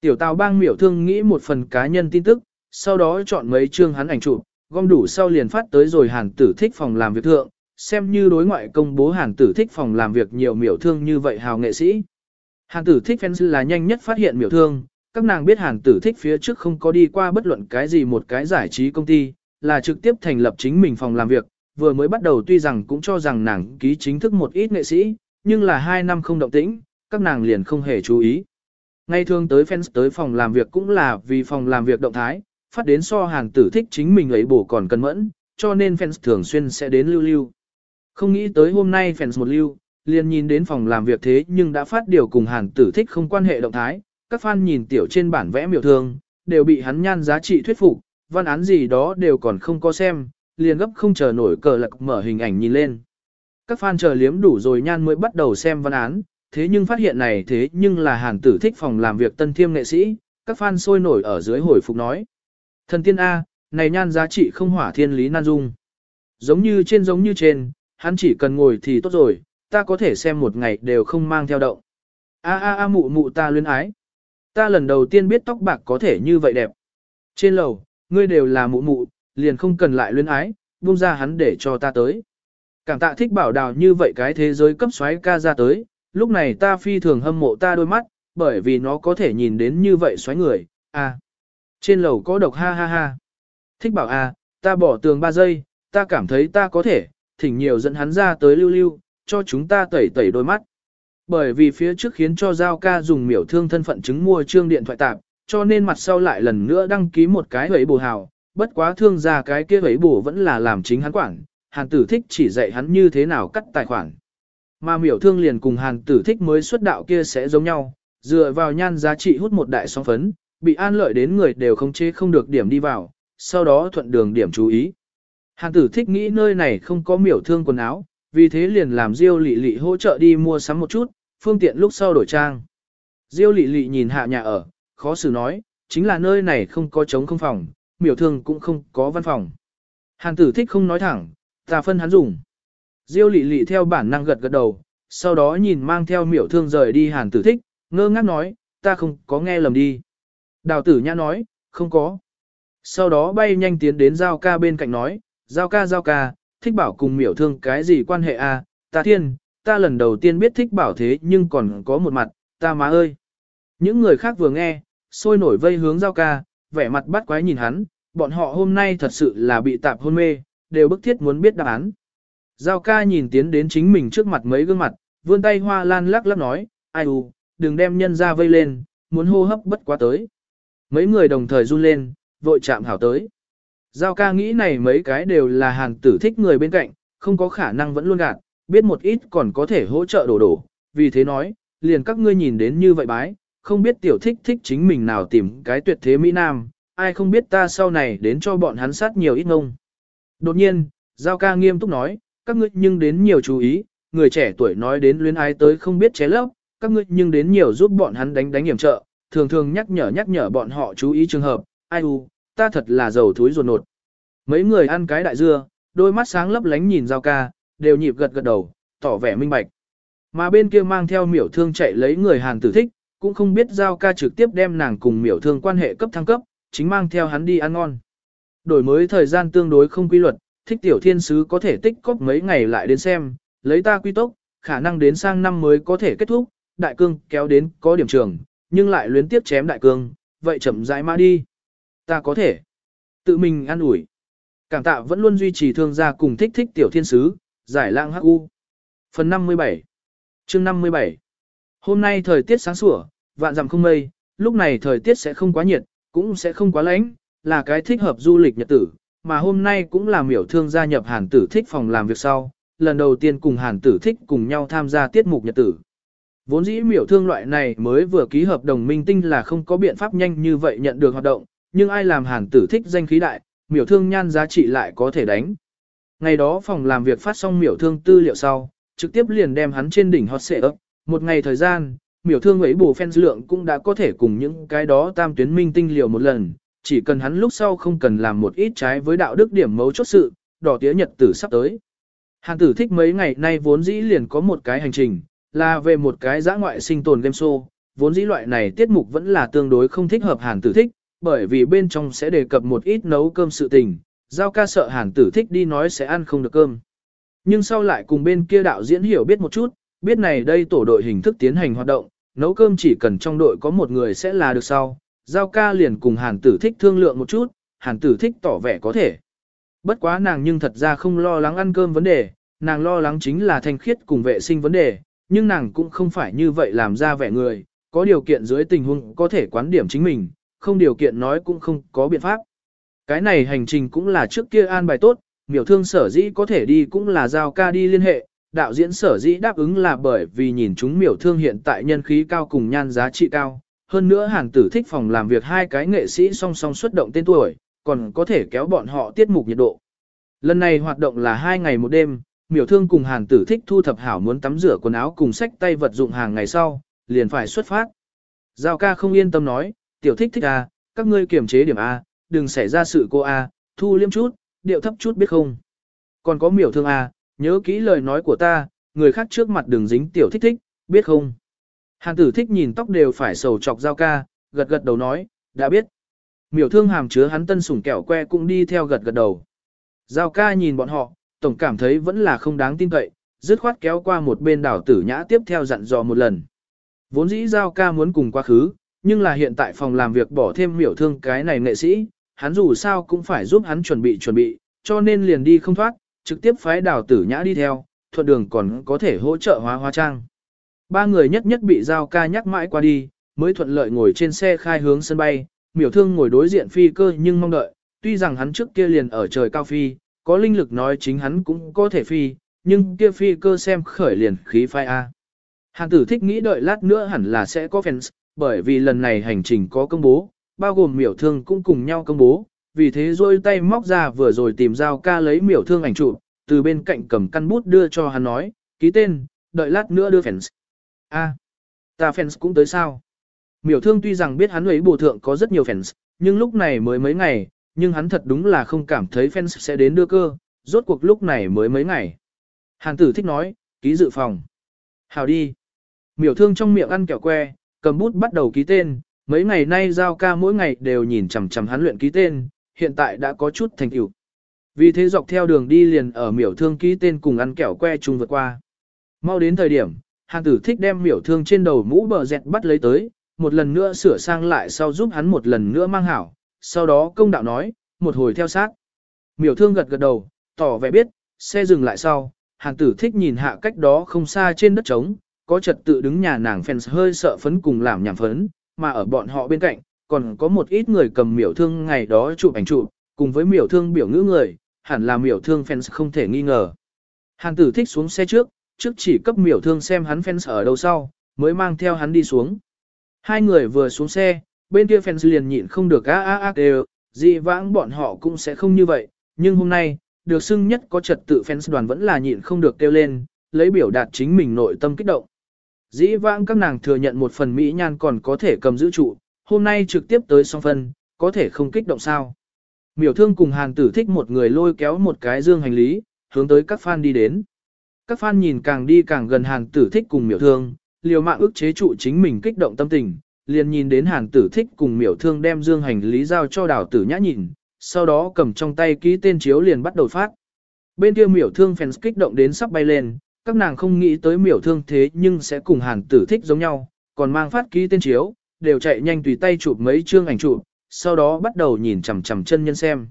Tiểu tào bang miểu thương nghĩ một phần cá nhân tin tức, sau đó chọn mấy chương hắn ảnh chụp, gom đủ sau liền phát tới rồi hàn tử thích phòng làm việc thượng, xem như đối ngoại công bố hàn tử thích phòng làm việc nhiều miểu thương như vậy hào nghệ sĩ. Hàn tử thích fans là nhanh nhất phát hiện miểu thương, các nàng biết hàn tử thích phía trước không có đi qua bất luận cái gì một cái giải trí công ty, là trực tiếp thành lập chính mình phòng làm việc, vừa mới bắt đầu tuy rằng cũng cho rằng nàng ký chính thức một ít nghệ sĩ, nhưng là hai năm không động tĩnh, các nàng liền không hề chú ý. Ngay thường tới fans tới phòng làm việc cũng là vì phòng làm việc động thái, phát đến so hàn tử thích chính mình ấy bổ còn cân mẫn, cho nên fans thường xuyên sẽ đến lưu lưu. Không nghĩ tới hôm nay fans một lưu, liền nhìn đến phòng làm việc thế nhưng đã phát điều cùng hàn tử thích không quan hệ động thái, các fan nhìn tiểu trên bản vẽ miểu thương, đều bị hắn nhan giá trị thuyết phục, văn án gì đó đều còn không có xem, liền gấp không chờ nổi cờ lạc mở hình ảnh nhìn lên. Các fan chờ liếm đủ rồi nhan mới bắt đầu xem văn án, thế nhưng phát hiện này thế nhưng là hàn tử thích phòng làm việc tân thiêm nghệ sĩ, các fan sôi nổi ở dưới hồi phục nói. Thần tiên A, này nhan giá trị không hỏa thiên lý nan dung. Giống như trên giống như trên, hắn chỉ cần ngồi thì tốt rồi, ta có thể xem một ngày đều không mang theo động. A a a mụ mụ ta luyến ái. Ta lần đầu tiên biết tóc bạc có thể như vậy đẹp. Trên lầu, ngươi đều là mụ mụ, liền không cần lại luyến ái, buông ra hắn để cho ta tới. Cảm tạ thích bảo đào như vậy cái thế giới cấp xoáy ca ra tới, lúc này ta phi thường hâm mộ ta đôi mắt, bởi vì nó có thể nhìn đến như vậy xoáy người, à. Trên lầu có độc ha ha ha. Thích bảo à, ta bỏ tường 3 giây, ta cảm thấy ta có thể, thỉnh nhiều dẫn hắn ra tới lưu lưu, cho chúng ta tẩy tẩy đôi mắt. Bởi vì phía trước khiến cho Giao ca dùng miểu thương thân phận chứng mua trương điện thoại tạp, cho nên mặt sau lại lần nữa đăng ký một cái hấy bổ hào, bất quá thương ra cái kia hấy bổ vẫn là làm chính hắn quản, hàn tử thích chỉ dạy hắn như thế nào cắt tài khoản. Mà miểu thương liền cùng hàn tử thích mới xuất đạo kia sẽ giống nhau, dựa vào nhan giá trị hút một đại song phấn, bị an lợi đến người đều không chế không được điểm đi vào, sau đó thuận đường điểm chú ý. Hàn tử thích nghĩ nơi này không có miểu thương quần áo, vì thế liền làm Diêu Lệ Lệ hỗ trợ đi mua sắm một chút, phương tiện lúc sau đổi trang. Diêu Lệ Lệ nhìn hạ nhà ở, khó xử nói, chính là nơi này không có trống không phòng, miểu thương cũng không có văn phòng. Hàn tử thích không nói thẳng, ta phân hắn dùng. Diêu Lệ Lệ theo bản năng gật gật đầu, sau đó nhìn mang theo miểu thương rời đi hàn tử thích, ngơ ngác nói, ta không có nghe lầm đi. Đào tử nhã nói, không có. Sau đó bay nhanh tiến đến giao ca bên cạnh nói, giao ca giao ca, thích bảo cùng miểu thương cái gì quan hệ a? À? ta thiên, ta lần đầu tiên biết thích bảo thế nhưng còn có một mặt, ta má ơi. Những người khác vừa nghe, sôi nổi vây hướng giao ca, vẻ mặt bắt quái nhìn hắn, bọn họ hôm nay thật sự là bị tạp hôn mê, đều bức thiết muốn biết đáp án. Giao ca nhìn tiến đến chính mình trước mặt mấy gương mặt, vươn tay hoa lan lắc lắc nói, ai u, đừng đem nhân ra vây lên, muốn hô hấp bất quá tới. Mấy người đồng thời run lên, vội chạm hảo tới. Giao ca nghĩ này mấy cái đều là hàn tử thích người bên cạnh, không có khả năng vẫn luôn gạt, biết một ít còn có thể hỗ trợ đổ đổ, vì thế nói, liền các ngươi nhìn đến như vậy bái, không biết tiểu thích thích chính mình nào tìm cái tuyệt thế Mỹ Nam, ai không biết ta sau này đến cho bọn hắn sát nhiều ít ngông. Đột nhiên, Giao ca nghiêm túc nói, các ngươi nhưng đến nhiều chú ý, người trẻ tuổi nói đến luyến ái tới không biết ché lấp, các ngươi nhưng đến nhiều giúp bọn hắn đánh đánh hiểm trợ, thường thường nhắc nhở nhắc nhở bọn họ chú ý trường hợp, ai u, ta thật là giàu thúi ruột nột. Mấy người ăn cái đại dưa, đôi mắt sáng lấp lánh nhìn Giao ca, đều nhịp gật gật đầu, tỏ vẻ minh bạch. Mà bên kia mang theo miểu thương chạy lấy người Hàn tử thích, cũng không biết Giao ca trực tiếp đem nàng cùng miểu thương quan hệ cấp thăng cấp, chính mang theo hắn đi ăn ngon. Đổi mới thời gian tương đối không quy luật, thích tiểu thiên sứ có thể tích cóp mấy ngày lại đến xem, lấy ta quy tốc, khả năng đến sang năm mới có thể kết thúc, đại cương kéo đến có điểm trường, nhưng lại luyến tiếp chém đại cương, vậy chậm rãi mà đi. Ta có thể tự mình ăn ủi. Cảm tạ vẫn luôn duy trì thương gia cùng thích thích tiểu thiên sứ, giải lãng hắc u. Phần 57 chương 57 Hôm nay thời tiết sáng sủa, vạn dặm không mây, lúc này thời tiết sẽ không quá nhiệt, cũng sẽ không quá lạnh, là cái thích hợp du lịch nhật tử, mà hôm nay cũng là miểu thương gia nhập hàn tử thích phòng làm việc sau, lần đầu tiên cùng hàn tử thích cùng nhau tham gia tiết mục nhật tử. Vốn dĩ miểu thương loại này mới vừa ký hợp đồng minh tinh là không có biện pháp nhanh như vậy nhận được hoạt động, nhưng ai làm hàn tử thích danh khí đại, miểu thương nhan giá trị lại có thể đánh. Ngày đó phòng làm việc phát xong miểu thương tư liệu sau, trực tiếp liền đem hắn trên đỉnh hot xệ ấp, một ngày thời gian, miểu thương ấy bù fans lượng cũng đã có thể cùng những cái đó tam tuyến minh tinh liều một lần, chỉ cần hắn lúc sau không cần làm một ít trái với đạo đức điểm mấu chốt sự, đỏ tía nhật tử sắp tới. Hàn tử thích mấy ngày nay vốn dĩ liền có một cái hành trình, là về một cái giã ngoại sinh tồn game show, vốn dĩ loại này tiết mục vẫn là tương đối không thích hợp hàn tử thích, bởi vì bên trong sẽ đề cập một ít nấu cơm sự tình, giao ca sợ hàn tử thích đi nói sẽ ăn không được cơm. Nhưng sau lại cùng bên kia đạo diễn hiểu biết một chút, biết này đây tổ đội hình thức tiến hành hoạt động, nấu cơm chỉ cần trong đội có một người sẽ là được sau, giao ca liền cùng hàn tử thích thương lượng một chút, hàn tử thích tỏ vẻ có thể. Bất quá nàng nhưng thật ra không lo lắng ăn cơm vấn đề, nàng lo lắng chính là thanh khiết cùng vệ sinh vấn đề, nhưng nàng cũng không phải như vậy làm ra vẻ người, có điều kiện dưới tình huống có thể quán điểm chính mình, không điều kiện nói cũng không có biện pháp. Cái này hành trình cũng là trước kia an bài tốt, miểu thương sở dĩ có thể đi cũng là giao ca đi liên hệ, đạo diễn sở dĩ đáp ứng là bởi vì nhìn chúng miểu thương hiện tại nhân khí cao cùng nhan giá trị cao. Hơn nữa hàng tử thích phòng làm việc hai cái nghệ sĩ song song xuất động tên tuổi, còn có thể kéo bọn họ tiết mục nhiệt độ. Lần này hoạt động là hai ngày một đêm, miểu thương cùng hàng tử thích thu thập hảo muốn tắm rửa quần áo cùng sách tay vật dụng hàng ngày sau, liền phải xuất phát. Giao ca không yên tâm nói, tiểu thích thích à, các ngươi kiềm chế điểm A, đừng xảy ra sự cô A, thu liêm chút, điệu thấp chút biết không. Còn có miểu thương A, nhớ kỹ lời nói của ta, người khác trước mặt đừng dính tiểu thích thích, biết không. Hàn tử thích nhìn tóc đều phải sầu chọc giao ca, gật gật đầu nói, đã biết. Miểu thương hàm chứa hắn tân sủng kẹo que cũng đi theo gật gật đầu. Giao ca nhìn bọn họ, tổng cảm thấy vẫn là không đáng tin cậy, dứt khoát kéo qua một bên đảo tử nhã tiếp theo dặn dò một lần. Vốn dĩ giao ca muốn cùng quá khứ, nhưng là hiện tại phòng làm việc bỏ thêm miểu thương cái này nghệ sĩ, hắn dù sao cũng phải giúp hắn chuẩn bị chuẩn bị, cho nên liền đi không thoát, trực tiếp phái đào tử nhã đi theo, thuận đường còn có thể hỗ trợ hóa hóa trang. Ba người nhất nhất bị giao ca nhắc mãi qua đi, mới thuận lợi ngồi trên xe khai hướng sân bay, miểu thương ngồi đối diện phi cơ nhưng mong đợi, tuy rằng hắn trước kia liền ở trời cao phi, có linh lực nói chính hắn cũng có thể phi, nhưng kia phi cơ xem khởi liền khí phai A. hàng tử thích nghĩ đợi lát nữa hẳn là sẽ có fans, bởi vì lần này hành trình có công bố, bao gồm miểu thương cũng cùng nhau công bố, vì thế rôi tay móc ra vừa rồi tìm giao ca lấy miểu thương ảnh chụp, từ bên cạnh cầm căn bút đưa cho hắn nói, ký tên, đợi lát nữa đưa fans. A, ta fans cũng tới sao? Miểu thương tuy rằng biết hắn ấy bổ thượng có rất nhiều fans, nhưng lúc này mới mấy ngày, nhưng hắn thật đúng là không cảm thấy fans sẽ đến đưa cơ, rốt cuộc lúc này mới mấy ngày. Hàn tử thích nói, ký dự phòng. Hào đi. Miểu thương trong miệng ăn kẹo que, cầm bút bắt đầu ký tên, mấy ngày nay giao ca mỗi ngày đều nhìn chằm chằm hắn luyện ký tên, hiện tại đã có chút thành tựu. Vì thế dọc theo đường đi liền ở miểu thương ký tên cùng ăn kẹo que chung vượt qua. Mau đến thời điểm, hàng tử thích đem miểu thương trên đầu mũ bờ dẹt bắt lấy tới, một lần nữa sửa sang lại sau giúp hắn một lần nữa mang hảo, sau đó công đạo nói, một hồi theo sát. Miểu thương gật gật đầu, tỏ vẻ biết, xe dừng lại sau, hàng tử thích nhìn hạ cách đó không xa trên đất trống, có trật tự đứng nhà nàng fans hơi sợ phấn cùng làm nhảm phấn, mà ở bọn họ bên cạnh, còn có một ít người cầm miểu thương ngày đó chụp ảnh chụp, cùng với miểu thương biểu ngữ người, hẳn là miểu thương fans không thể nghi ngờ. Hàn tử thích xuống xe trước, trước chỉ cấp miểu thương xem hắn fans ở đâu sau, mới mang theo hắn đi xuống. Hai người vừa xuống xe, bên kia fans liền nhịn không được á á á đều, dị vãng bọn họ cũng sẽ không như vậy, nhưng hôm nay, được xưng nhất có trật tự fans đoàn vẫn là nhịn không được kêu lên, lấy biểu đạt chính mình nội tâm kích động. Dĩ vãng các nàng thừa nhận một phần mỹ nhan còn có thể cầm giữ trụ, hôm nay trực tiếp tới song phân, có thể không kích động sao. Miểu thương cùng hàn tử thích một người lôi kéo một cái dương hành lý, hướng tới các fan đi đến. Các fan nhìn càng đi càng gần hàn tử thích cùng miểu thương, liều mạng ức chế trụ chính mình kích động tâm tình, liền nhìn đến hàn tử thích cùng miểu thương đem dương hành lý giao cho đào tử nhã nhìn, sau đó cầm trong tay ký tên chiếu liền bắt đầu phát. Bên kia miểu thương fans kích động đến sắp bay lên, các nàng không nghĩ tới miểu thương thế nhưng sẽ cùng hàn tử thích giống nhau, còn mang phát ký tên chiếu, đều chạy nhanh tùy tay chụp mấy chương ảnh chụp, sau đó bắt đầu nhìn chằm chằm chân nhân xem.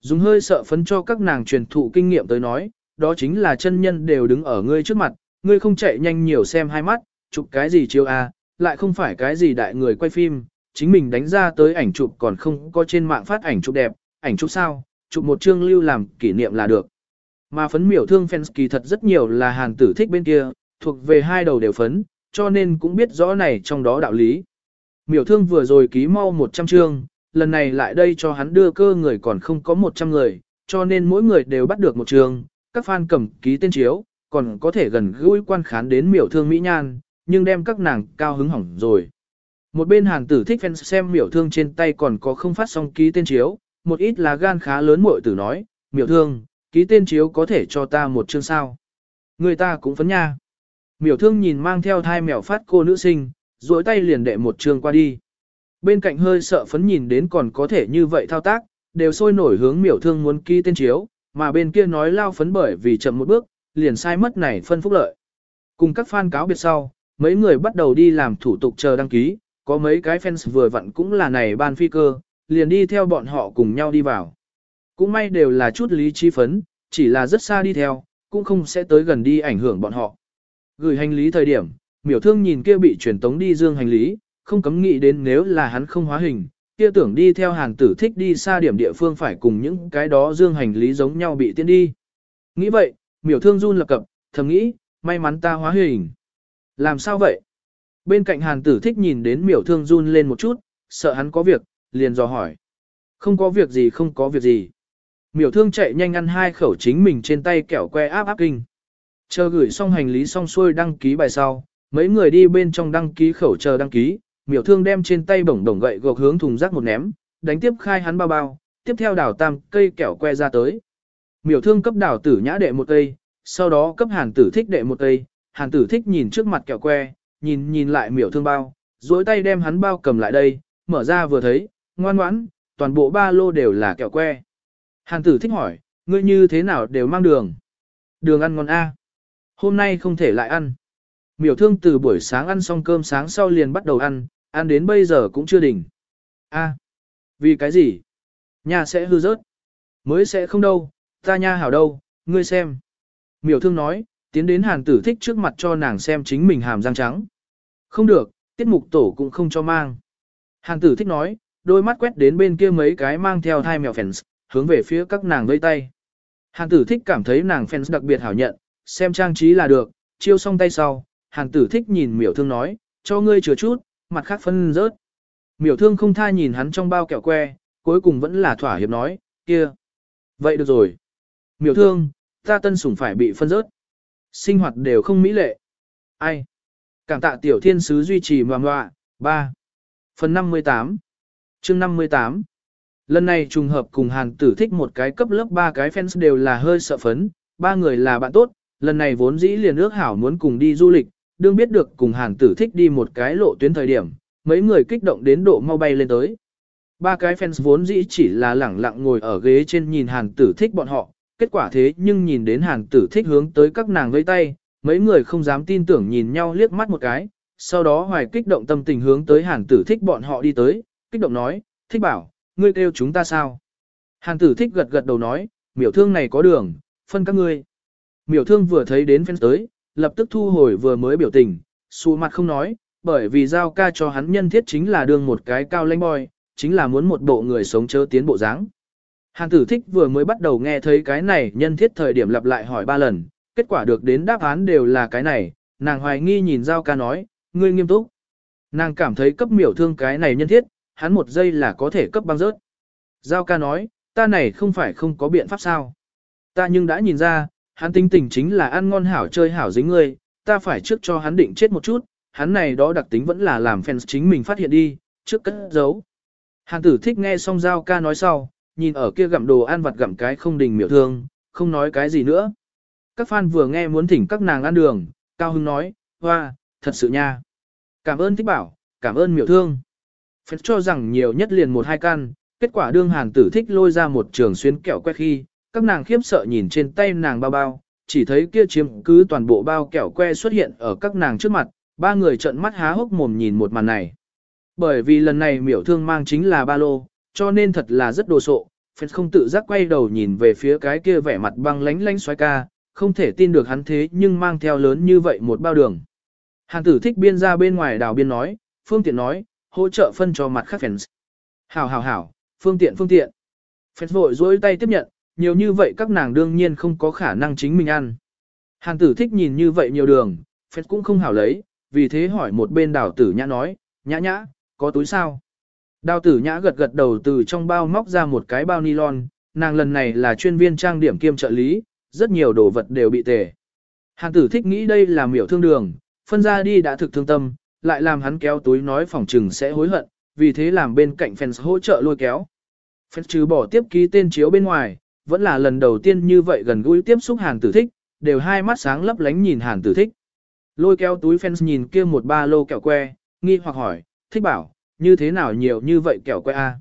Dùng hơi sợ phấn cho các nàng truyền thụ kinh nghiệm tới nói, đó chính là chân nhân đều đứng ở ngươi trước mặt, ngươi không chạy nhanh nhiều xem hai mắt, chụp cái gì chiếu a, lại không phải cái gì đại người quay phim, chính mình đánh ra tới ảnh chụp còn không có trên mạng phát ảnh chụp đẹp, ảnh chụp sao, chụp một chương lưu làm kỷ niệm là được. Mà phấn miểu thương fans kỳ thật rất nhiều là hàn tử thích bên kia, thuộc về hai đầu đều phấn, cho nên cũng biết rõ này trong đó đạo lý. Miểu thương vừa rồi ký mau 100 chương, lần này lại đây cho hắn đưa cơ người còn không có 100 người, cho nên mỗi người đều bắt được một chương, các fan cầm ký tên chiếu, còn có thể gần gũi quan khán đến miểu thương mỹ nhan, nhưng đem các nàng cao hứng hỏng rồi. Một bên hàng tử thích fans xem miểu thương trên tay còn có không phát xong ký tên chiếu, một ít là gan khá lớn muội tử nói, miểu thương, ký tên chiếu có thể cho ta một chương sao. Người ta cũng phấn nha. Miểu thương nhìn mang theo thai mèo phát cô nữ sinh, duỗi tay liền đệ một chương qua đi. Bên cạnh hơi sợ phấn nhìn đến còn có thể như vậy thao tác, đều sôi nổi hướng miểu thương muốn ký tên chiếu, mà bên kia nói lao phấn bởi vì chậm một bước, liền sai mất này phân phúc lợi. Cùng các fan cáo biệt sau, mấy người bắt đầu đi làm thủ tục chờ đăng ký, có mấy cái fans vừa vặn cũng là này ban phi cơ, liền đi theo bọn họ cùng nhau đi vào. Cũng may đều là chút lý trí phấn, chỉ là rất xa đi theo, cũng không sẽ tới gần đi ảnh hưởng bọn họ. Gửi hành lý thời điểm, miểu thương nhìn kia bị truyền tống đi dương hành lý, không cấm nghĩ đến nếu là hắn không hóa hình, kia tưởng đi theo hàn tử thích đi xa điểm địa phương phải cùng những cái đó dương hành lý giống nhau bị tiên đi. Nghĩ vậy, miểu thương run lập cập, thầm nghĩ, may mắn ta hóa hình. Làm sao vậy? Bên cạnh hàn tử thích nhìn đến miểu thương run lên một chút, sợ hắn có việc, liền dò hỏi. Không có việc gì không có việc gì. Miểu thương chạy nhanh ăn hai khẩu chính mình trên tay kẹo que áp áp kinh. Chờ gửi xong hành lý xong xuôi đăng ký bài sau, mấy người đi bên trong đăng ký khẩu chờ đăng ký, miểu thương đem trên tay bổng đồng gậy gộc hướng thùng rác một ném, đánh tiếp khai hắn bao bao, tiếp theo đảo tam cây kẹo que ra tới. Miểu thương cấp đảo tử nhã đệ một cây, sau đó cấp hàn tử thích đệ một cây, hàn tử thích nhìn trước mặt kẹo que, nhìn nhìn lại miểu thương bao, duỗi tay đem hắn bao cầm lại đây, mở ra vừa thấy, ngoan ngoãn, toàn bộ ba lô đều là kẹo que. Hàn tử thích hỏi, ngươi như thế nào đều mang đường. Đường ăn ngon A. Hôm nay không thể lại ăn. Miểu thương từ buổi sáng ăn xong cơm sáng sau liền bắt đầu ăn, ăn đến bây giờ cũng chưa đỉnh. A. Vì cái gì? Nhà sẽ hư rớt. Mới sẽ không đâu, ta nha hảo đâu, ngươi xem. Miểu thương nói, tiến đến hàn tử thích trước mặt cho nàng xem chính mình hàm răng trắng. Không được, tiết mục tổ cũng không cho mang. Hàn tử thích nói, đôi mắt quét đến bên kia mấy cái mang theo thai mèo fans, hướng về phía các nàng vây tay. Hàn tử thích cảm thấy nàng fans đặc biệt hảo nhận, xem trang trí là được, chiêu xong tay sau, hàn tử thích nhìn miểu thương nói, cho ngươi chừa chút, mặt khác phân rớt. Miểu thương không tha nhìn hắn trong bao kẹo que, cuối cùng vẫn là thỏa hiệp nói, kia. Vậy được rồi. Miểu thương, ta tân sủng phải bị phân rớt. Sinh hoạt đều không mỹ lệ. Ai? Cảm tạ tiểu thiên sứ duy trì mà ngoạ. Ba. Phần 58 chương 58 Lần này trùng hợp cùng hàn tử thích một cái cấp lớp ba cái fans đều là hơi sợ phấn, ba người là bạn tốt, lần này vốn dĩ liền ước hảo muốn cùng đi du lịch, đương biết được cùng hàn tử thích đi một cái lộ tuyến thời điểm, mấy người kích động đến độ mau bay lên tới. Ba cái fans vốn dĩ chỉ là lẳng lặng ngồi ở ghế trên nhìn hàn tử thích bọn họ, kết quả thế nhưng nhìn đến hàn tử thích hướng tới các nàng vây tay, mấy người không dám tin tưởng nhìn nhau liếc mắt một cái, sau đó hoài kích động tâm tình hướng tới hàn tử thích bọn họ đi tới, kích động nói, thích bảo, ngươi kêu chúng ta sao? Hàn tử thích gật gật đầu nói, miểu thương này có đường, phân các ngươi. Miểu thương vừa thấy đến fans tới, lập tức thu hồi vừa mới biểu tình, xù mặt không nói, bởi vì giao ca cho hắn nhân thiết chính là đương một cái cao lãnh boy, chính là muốn một bộ người sống chớ tiến bộ dáng. Hàn tử thích vừa mới bắt đầu nghe thấy cái này nhân thiết thời điểm lặp lại hỏi ba lần, kết quả được đến đáp án đều là cái này, nàng hoài nghi nhìn giao ca nói, ngươi nghiêm túc. Nàng cảm thấy cấp miểu thương cái này nhân thiết, hắn một giây là có thể cấp băng rớt. Giao ca nói, ta này không phải không có biện pháp sao. Ta nhưng đã nhìn ra, hắn tính tình chính là ăn ngon hảo chơi hảo dính ngươi, ta phải trước cho hắn định chết một chút, hắn này đó đặc tính vẫn là làm fans chính mình phát hiện đi, trước cất giấu. Hàn tử thích nghe xong giao ca nói sau, nhìn ở kia gặm đồ ăn vặt gặm cái không đình miểu thương, không nói cái gì nữa. Các fan vừa nghe muốn thỉnh các nàng ăn đường, Cao Hưng nói, hoa, thật sự nha. Cảm ơn thích bảo, cảm ơn miểu thương. Phép cho rằng nhiều nhất liền một hai căn, kết quả đương hàn tử thích lôi ra một trường xuyên kẹo que khi, các nàng khiếp sợ nhìn trên tay nàng bao bao, chỉ thấy kia chiếm cứ toàn bộ bao kẹo que xuất hiện ở các nàng trước mặt, ba người trợn mắt há hốc mồm nhìn một màn này. Bởi vì lần này miểu thương mang chính là ba lô, cho nên thật là rất đồ sộ, Phép không tự giác quay đầu nhìn về phía cái kia vẻ mặt băng lánh lánh xoay ca, không thể tin được hắn thế nhưng mang theo lớn như vậy một bao đường. Hàn tử thích biên ra bên ngoài đào biên nói, phương tiện nói, hỗ trợ phân cho mặt khác fans. Hảo hảo hảo, phương tiện phương tiện. Fans vội dối tay tiếp nhận, nhiều như vậy các nàng đương nhiên không có khả năng chính mình ăn. hàng tử thích nhìn như vậy nhiều đường, Fans cũng không hảo lấy, vì thế hỏi một bên đào tử nhã nói, nhã nhã, có túi sao? Đào tử nhã gật gật đầu từ trong bao móc ra một cái bao nylon, nàng lần này là chuyên viên trang điểm kiêm trợ lý, rất nhiều đồ vật đều bị tề. hàng tử thích nghĩ đây là miểu thương đường, phân ra đi đã thực thương tâm, lại làm hắn kéo túi nói phòng trừng sẽ hối hận, vì thế làm bên cạnh fans hỗ trợ lôi kéo. Fans trừ bỏ tiếp ký tên chiếu bên ngoài, vẫn là lần đầu tiên như vậy gần gũi tiếp xúc hàn tử thích, đều hai mắt sáng lấp lánh nhìn hàn tử thích. Lôi kéo túi fans nhìn kia một ba lô kẹo que, nghi hoặc hỏi, thích bảo, như thế nào nhiều như vậy kẹo que a?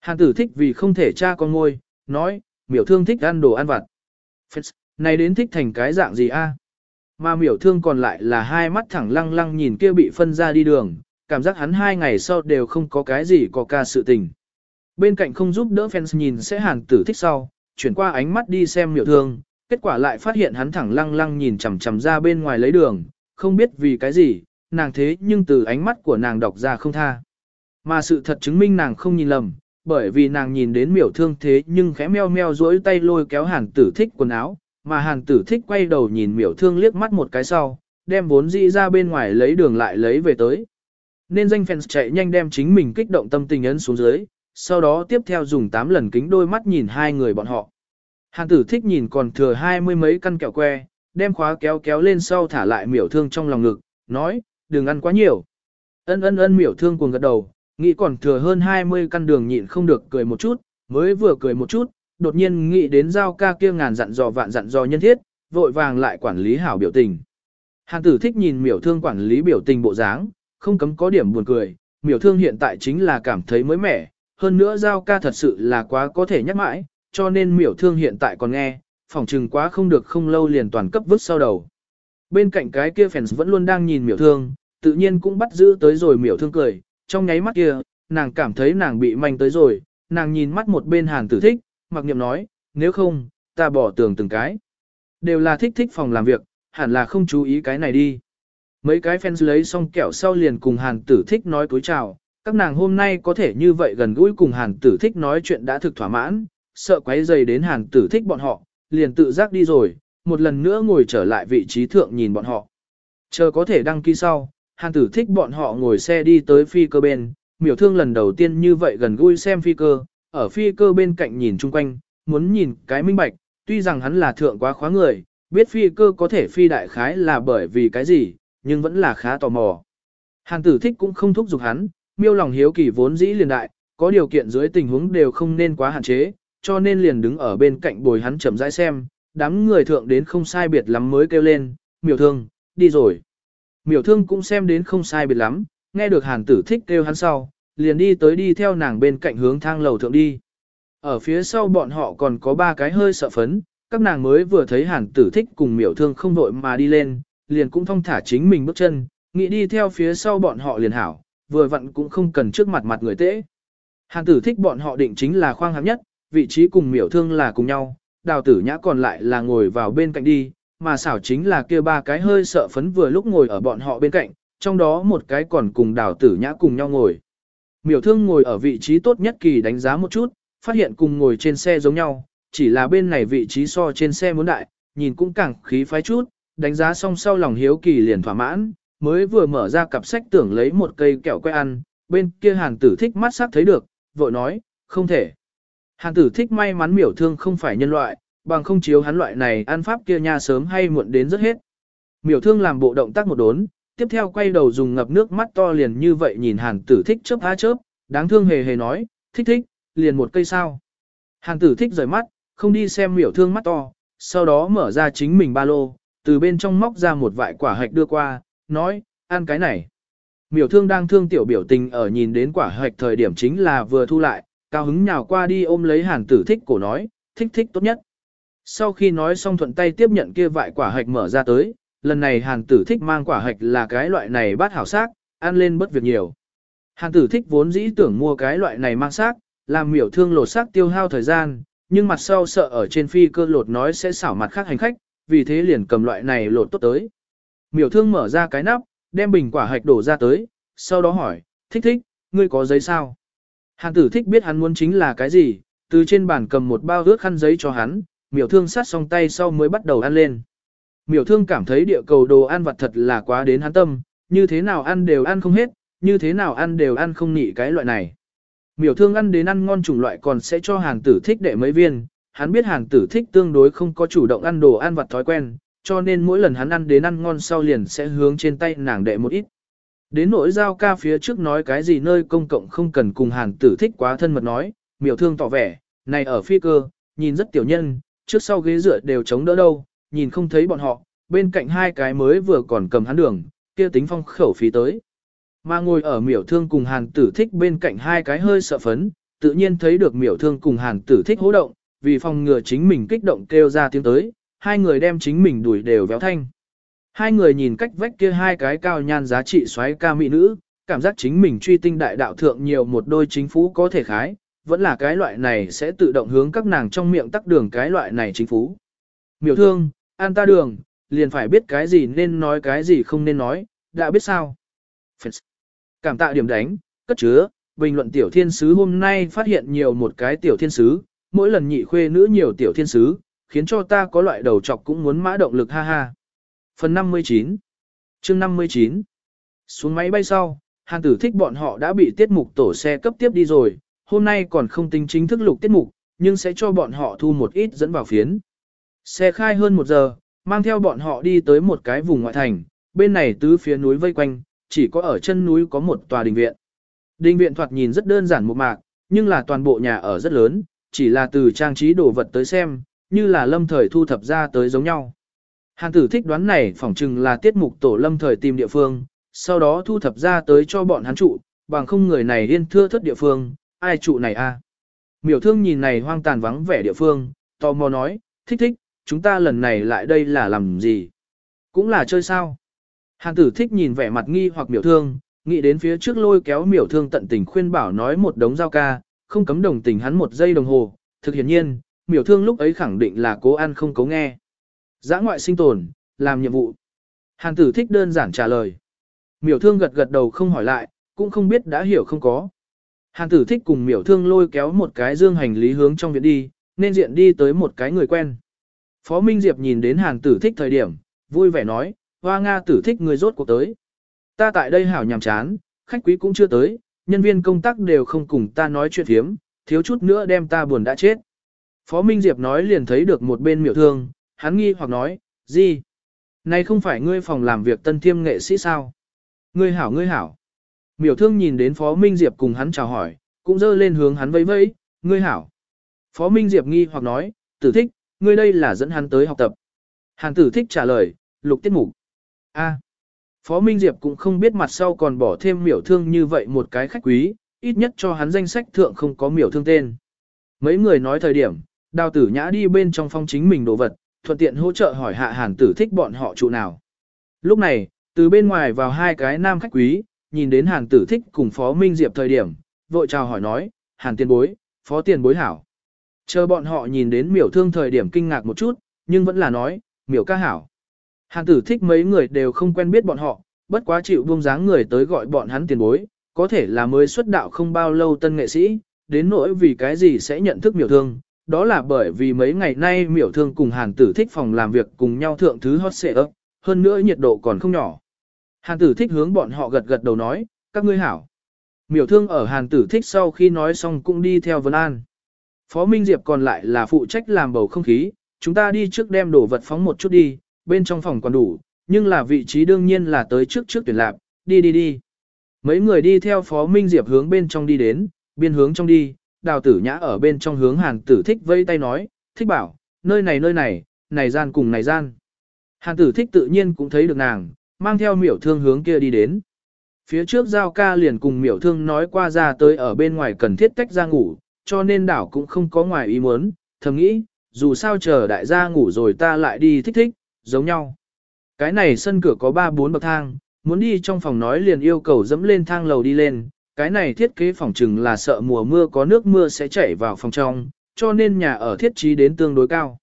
Hàn tử thích vì không thể cha con ngôi, nói, miểu thương thích ăn đồ ăn vặt. Fans, này đến thích thành cái dạng gì a? Mà miểu thương còn lại là hai mắt thẳng lăng lăng nhìn kia bị phân ra đi đường, cảm giác hắn hai ngày sau đều không có cái gì có ca sự tình. Bên cạnh không giúp đỡ fans nhìn sẽ hàn tử thích sau, chuyển qua ánh mắt đi xem miểu thương, kết quả lại phát hiện hắn thẳng lăng lăng nhìn chằm chằm ra bên ngoài lấy đường, không biết vì cái gì, nàng thế nhưng từ ánh mắt của nàng đọc ra không tha. Mà sự thật chứng minh nàng không nhìn lầm, bởi vì nàng nhìn đến miểu thương thế nhưng khẽ meo meo duỗi tay lôi kéo hàn tử thích quần áo, mà hàn tử thích quay đầu nhìn miểu thương liếc mắt một cái sau, đem vốn dĩ ra bên ngoài lấy đường lại lấy về tới. Nên danh fans chạy nhanh đem chính mình kích động tâm tình ấn xuống dưới, sau đó tiếp theo dùng 8 lần kính đôi mắt nhìn hai người bọn họ. Hàn tử thích nhìn còn thừa hai mươi mấy căn kẹo que, đem khóa kéo kéo lên sau thả lại miểu thương trong lòng ngực, nói, đừng ăn quá nhiều. Ân ân ân miểu thương cuồng gật đầu, nghĩ còn thừa hơn 20 căn đường nhịn không được cười một chút, mới vừa cười một chút, đột nhiên nghĩ đến giao ca kia ngàn dặn dò vạn dặn dò nhân thiết, vội vàng lại quản lý hảo biểu tình. Hàn tử thích nhìn miểu thương quản lý biểu tình bộ dáng, không cấm có điểm buồn cười, miểu thương hiện tại chính là cảm thấy mới mẻ, hơn nữa giao ca thật sự là quá có thể nhắc mãi, cho nên miểu thương hiện tại còn nghe, phỏng chừng quá không được không lâu liền toàn cấp vứt sau đầu. Bên cạnh cái kia fans vẫn luôn đang nhìn miểu thương, tự nhiên cũng bắt giữ tới rồi miểu thương cười, trong nháy mắt kia, nàng cảm thấy nàng bị manh tới rồi, nàng nhìn mắt một bên hàn tử thích, mặc niệm nói, nếu không, ta bỏ tường từng cái. Đều là thích thích phòng làm việc, hẳn là không chú ý cái này đi. Mấy cái fans lấy xong kẹo sau liền cùng hàn tử thích nói cúi chào, các nàng hôm nay có thể như vậy gần gũi cùng hàn tử thích nói chuyện đã thực thỏa mãn, sợ quấy dày đến hàn tử thích bọn họ, liền tự giác đi rồi, một lần nữa ngồi trở lại vị trí thượng nhìn bọn họ. Chờ có thể đăng ký sau, hàn tử thích bọn họ ngồi xe đi tới phi cơ bên, miểu thương lần đầu tiên như vậy gần gũi xem phi cơ, ở phi cơ bên cạnh nhìn chung quanh, muốn nhìn cái minh bạch, tuy rằng hắn là thượng quá khóa người, biết phi cơ có thể phi đại khái là bởi vì cái gì, nhưng vẫn là khá tò mò. Hàn tử thích cũng không thúc giục hắn, miêu lòng hiếu kỳ vốn dĩ liền đại, có điều kiện dưới tình huống đều không nên quá hạn chế, cho nên liền đứng ở bên cạnh bồi hắn chậm rãi xem, đám người thượng đến không sai biệt lắm mới kêu lên, miểu thương, đi rồi. Miểu thương cũng xem đến không sai biệt lắm, nghe được hàn tử thích kêu hắn sau, liền đi tới đi theo nàng bên cạnh hướng thang lầu thượng đi. Ở phía sau bọn họ còn có ba cái hơi sợ phấn, các nàng mới vừa thấy hàn tử thích cùng miểu thương không đội mà đi lên, liền cũng thong thả chính mình bước chân, nghĩ đi theo phía sau bọn họ liền hảo, vừa vặn cũng không cần trước mặt mặt người tễ. Hàn tử thích bọn họ định chính là khoang hạng nhất, vị trí cùng miểu thương là cùng nhau, đào tử nhã còn lại là ngồi vào bên cạnh đi, mà xảo chính là kia ba cái hơi sợ phấn vừa lúc ngồi ở bọn họ bên cạnh, trong đó một cái còn cùng đào tử nhã cùng nhau ngồi. Miểu thương ngồi ở vị trí tốt nhất kỳ đánh giá một chút, phát hiện cùng ngồi trên xe giống nhau, chỉ là bên này vị trí so trên xe muốn đại, nhìn cũng càng khí phái chút, đánh giá xong sau lòng hiếu kỳ liền thỏa mãn, mới vừa mở ra cặp sách tưởng lấy một cây kẹo que ăn, bên kia hàn tử thích mắt sắc thấy được, vội nói, không thể. Hàn tử thích may mắn miểu thương không phải nhân loại, bằng không chiếu hắn loại này ăn pháp kia nha sớm hay muộn đến rất hết. Miểu thương làm bộ động tác một đốn, tiếp theo quay đầu dùng ngập nước mắt to liền như vậy nhìn hàn tử thích chớp há chớp, đáng thương hề hề nói, thích thích, liền một cây sao. Hàn tử thích rời mắt, không đi xem miểu thương mắt to, sau đó mở ra chính mình ba lô, từ bên trong móc ra một vại quả hạch đưa qua, nói, ăn cái này. Miểu thương đang thương tiểu biểu tình ở nhìn đến quả hạch thời điểm chính là vừa thu lại, cao hứng nhào qua đi ôm lấy hàn tử thích cổ nói, thích thích tốt nhất. Sau khi nói xong thuận tay tiếp nhận kia vại quả hạch mở ra tới, lần này hàn tử thích mang quả hạch là cái loại này bát hảo xác, ăn lên bất việc nhiều. Hàn tử thích vốn dĩ tưởng mua cái loại này mang xác, làm miểu thương lột xác tiêu hao thời gian, nhưng mặt sau sợ ở trên phi cơ lột nói sẽ xảo mặt khác hành khách, vì thế liền cầm loại này lột tốt tới. Miểu thương mở ra cái nắp, đem bình quả hạch đổ ra tới, sau đó hỏi, thích thích, ngươi có giấy sao? Hàn tử thích biết hắn muốn chính là cái gì, từ trên bàn cầm một bao ướt khăn giấy cho hắn, miểu thương sát xong tay sau mới bắt đầu ăn lên. Miểu thương cảm thấy địa cầu đồ ăn vặt thật là quá đến hắn tâm, như thế nào ăn đều ăn không hết, như thế nào ăn đều ăn không nị cái loại này. Miểu thương ăn đến ăn ngon chủng loại còn sẽ cho hàng tử thích đệ mấy viên, hắn biết hàng tử thích tương đối không có chủ động ăn đồ ăn vặt thói quen, cho nên mỗi lần hắn ăn đến ăn ngon sau liền sẽ hướng trên tay nàng đệ một ít. Đến nỗi giao ca phía trước nói cái gì nơi công cộng không cần cùng hàng tử thích quá thân mật nói, miểu thương tỏ vẻ, này ở phi cơ, nhìn rất tiểu nhân, trước sau ghế dựa đều chống đỡ đâu, nhìn không thấy bọn họ, bên cạnh hai cái mới vừa còn cầm hắn đường, kia tính phong khẩu phí tới. Mà ngồi ở miểu thương cùng hàn tử thích bên cạnh hai cái hơi sợ phấn, tự nhiên thấy được miểu thương cùng hàn tử thích hố động, vì phòng ngừa chính mình kích động kêu ra tiếng tới, hai người đem chính mình đuổi đều véo thanh. Hai người nhìn cách vách kia hai cái cao nhan giá trị xoáy ca mỹ nữ, cảm giác chính mình truy tinh đại đạo thượng nhiều một đôi chính phú có thể khái, vẫn là cái loại này sẽ tự động hướng các nàng trong miệng tắc đường cái loại này chính phú. Miểu thương, an ta đường, liền phải biết cái gì nên nói cái gì không nên nói, đã biết sao. Cảm tạ điểm đánh, cất chứa, bình luận tiểu thiên sứ hôm nay phát hiện nhiều một cái tiểu thiên sứ, mỗi lần nhị khuê nữ nhiều tiểu thiên sứ, khiến cho ta có loại đầu chọc cũng muốn mã động lực ha ha. Phần 59 chương 59 Xuống máy bay sau, hàng tử thích bọn họ đã bị tiết mục tổ xe cấp tiếp đi rồi, hôm nay còn không tính chính thức lục tiết mục, nhưng sẽ cho bọn họ thu một ít dẫn vào phiến. Xe khai hơn một giờ, mang theo bọn họ đi tới một cái vùng ngoại thành, bên này tứ phía núi vây quanh, chỉ có ở chân núi có một tòa đình viện. Đình viện thoạt nhìn rất đơn giản một mạc, nhưng là toàn bộ nhà ở rất lớn, chỉ là từ trang trí đồ vật tới xem, như là lâm thời thu thập ra tới giống nhau. Hàn tử thích đoán này phỏng chừng là tiết mục tổ lâm thời tìm địa phương, sau đó thu thập ra tới cho bọn hắn trụ, bằng không người này yên thưa thất địa phương, ai trụ này a? Miểu thương nhìn này hoang tàn vắng vẻ địa phương, tò mò nói, thích thích, chúng ta lần này lại đây là làm gì? Cũng là chơi sao? Hàn tử thích nhìn vẻ mặt nghi hoặc miểu thương, nghĩ đến phía trước lôi kéo miểu thương tận tình khuyên bảo nói một đống giao ca, không cấm đồng tình hắn một giây đồng hồ, thực hiện nhiên, miểu thương lúc ấy khẳng định là cố ăn không cố nghe. Giã ngoại sinh tồn, làm nhiệm vụ. Hàn tử thích đơn giản trả lời. Miểu thương gật gật đầu không hỏi lại, cũng không biết đã hiểu không có. Hàn tử thích cùng miểu thương lôi kéo một cái dương hành lý hướng trong viện đi, nên diện đi tới một cái người quen. Phó Minh Diệp nhìn đến hàn tử thích thời điểm, vui vẻ nói, hoa Nga tử thích người rốt cuộc tới. Ta tại đây hảo nhàm chán, khách quý cũng chưa tới, nhân viên công tác đều không cùng ta nói chuyện thiếm, thiếu chút nữa đem ta buồn đã chết. Phó Minh Diệp nói liền thấy được một bên miểu thương, hắn nghi hoặc nói, gì? Này không phải ngươi phòng làm việc tân thiêm nghệ sĩ sao? Ngươi hảo ngươi hảo. Miểu thương nhìn đến Phó Minh Diệp cùng hắn chào hỏi, cũng dơ lên hướng hắn vẫy vẫy, ngươi hảo. Phó Minh Diệp nghi hoặc nói, tử thích, ngươi đây là dẫn hắn tới học tập. Hàn tử thích trả lời, lục tiết mục. A. Phó Minh Diệp cũng không biết mặt sau còn bỏ thêm miểu thương như vậy một cái khách quý, ít nhất cho hắn danh sách thượng không có miểu thương tên. Mấy người nói thời điểm, đào tử nhã đi bên trong phong chính mình đồ vật, thuận tiện hỗ trợ hỏi hạ hàn tử thích bọn họ trụ nào. Lúc này, từ bên ngoài vào hai cái nam khách quý, nhìn đến hàn tử thích cùng phó Minh Diệp thời điểm, vội chào hỏi nói, hàn tiền bối, phó tiền bối hảo. Chờ bọn họ nhìn đến miểu thương thời điểm kinh ngạc một chút, nhưng vẫn là nói, miểu ca hảo. Hàn tử thích mấy người đều không quen biết bọn họ, bất quá chịu buông dáng người tới gọi bọn hắn tiền bối, có thể là mới xuất đạo không bao lâu tân nghệ sĩ, đến nỗi vì cái gì sẽ nhận thức miểu thương. Đó là bởi vì mấy ngày nay miểu thương cùng hàn tử thích phòng làm việc cùng nhau thượng thứ hot xệ ấp, hơn nữa nhiệt độ còn không nhỏ. Hàn tử thích hướng bọn họ gật gật đầu nói, các ngươi hảo. Miểu thương ở hàn tử thích sau khi nói xong cũng đi theo Vân An. Phó Minh Diệp còn lại là phụ trách làm bầu không khí, chúng ta đi trước đem đồ vật phóng một chút đi, bên trong phòng còn đủ, nhưng là vị trí đương nhiên là tới trước trước tuyển lạp, đi đi đi. Mấy người đi theo Phó Minh Diệp hướng bên trong đi đến, biên hướng trong đi, đào tử nhã ở bên trong hướng hàn tử thích vây tay nói, thích bảo, nơi này nơi này, này gian cùng này gian. Hàn tử thích tự nhiên cũng thấy được nàng, mang theo miểu thương hướng kia đi đến. Phía trước giao ca liền cùng miểu thương nói qua ra tới ở bên ngoài cần thiết tách ra ngủ, cho nên đảo cũng không có ngoài ý muốn, thầm nghĩ, dù sao chờ đại gia ngủ rồi ta lại đi thích thích, giống nhau. Cái này sân cửa có 3-4 bậc thang, muốn đi trong phòng nói liền yêu cầu dẫm lên thang lầu đi lên, cái này thiết kế phòng trừng là sợ mùa mưa có nước mưa sẽ chảy vào phòng trong, cho nên nhà ở thiết trí đến tương đối cao.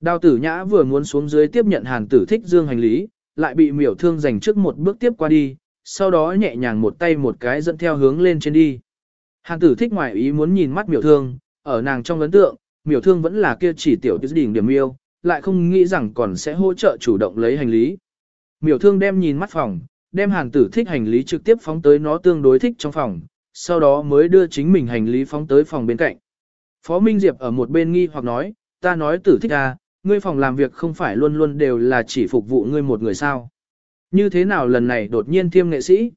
Đào tử nhã vừa muốn xuống dưới tiếp nhận hàn tử thích dương hành lý, lại bị miểu thương giành trước một bước tiếp qua đi, sau đó nhẹ nhàng một tay một cái dẫn theo hướng lên trên đi. Hàn tử thích ngoài ý muốn nhìn mắt miểu thương, ở nàng trong ấn tượng, miểu thương vẫn là kia chỉ tiểu tiết đỉnh điểm yêu, lại không nghĩ rằng còn sẽ hỗ trợ chủ động lấy hành lý. Miểu thương đem nhìn mắt phòng, đem hàn tử thích hành lý trực tiếp phóng tới nó tương đối thích trong phòng, sau đó mới đưa chính mình hành lý phóng tới phòng bên cạnh. Phó Minh Diệp ở một bên nghi hoặc nói, ta nói tử thích à, ngươi phòng làm việc không phải luôn luôn đều là chỉ phục vụ ngươi một người sao. Như thế nào lần này đột nhiên thiêm nghệ sĩ?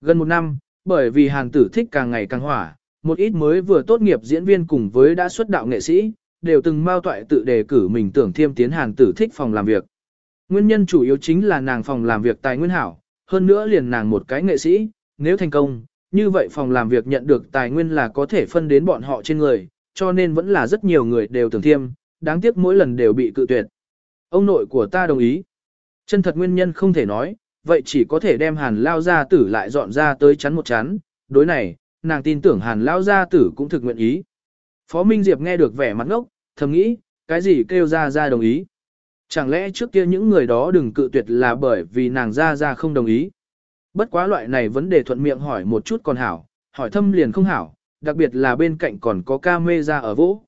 Gần một năm, bởi vì hàn tử thích càng ngày càng hỏa, một ít mới vừa tốt nghiệp diễn viên cùng với đã xuất đạo nghệ sĩ, đều từng mao toại tự đề cử mình tưởng thiêm tiến hàn tử thích phòng làm việc. Nguyên nhân chủ yếu chính là nàng phòng làm việc tài nguyên hảo, hơn nữa liền nàng một cái nghệ sĩ, nếu thành công, như vậy phòng làm việc nhận được tài nguyên là có thể phân đến bọn họ trên người, cho nên vẫn là rất nhiều người đều tưởng thiêm, đáng tiếc mỗi lần đều bị cự tuyệt. Ông nội của ta đồng ý. Chân thật nguyên nhân không thể nói, vậy chỉ có thể đem hàn lao gia tử lại dọn ra tới chắn một chắn, đối này, nàng tin tưởng hàn lao gia tử cũng thực nguyện ý. Phó Minh Diệp nghe được vẻ mặt ngốc, thầm nghĩ, cái gì kêu ra ra đồng ý. Chẳng lẽ trước kia những người đó đừng cự tuyệt là bởi vì nàng ra ra không đồng ý. Bất quá loại này vấn đề thuận miệng hỏi một chút còn hảo, hỏi thâm liền không hảo, đặc biệt là bên cạnh còn có ca mê ra ở vỗ.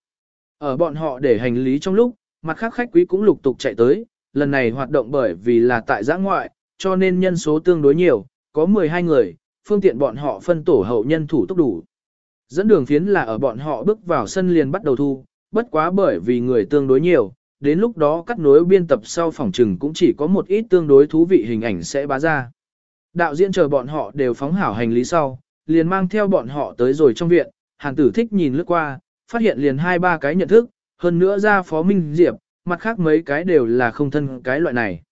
Ở bọn họ để hành lý trong lúc, mặt khác khách quý cũng lục tục chạy tới, lần này hoạt động bởi vì là tại giã ngoại, cho nên nhân số tương đối nhiều, có 12 người, phương tiện bọn họ phân tổ hậu nhân thủ tốc đủ. Dẫn đường phiến là ở bọn họ bước vào sân liền bắt đầu thu, bất quá bởi vì người tương đối nhiều, đến lúc đó cắt nối biên tập sau phòng trừng cũng chỉ có một ít tương đối thú vị hình ảnh sẽ bá ra. Đạo diễn chờ bọn họ đều phóng hảo hành lý sau, liền mang theo bọn họ tới rồi trong viện, hàng tử thích nhìn lướt qua, phát hiện liền hai ba cái nhận thức, hơn nữa ra phó minh diệp, mặt khác mấy cái đều là không thân cái loại này.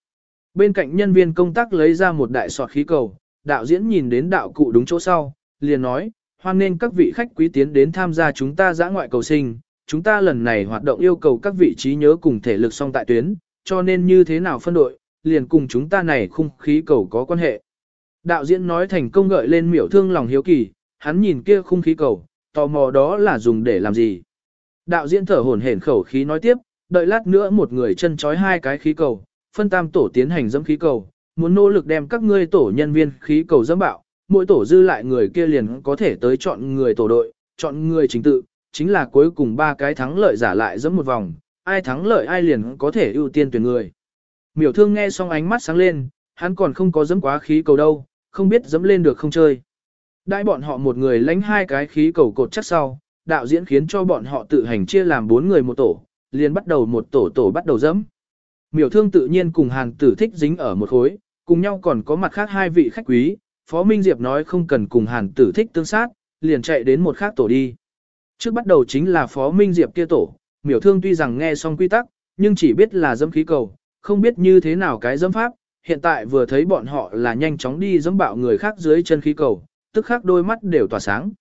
Bên cạnh nhân viên công tác lấy ra một đại sọt khí cầu, đạo diễn nhìn đến đạo cụ đúng chỗ sau, liền nói, hoan nên các vị khách quý tiến đến tham gia chúng ta giã ngoại cầu sinh, chúng ta lần này hoạt động yêu cầu các vị trí nhớ cùng thể lực song tại tuyến, cho nên như thế nào phân đội, liền cùng chúng ta này khung khí cầu có quan hệ. Đạo diễn nói thành công gợi lên miểu thương lòng hiếu kỳ, hắn nhìn kia khung khí cầu, tò mò đó là dùng để làm gì. Đạo diễn thở hổn hển khẩu khí nói tiếp, đợi lát nữa một người chân chói hai cái khí cầu, phân tam tổ tiến hành dẫm khí cầu, muốn nỗ lực đem các ngươi tổ nhân viên khí cầu dẫm bạo, mỗi tổ dư lại người kia liền có thể tới chọn người tổ đội, chọn người chính tự, chính là cuối cùng ba cái thắng lợi giả lại dẫm một vòng, ai thắng lợi ai liền có thể ưu tiên tuyển người. Miểu thương nghe xong ánh mắt sáng lên, hắn còn không có dẫm quá khí cầu đâu, không biết dẫm lên được không chơi. Đại bọn họ một người lánh hai cái khí cầu cột chắc sau, đạo diễn khiến cho bọn họ tự hành chia làm bốn người một tổ, liền bắt đầu một tổ tổ bắt đầu dẫm. Miểu thương tự nhiên cùng hàn tử thích dính ở một khối, cùng nhau còn có mặt khác hai vị khách quý, Phó Minh Diệp nói không cần cùng hàn tử thích tương sát, liền chạy đến một khác tổ đi. Trước bắt đầu chính là Phó Minh Diệp kia tổ, miểu thương tuy rằng nghe xong quy tắc, nhưng chỉ biết là dâm khí cầu, không biết như thế nào cái dâm pháp, hiện tại vừa thấy bọn họ là nhanh chóng đi dâm bạo người khác dưới chân khí cầu, tức khắc đôi mắt đều tỏa sáng.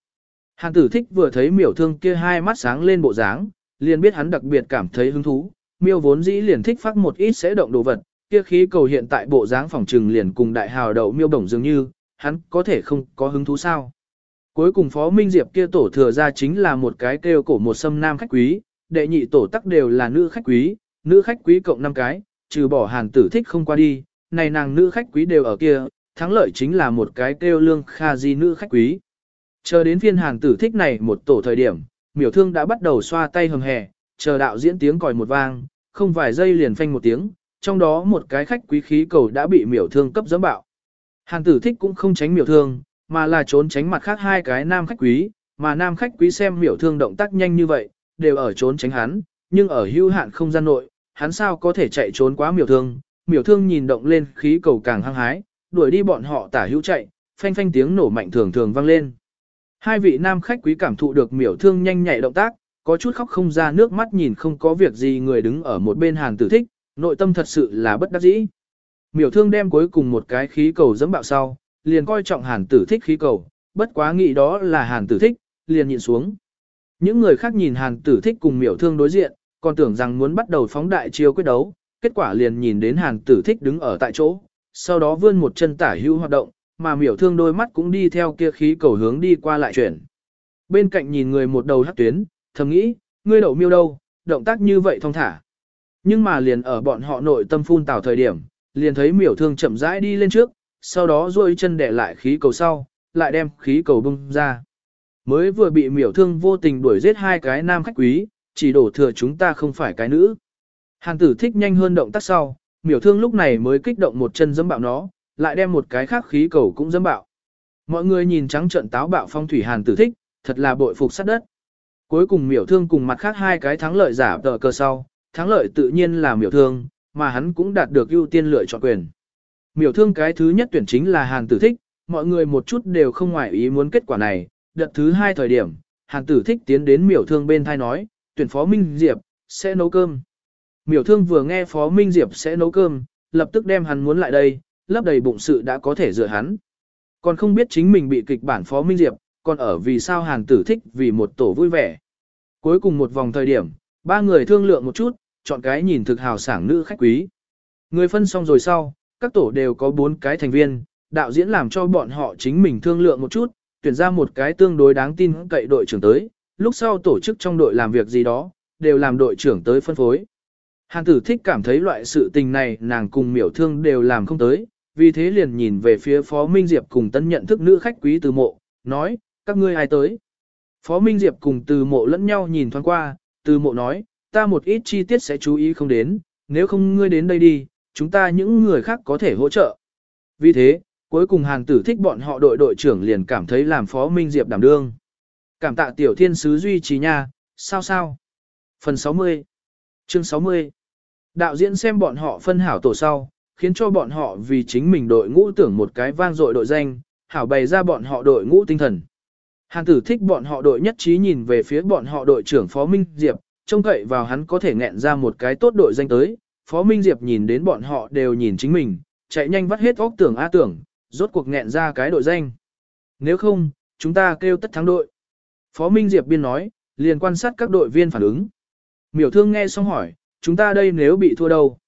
Hàn tử thích vừa thấy miểu thương kia hai mắt sáng lên bộ dáng, liền biết hắn đặc biệt cảm thấy hứng thú, miêu vốn dĩ liền thích phát một ít sẽ động đồ vật, kia khí cầu hiện tại bộ dáng phòng trừng liền cùng đại hào đậu miêu bổng dường như, hắn có thể không có hứng thú sao. Cuối cùng Phó Minh Diệp kia tổ thừa ra chính là một cái kêu cổ một sâm nam khách quý, đệ nhị tổ tắc đều là nữ khách quý, nữ khách quý cộng 5 cái, trừ bỏ hàn tử thích không qua đi, này nàng nữ khách quý đều ở kia, thắng lợi chính là một cái kêu lương kha di nữ khách quý. Chờ đến phiên hàn tử thích này một tổ thời điểm, miểu thương đã bắt đầu xoa tay hầm hè, chờ đạo diễn tiếng còi một vang, không vài giây liền phanh một tiếng, trong đó một cái khách quý khí cầu đã bị miểu thương cấp dẫm bạo. hàng tử thích cũng không tránh miểu thương, mà là trốn tránh mặt khác hai cái nam khách quý, mà nam khách quý xem miểu thương động tác nhanh như vậy, đều ở trốn tránh hắn, nhưng ở hưu hạn không gian nội, hắn sao có thể chạy trốn quá miểu thương, miểu thương nhìn động lên khí cầu càng hăng hái, đuổi đi bọn họ tả hữu chạy, phanh phanh tiếng nổ mạnh thường thường vang lên. Hai vị nam khách quý cảm thụ được miểu thương nhanh nhạy động tác, có chút khóc không ra nước mắt nhìn không có việc gì người đứng ở một bên hàn tử thích, nội tâm thật sự là bất đắc dĩ. Miểu thương đem cuối cùng một cái khí cầu dẫm bạo sau, liền coi trọng hàn tử thích khí cầu, bất quá nghĩ đó là hàn tử thích, liền nhìn xuống. Những người khác nhìn hàn tử thích cùng miểu thương đối diện, còn tưởng rằng muốn bắt đầu phóng đại chiêu quyết đấu, kết quả liền nhìn đến hàn tử thích đứng ở tại chỗ, sau đó vươn một chân tả hữu hoạt động, mà miểu thương đôi mắt cũng đi theo kia khí cầu hướng đi qua lại chuyển. Bên cạnh nhìn người một đầu hắc tuyến, thầm nghĩ, ngươi đậu miêu đâu, động tác như vậy thông thả. Nhưng mà liền ở bọn họ nội tâm phun tào thời điểm, liền thấy miểu thương chậm rãi đi lên trước, sau đó duỗi chân để lại khí cầu sau, lại đem khí cầu bung ra. Mới vừa bị miểu thương vô tình đuổi giết hai cái nam khách quý, chỉ đổ thừa chúng ta không phải cái nữ. Hàn tử thích nhanh hơn động tác sau, miểu thương lúc này mới kích động một chân dẫm bạo nó, lại đem một cái khác khí cầu cũng dẫm bạo. Mọi người nhìn trắng trận táo bạo phong thủy hàn tử thích, thật là bội phục sát đất. Cuối cùng miểu thương cùng mặt khác hai cái thắng lợi giả tờ cơ sau, thắng lợi tự nhiên là miểu thương, mà hắn cũng đạt được ưu tiên lựa chọn quyền. Miểu thương cái thứ nhất tuyển chính là hàn tử thích, mọi người một chút đều không ngoại ý muốn kết quả này, đợt thứ hai thời điểm, hàn tử thích tiến đến miểu thương bên thai nói, tuyển phó Minh Diệp, sẽ nấu cơm. Miểu thương vừa nghe phó Minh Diệp sẽ nấu cơm, lập tức đem hắn muốn lại đây, lấp đầy bụng sự đã có thể dựa hắn. Còn không biết chính mình bị kịch bản phó Minh Diệp, còn ở vì sao hàn tử thích vì một tổ vui vẻ. Cuối cùng một vòng thời điểm, ba người thương lượng một chút, chọn cái nhìn thực hào sảng nữ khách quý. Người phân xong rồi sau, các tổ đều có bốn cái thành viên, đạo diễn làm cho bọn họ chính mình thương lượng một chút, tuyển ra một cái tương đối đáng tin cậy đội trưởng tới, lúc sau tổ chức trong đội làm việc gì đó, đều làm đội trưởng tới phân phối. Hàn tử thích cảm thấy loại sự tình này nàng cùng miểu thương đều làm không tới, vì thế liền nhìn về phía Phó Minh Diệp cùng tân nhận thức nữ khách quý từ mộ, nói, các ngươi ai tới. Phó Minh Diệp cùng từ mộ lẫn nhau nhìn thoáng qua, từ mộ nói, ta một ít chi tiết sẽ chú ý không đến, nếu không ngươi đến đây đi, chúng ta những người khác có thể hỗ trợ. Vì thế, cuối cùng hàng tử thích bọn họ đội đội trưởng liền cảm thấy làm Phó Minh Diệp đảm đương. Cảm tạ tiểu thiên sứ duy trì nha, sao sao. Phần 60 Chương 60 Đạo diễn xem bọn họ phân hảo tổ sau, khiến cho bọn họ vì chính mình đội ngũ tưởng một cái vang dội đội danh, hảo bày ra bọn họ đội ngũ tinh thần. Hàn tử thích bọn họ đội nhất trí nhìn về phía bọn họ đội trưởng Phó Minh Diệp, trông cậy vào hắn có thể nghẹn ra một cái tốt đội danh tới. Phó Minh Diệp nhìn đến bọn họ đều nhìn chính mình, chạy nhanh vắt hết óc tưởng a tưởng, rốt cuộc nghẹn ra cái đội danh. Nếu không, chúng ta kêu tất thắng đội. Phó Minh Diệp biên nói, liền quan sát các đội viên phản ứng. Miểu thương nghe xong hỏi, chúng ta đây nếu bị thua đâu?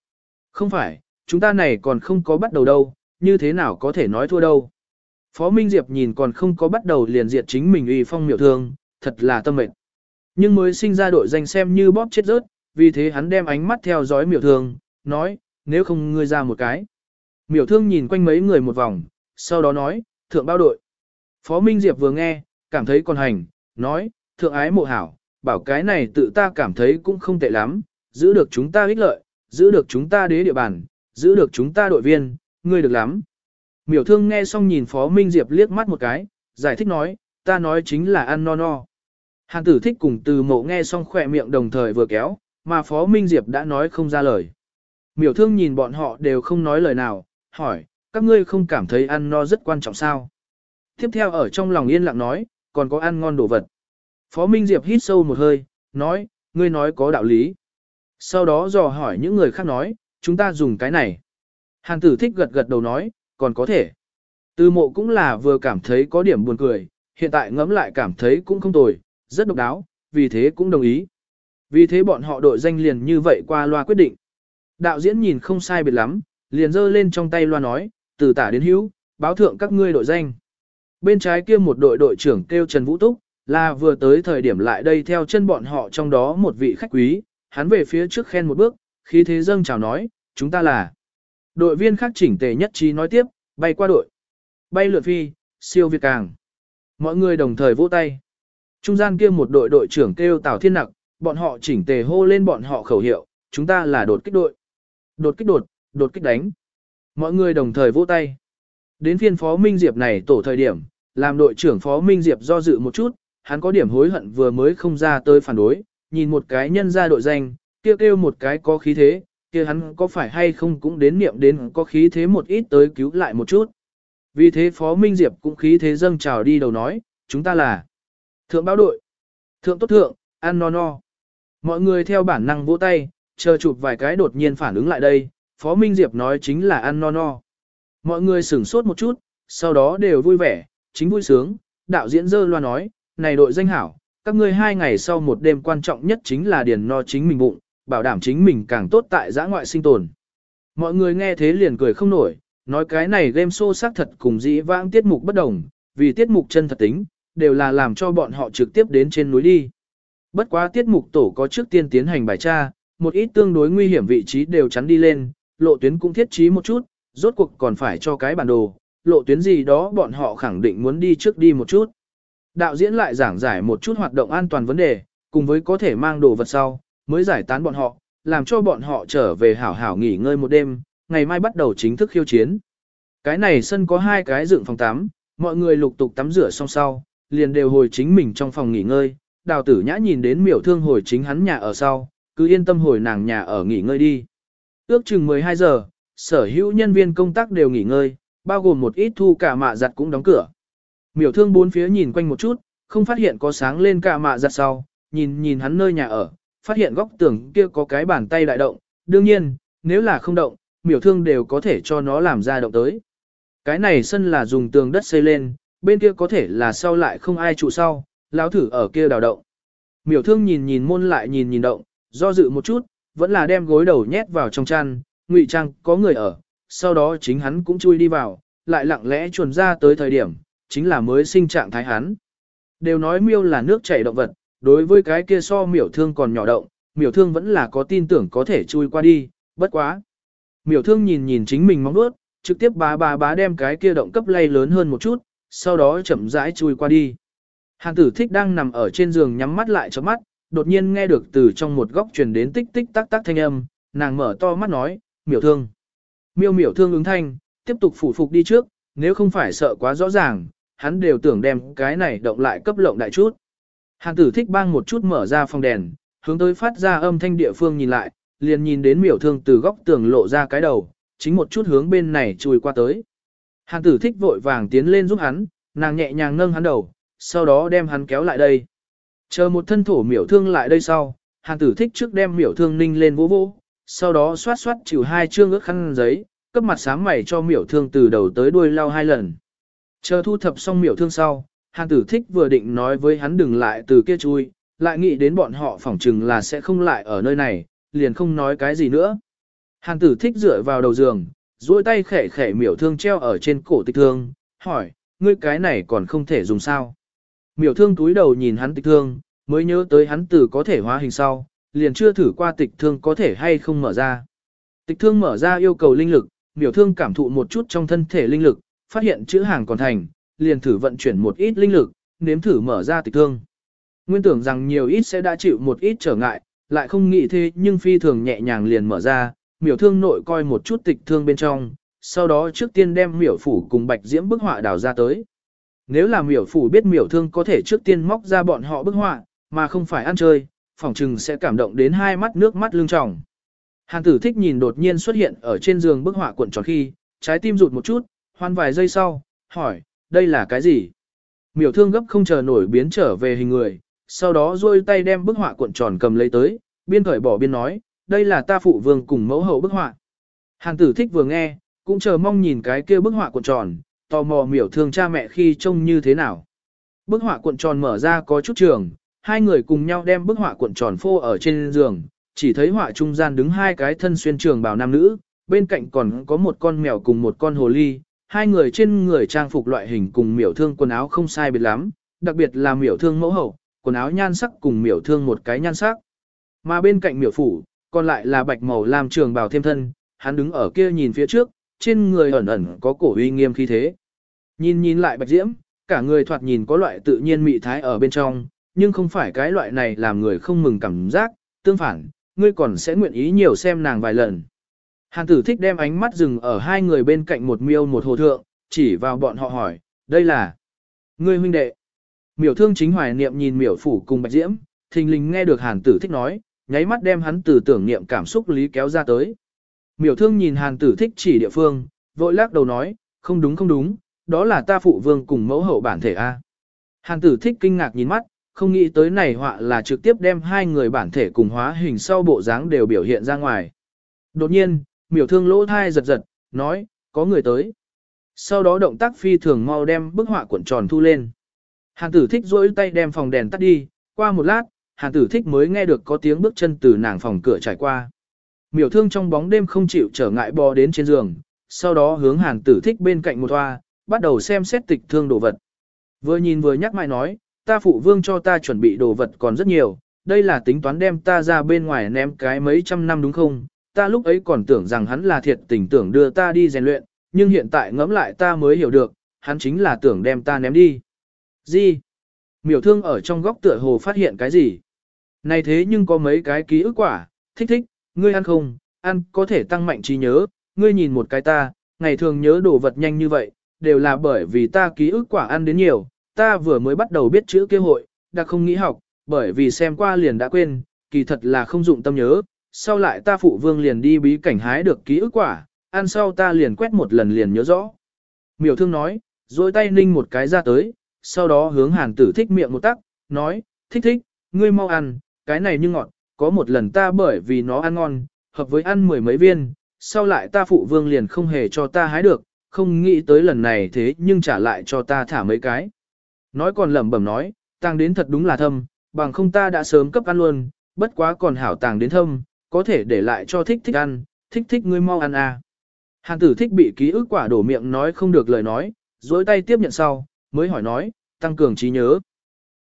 Không phải, chúng ta này còn không có bắt đầu đâu, như thế nào có thể nói thua đâu? Phó Minh Diệp nhìn còn không có bắt đầu liền diệt chính mình uy phong miểu thương, thật là tâm mệt. Nhưng mới sinh ra đội danh xem như bóp chết rớt, vì thế hắn đem ánh mắt theo dõi miểu thương, nói, nếu không ngươi ra một cái. Miểu thương nhìn quanh mấy người một vòng, sau đó nói, thượng bao đội. Phó Minh Diệp vừa nghe, cảm thấy còn hành, nói, thượng ái mộ hảo, bảo cái này tự ta cảm thấy cũng không tệ lắm, giữ được chúng ta ích lợi, giữ được chúng ta đế địa bàn, giữ được chúng ta đội viên, ngươi được lắm. Miểu thương nghe xong nhìn Phó Minh Diệp liếc mắt một cái, giải thích nói, ta nói chính là ăn no no. Hàn tử thích cùng từ mộ nghe xong khỏe miệng đồng thời vừa kéo, mà Phó Minh Diệp đã nói không ra lời. Miểu thương nhìn bọn họ đều không nói lời nào, hỏi, các ngươi không cảm thấy ăn no rất quan trọng sao. Tiếp theo ở trong lòng yên lặng nói, còn có ăn ngon đồ vật. Phó Minh Diệp hít sâu một hơi, nói, ngươi nói có đạo lý. Sau đó dò hỏi những người khác nói, chúng ta dùng cái này. Hàn tử thích gật gật đầu nói, còn có thể. Từ mộ cũng là vừa cảm thấy có điểm buồn cười, hiện tại ngẫm lại cảm thấy cũng không tồi, rất độc đáo, vì thế cũng đồng ý. Vì thế bọn họ đội danh liền như vậy qua loa quyết định. Đạo diễn nhìn không sai biệt lắm, liền giơ lên trong tay loa nói, từ tả đến hữu, báo thượng các ngươi đội danh. Bên trái kia một đội đội trưởng kêu Trần Vũ Túc, là vừa tới thời điểm lại đây theo chân bọn họ trong đó một vị khách quý, hắn về phía trước khen một bước, khi thế dâng chào nói, chúng ta là. Đội viên khác chỉnh tề nhất trí nói tiếp, bay qua đội. Bay lượn phi, siêu việt càng. Mọi người đồng thời vỗ tay. Trung gian kia một đội đội trưởng kêu Tào Thiên Nặc, bọn họ chỉnh tề hô lên bọn họ khẩu hiệu, chúng ta là đột kích đội. Đột kích đột, đột kích đánh. Mọi người đồng thời vỗ tay. Đến phiên Phó Minh Diệp này tổ thời điểm, làm đội trưởng Phó Minh Diệp do dự một chút, hắn có điểm hối hận vừa mới không ra tới phản đối, nhìn một cái nhân ra đội danh, kêu kêu một cái có khí thế, kia hắn có phải hay không cũng đến niệm đến có khí thế một ít tới cứu lại một chút. Vì thế Phó Minh Diệp cũng khí thế dâng trào đi đầu nói, chúng ta là thượng báo đội, thượng tốt thượng, ăn no no. Mọi người theo bản năng vỗ tay, chờ chụp vài cái đột nhiên phản ứng lại đây, Phó Minh Diệp nói chính là ăn no no. Mọi người sửng sốt một chút, sau đó đều vui vẻ, chính vui sướng, đạo diễn dơ loa nói, này đội danh hảo, các ngươi hai ngày sau một đêm quan trọng nhất chính là điền no chính mình bụng, bảo đảm chính mình càng tốt tại giã ngoại sinh tồn. Mọi người nghe thế liền cười không nổi, nói cái này game show xác thật cùng dĩ vãng tiết mục bất đồng, vì tiết mục chân thật tính, đều là làm cho bọn họ trực tiếp đến trên núi đi. Bất quá tiết mục tổ có trước tiên tiến hành bài tra, một ít tương đối nguy hiểm vị trí đều chắn đi lên, lộ tuyến cũng thiết trí một chút, rốt cuộc còn phải cho cái bản đồ, lộ tuyến gì đó bọn họ khẳng định muốn đi trước đi một chút. Đạo diễn lại giảng giải một chút hoạt động an toàn vấn đề, cùng với có thể mang đồ vật sau, mới giải tán bọn họ, làm cho bọn họ trở về hảo hảo nghỉ ngơi một đêm, ngày mai bắt đầu chính thức khiêu chiến. Cái này sân có hai cái dựng phòng tắm, mọi người lục tục tắm rửa xong sau, liền đều hồi chính mình trong phòng nghỉ ngơi, đào tử nhã nhìn đến miểu thương hồi chính hắn nhà ở sau, cứ yên tâm hồi nàng nhà ở nghỉ ngơi đi. Ước chừng 12 giờ, sở hữu nhân viên công tác đều nghỉ ngơi, bao gồm một ít thu cả mạ giặt cũng đóng cửa. Miểu thương bốn phía nhìn quanh một chút, không phát hiện có sáng lên cả mạ giặt sau, nhìn nhìn hắn nơi nhà ở, phát hiện góc tường kia có cái bàn tay đại động, đương nhiên, nếu là không động, miểu thương đều có thể cho nó làm ra động tới. Cái này sân là dùng tường đất xây lên, bên kia có thể là sau lại không ai trụ sau, lão thử ở kia đào động. Miểu thương nhìn nhìn môn lại nhìn nhìn động, do dự một chút, vẫn là đem gối đầu nhét vào trong chăn, ngụy trang có người ở, sau đó chính hắn cũng chui đi vào, lại lặng lẽ chuồn ra tới thời điểm, chính là mới sinh trạng thái hắn. Đều nói miêu là nước chảy động vật, đối với cái kia so miểu thương còn nhỏ động, miểu thương vẫn là có tin tưởng có thể chui qua đi, bất quá. Miểu thương nhìn nhìn chính mình móng bước, trực tiếp bá bá bá đem cái kia động cấp lay lớn hơn một chút, sau đó chậm rãi chui qua đi. Hàng tử thích đang nằm ở trên giường nhắm mắt lại cho mắt, đột nhiên nghe được từ trong một góc truyền đến tích tích tắc tắc thanh âm, nàng mở to mắt nói, miểu thương. Miêu miểu thương ứng thanh, tiếp tục phủ phục đi trước, nếu không phải sợ quá rõ ràng, hắn đều tưởng đem cái này động lại cấp lộng đại chút. Hàn tử thích bang một chút mở ra phòng đèn, hướng tới phát ra âm thanh địa phương nhìn lại, liền nhìn đến miểu thương từ góc tường lộ ra cái đầu, chính một chút hướng bên này chui qua tới. Hàn tử thích vội vàng tiến lên giúp hắn, nàng nhẹ nhàng nâng hắn đầu, sau đó đem hắn kéo lại đây. Chờ một thân thổ miểu thương lại đây sau, hàn tử thích trước đem miểu thương ninh lên vỗ vỗ, sau đó xoát xoát chịu hai chương ước khăn giấy, cấp mặt sáng mày cho miểu thương từ đầu tới đuôi lau hai lần. Chờ thu thập xong miểu thương sau, hàn tử thích vừa định nói với hắn đừng lại từ kia chui, lại nghĩ đến bọn họ phỏng chừng là sẽ không lại ở nơi này, liền không nói cái gì nữa. Hàn tử thích dựa vào đầu giường, duỗi tay khẽ khẽ miểu thương treo ở trên cổ tịch thương, hỏi, ngươi cái này còn không thể dùng sao. Miểu thương túi đầu nhìn hắn tịch thương, mới nhớ tới hắn từ có thể hóa hình sau, liền chưa thử qua tịch thương có thể hay không mở ra. Tịch thương mở ra yêu cầu linh lực, miểu thương cảm thụ một chút trong thân thể linh lực, phát hiện chữ hàng còn thành, liền thử vận chuyển một ít linh lực, nếm thử mở ra tịch thương. Nguyên tưởng rằng nhiều ít sẽ đã chịu một ít trở ngại, lại không nghĩ thế nhưng phi thường nhẹ nhàng liền mở ra, miểu thương nội coi một chút tịch thương bên trong, sau đó trước tiên đem miểu phủ cùng bạch diễm bức họa đào ra tới. Nếu là miểu phủ biết miểu thương có thể trước tiên móc ra bọn họ bức họa, mà không phải ăn chơi, phỏng chừng sẽ cảm động đến hai mắt nước mắt lưng tròng. Hàn tử thích nhìn đột nhiên xuất hiện ở trên giường bức họa cuộn tròn khi, trái tim rụt một chút, hoan vài giây sau, hỏi, đây là cái gì? Miểu thương gấp không chờ nổi biến trở về hình người, sau đó duỗi tay đem bức họa cuộn tròn cầm lấy tới, biên thời bỏ biên nói, đây là ta phụ vương cùng mẫu hậu bức họa. Hàn tử thích vừa nghe, cũng chờ mong nhìn cái kia bức họa cuộn tròn, tò mò miểu thương cha mẹ khi trông như thế nào. Bức họa cuộn tròn mở ra có chút trường, hai người cùng nhau đem bức họa cuộn tròn phô ở trên giường, chỉ thấy họa trung gian đứng hai cái thân xuyên trường bào nam nữ, bên cạnh còn có một con mèo cùng một con hồ ly, hai người trên người trang phục loại hình cùng miểu thương quần áo không sai biệt lắm, đặc biệt là miểu thương mẫu hậu, quần áo nhan sắc cùng miểu thương một cái nhan sắc. Mà bên cạnh miểu phủ, còn lại là bạch màu làm trường bào thêm thân, hắn đứng ở kia nhìn phía trước, trên người ẩn ẩn có cổ uy nghiêm khí thế. Nhìn nhìn lại bạch diễm, cả người thoạt nhìn có loại tự nhiên mị thái ở bên trong, nhưng không phải cái loại này làm người không mừng cảm giác, tương phản, ngươi còn sẽ nguyện ý nhiều xem nàng vài lần. Hàn tử thích đem ánh mắt dừng ở hai người bên cạnh một miêu một hồ thượng, chỉ vào bọn họ hỏi, đây là ngươi huynh đệ. Miểu thương chính hoài niệm nhìn miểu phủ cùng bạch diễm, thình lình nghe được hàn tử thích nói, nháy mắt đem hắn từ tưởng niệm cảm xúc lý kéo ra tới. Miểu thương nhìn hàn tử thích chỉ địa phương, vội lắc đầu nói, không đúng không đúng, đó là ta phụ vương cùng mẫu hậu bản thể A. Hàn tử thích kinh ngạc nhìn mắt, không nghĩ tới này họa là trực tiếp đem hai người bản thể cùng hóa hình sau bộ dáng đều biểu hiện ra ngoài. Đột nhiên, miểu thương lỗ thai giật giật, nói, có người tới. Sau đó động tác phi thường mau đem bức họa cuộn tròn thu lên. Hàn tử thích rỗi tay đem phòng đèn tắt đi, qua một lát, hàn tử thích mới nghe được có tiếng bước chân từ nàng phòng cửa trải qua. Miểu thương trong bóng đêm không chịu trở ngại bò đến trên giường, sau đó hướng hàn tử thích bên cạnh một toa, bắt đầu xem xét tịch thương đồ vật. Vừa nhìn vừa nhắc mãi nói, ta phụ vương cho ta chuẩn bị đồ vật còn rất nhiều, đây là tính toán đem ta ra bên ngoài ném cái mấy trăm năm đúng không? Ta lúc ấy còn tưởng rằng hắn là thiệt tình tưởng đưa ta đi rèn luyện, nhưng hiện tại ngẫm lại ta mới hiểu được, hắn chính là tưởng đem ta ném đi. Gì? Miểu thương ở trong góc tựa hồ phát hiện cái gì? Này thế nhưng có mấy cái ký ức quả, thích thích, ngươi ăn không, ăn có thể tăng mạnh trí nhớ, ngươi nhìn một cái ta, ngày thường nhớ đồ vật nhanh như vậy, đều là bởi vì ta ký ức quả ăn đến nhiều, ta vừa mới bắt đầu biết chữ kêu hội, đã không nghĩ học, bởi vì xem qua liền đã quên, kỳ thật là không dụng tâm nhớ, sau lại ta phụ vương liền đi bí cảnh hái được ký ức quả, ăn sau ta liền quét một lần liền nhớ rõ. Miểu thương nói, rồi tay ninh một cái ra tới, sau đó hướng hàn tử thích miệng một tắc, nói, thích thích, ngươi mau ăn, cái này như ngọt, có một lần ta bởi vì nó ăn ngon, hợp với ăn mười mấy viên, sau lại ta phụ vương liền không hề cho ta hái được, không nghĩ tới lần này thế nhưng trả lại cho ta thả mấy cái. Nói còn lẩm bẩm nói, tàng đến thật đúng là thâm, bằng không ta đã sớm cấp ăn luôn, bất quá còn hảo tàng đến thâm, có thể để lại cho thích thích ăn, thích thích ngươi mau ăn à. Hàn tử thích bị ký ức quả đổ miệng nói không được lời nói, dối tay tiếp nhận sau, mới hỏi nói, tăng cường trí nhớ.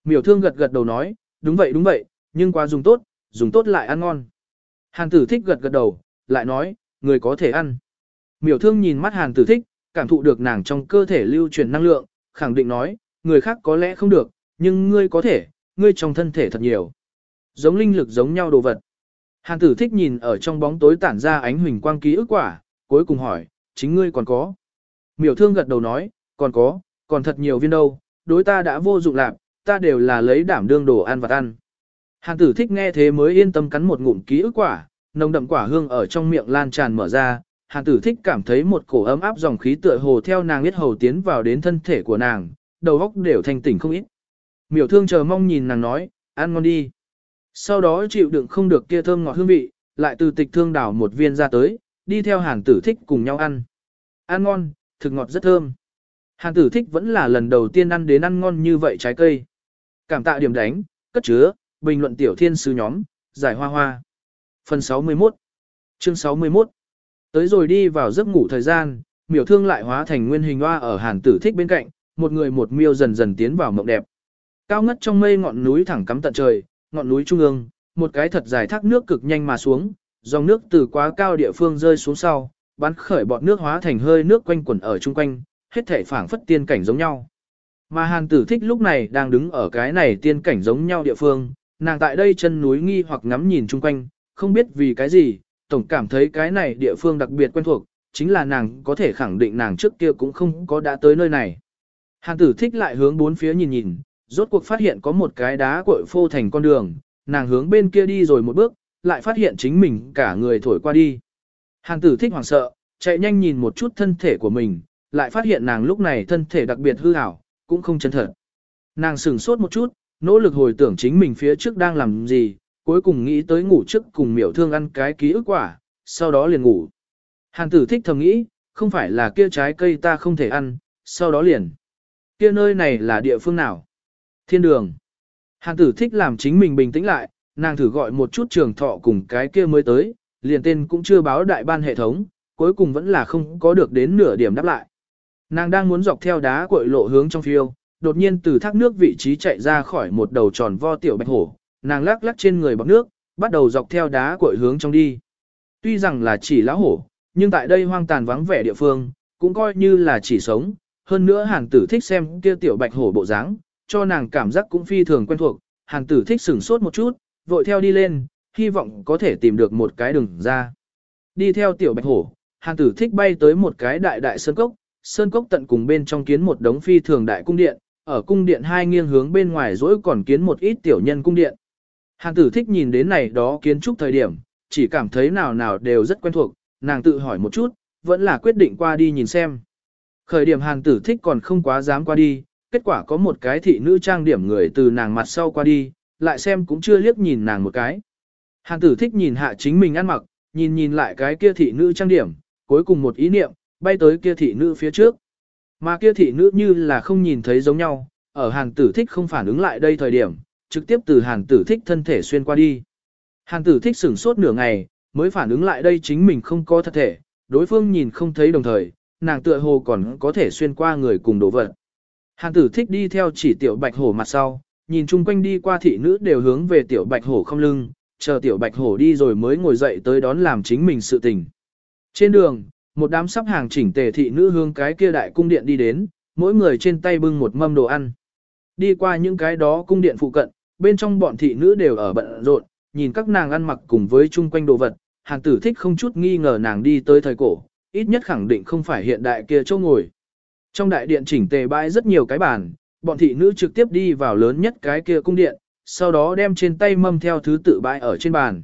Miểu thương gật gật đầu nói, đúng vậy đúng vậy, nhưng quá dùng tốt, dùng tốt lại ăn ngon. Hàn tử thích gật gật đầu, lại nói, người có thể ăn. Miểu thương nhìn mắt hàn tử thích, cảm thụ được nàng trong cơ thể lưu chuyển năng lượng, khẳng định nói, người khác có lẽ không được, nhưng ngươi có thể, ngươi trong thân thể thật nhiều. Giống linh lực giống nhau đồ vật. Hàn tử thích nhìn ở trong bóng tối tản ra ánh huỳnh quang ký ức quả, cuối cùng hỏi, chính ngươi còn có. Miểu thương gật đầu nói, còn có, còn thật nhiều viên đâu, đối ta đã vô dụng lạc, ta đều là lấy đảm đương đồ ăn và ăn. Hàn tử thích nghe thế mới yên tâm cắn một ngụm ký ức quả, nồng đậm quả hương ở trong miệng lan tràn mở ra, hàn tử thích cảm thấy một cổ ấm áp dòng khí tựa hồ theo nàng biết hầu tiến vào đến thân thể của nàng, đầu óc đều thanh tỉnh không ít. Miểu thương chờ mong nhìn nàng nói, ăn ngon đi. Sau đó chịu đựng không được kia thơm ngọt hương vị, lại từ tịch thương đảo một viên ra tới, đi theo hàn tử thích cùng nhau ăn. Ăn ngon, thực ngọt rất thơm. Hàn tử thích vẫn là lần đầu tiên ăn đến ăn ngon như vậy trái cây. Cảm tạ điểm đánh, cất chứa, bình luận tiểu thiên sứ nhóm, giải hoa hoa. Phần 61 Chương 61 Tới rồi đi vào giấc ngủ thời gian, miểu thương lại hóa thành nguyên hình hoa ở hàn tử thích bên cạnh, một người một miêu dần dần tiến vào mộng đẹp. Cao ngất trong mây ngọn núi thẳng cắm tận trời, ngọn núi trung ương, một cái thật dài thác nước cực nhanh mà xuống, dòng nước từ quá cao địa phương rơi xuống sau, bắn khởi bọt nước hóa thành hơi nước quanh quẩn ở chung quanh, hết thể phảng phất tiên cảnh giống nhau. Mà hàng tử thích lúc này đang đứng ở cái này tiên cảnh giống nhau địa phương, nàng tại đây chân núi nghi hoặc ngắm nhìn chung quanh, không biết vì cái gì, tổng cảm thấy cái này địa phương đặc biệt quen thuộc, chính là nàng có thể khẳng định nàng trước kia cũng không có đã tới nơi này. Hàng tử thích lại hướng bốn phía nhìn nhìn, rốt cuộc phát hiện có một cái đá cội phô thành con đường, nàng hướng bên kia đi rồi một bước, lại phát hiện chính mình cả người thổi qua đi. Hàng tử thích hoảng sợ, chạy nhanh nhìn một chút thân thể của mình, lại phát hiện nàng lúc này thân thể đặc biệt hư ảo, cũng không chân thật. Nàng sửng sốt một chút, nỗ lực hồi tưởng chính mình phía trước đang làm gì, cuối cùng nghĩ tới ngủ trước cùng miểu thương ăn cái ký ức quả, sau đó liền ngủ. Hàng tử thích thầm nghĩ, không phải là kia trái cây ta không thể ăn, sau đó liền. Kia nơi này là địa phương nào? Thiên đường. Hàn tử thích làm chính mình bình tĩnh lại, nàng thử gọi một chút trường thọ cùng cái kia mới tới, liền tên cũng chưa báo đại ban hệ thống, cuối cùng vẫn là không có được đến nửa điểm đáp lại. Nàng đang muốn dọc theo đá cội lộ hướng trong phiêu, đột nhiên từ thác nước vị trí chạy ra khỏi một đầu tròn vo tiểu bạch hổ, nàng lắc lắc trên người bọc nước, bắt đầu dọc theo đá cội hướng trong đi. Tuy rằng là chỉ lão hổ, nhưng tại đây hoang tàn vắng vẻ địa phương, cũng coi như là chỉ sống, hơn nữa hàng tử thích xem kia tiểu bạch hổ bộ dáng, cho nàng cảm giác cũng phi thường quen thuộc, hàng tử thích sửng sốt một chút, vội theo đi lên, hy vọng có thể tìm được một cái đường ra. Đi theo tiểu bạch hổ, hàng tử thích bay tới một cái đại đại sơn cốc, sơn cốc tận cùng bên trong kiến một đống phi thường đại cung điện, ở cung điện hai nghiêng hướng bên ngoài dỗi còn kiến một ít tiểu nhân cung điện. hàng tử thích nhìn đến này đó kiến trúc thời điểm, chỉ cảm thấy nào nào đều rất quen thuộc, nàng tự hỏi một chút, vẫn là quyết định qua đi nhìn xem. Khởi điểm hàng tử thích còn không quá dám qua đi, kết quả có một cái thị nữ trang điểm người từ nàng mặt sau qua đi, lại xem cũng chưa liếc nhìn nàng một cái. Hàn tử thích nhìn hạ chính mình ăn mặc, nhìn nhìn lại cái kia thị nữ trang điểm, cuối cùng một ý niệm, bay tới kia thị nữ phía trước. Mà kia thị nữ như là không nhìn thấy giống nhau, ở hàn tử thích không phản ứng lại đây thời điểm, trực tiếp từ hàn tử thích thân thể xuyên qua đi. Hàn tử thích sửng sốt nửa ngày, mới phản ứng lại đây chính mình không có thật thể, đối phương nhìn không thấy đồng thời, nàng tựa hồ còn có thể xuyên qua người cùng đồ vật. Hàn tử thích đi theo chỉ tiểu bạch hổ mặt sau, nhìn chung quanh đi qua thị nữ đều hướng về tiểu bạch hổ không lưng, chờ tiểu bạch hổ đi rồi mới ngồi dậy tới đón làm chính mình sự tình. Trên đường, một đám sắp hàng chỉnh tề thị nữ hướng cái kia đại cung điện đi đến, mỗi người trên tay bưng một mâm đồ ăn. Đi qua những cái đó cung điện phụ cận, bên trong bọn thị nữ đều ở bận rộn, nhìn các nàng ăn mặc cùng với chung quanh đồ vật, hàng tử thích không chút nghi ngờ nàng đi tới thời cổ, ít nhất khẳng định không phải hiện đại kia chỗ ngồi. Trong đại điện chỉnh tề bãi rất nhiều cái bàn, bọn thị nữ trực tiếp đi vào lớn nhất cái kia cung điện, sau đó đem trên tay mâm theo thứ tự bãi ở trên bàn.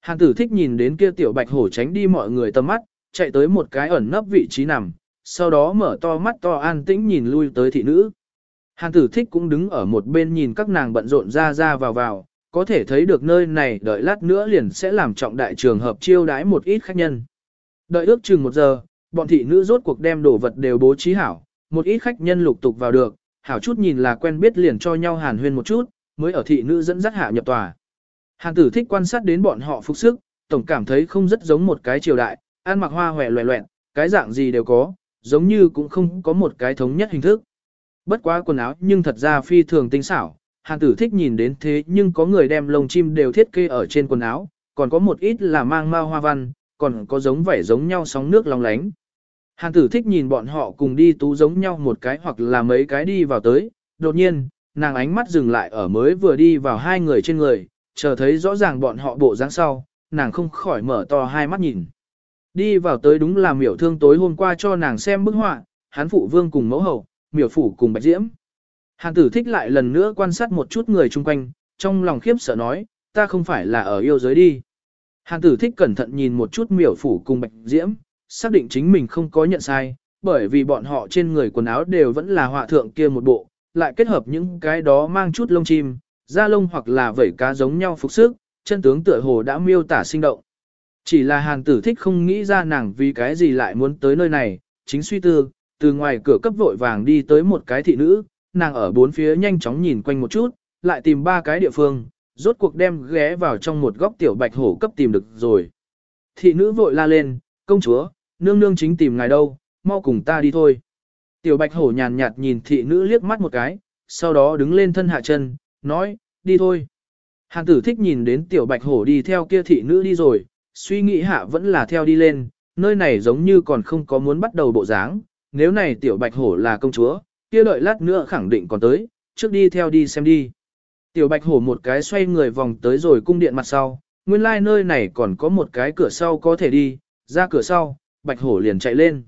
Hàn tử thích nhìn đến kia tiểu bạch hổ tránh đi mọi người tầm mắt, chạy tới một cái ẩn nấp vị trí nằm, sau đó mở to mắt to an tĩnh nhìn lui tới thị nữ. Hàn tử thích cũng đứng ở một bên nhìn các nàng bận rộn ra ra vào vào, có thể thấy được nơi này đợi lát nữa liền sẽ làm trọng đại trường hợp chiêu đái một ít khách nhân. Đợi ước chừng một giờ, bọn thị nữ rốt cuộc đem đồ vật đều bố trí hảo, một ít khách nhân lục tục vào được, hảo chút nhìn là quen biết liền cho nhau hàn huyên một chút, mới ở thị nữ dẫn dắt hạ nhập tòa. Hàn tử thích quan sát đến bọn họ phục sức, tổng cảm thấy không rất giống một cái triều đại, ăn mặc hoa hòe loẹ loẹn, cái dạng gì đều có, giống như cũng không có một cái thống nhất hình thức. Bất quá quần áo nhưng thật ra phi thường tinh xảo, hàn tử thích nhìn đến thế nhưng có người đem lông chim đều thiết kế ở trên quần áo, còn có một ít là mang mao hoa văn, còn có giống vẻ giống nhau sóng nước long lánh. Hàn tử thích nhìn bọn họ cùng đi tú giống nhau một cái hoặc là mấy cái đi vào tới, đột nhiên, nàng ánh mắt dừng lại ở mới vừa đi vào hai người trên người, chờ thấy rõ ràng bọn họ bộ dáng sau, nàng không khỏi mở to hai mắt nhìn. Đi vào tới đúng là miểu thương tối hôm qua cho nàng xem bức họa, hán phụ vương cùng mẫu hậu, miểu phủ cùng bạch diễm. Hàn tử thích lại lần nữa quan sát một chút người chung quanh, trong lòng khiếp sợ nói, ta không phải là ở yêu giới đi. Hàn tử thích cẩn thận nhìn một chút miểu phủ cùng bạch diễm, xác định chính mình không có nhận sai, bởi vì bọn họ trên người quần áo đều vẫn là họa thượng kia một bộ, lại kết hợp những cái đó mang chút lông chim, da lông hoặc là vẩy cá giống nhau phục sức, chân tướng tựa hồ đã miêu tả sinh động. Chỉ là hàng tử thích không nghĩ ra nàng vì cái gì lại muốn tới nơi này, chính suy tư, từ ngoài cửa cấp vội vàng đi tới một cái thị nữ, nàng ở bốn phía nhanh chóng nhìn quanh một chút, lại tìm ba cái địa phương, rốt cuộc đem ghé vào trong một góc tiểu bạch hổ cấp tìm được rồi. Thị nữ vội la lên, công chúa, nương nương chính tìm ngài đâu, mau cùng ta đi thôi. Tiểu bạch hổ nhàn nhạt nhìn thị nữ liếc mắt một cái, sau đó đứng lên thân hạ chân, nói, đi thôi. Hàn tử thích nhìn đến tiểu bạch hổ đi theo kia thị nữ đi rồi, suy nghĩ hạ vẫn là theo đi lên, nơi này giống như còn không có muốn bắt đầu bộ dáng, nếu này tiểu bạch hổ là công chúa, kia đợi lát nữa khẳng định còn tới, trước đi theo đi xem đi. Tiểu bạch hổ một cái xoay người vòng tới rồi cung điện mặt sau, nguyên lai like nơi này còn có một cái cửa sau có thể đi, ra cửa sau, bạch hổ liền chạy lên.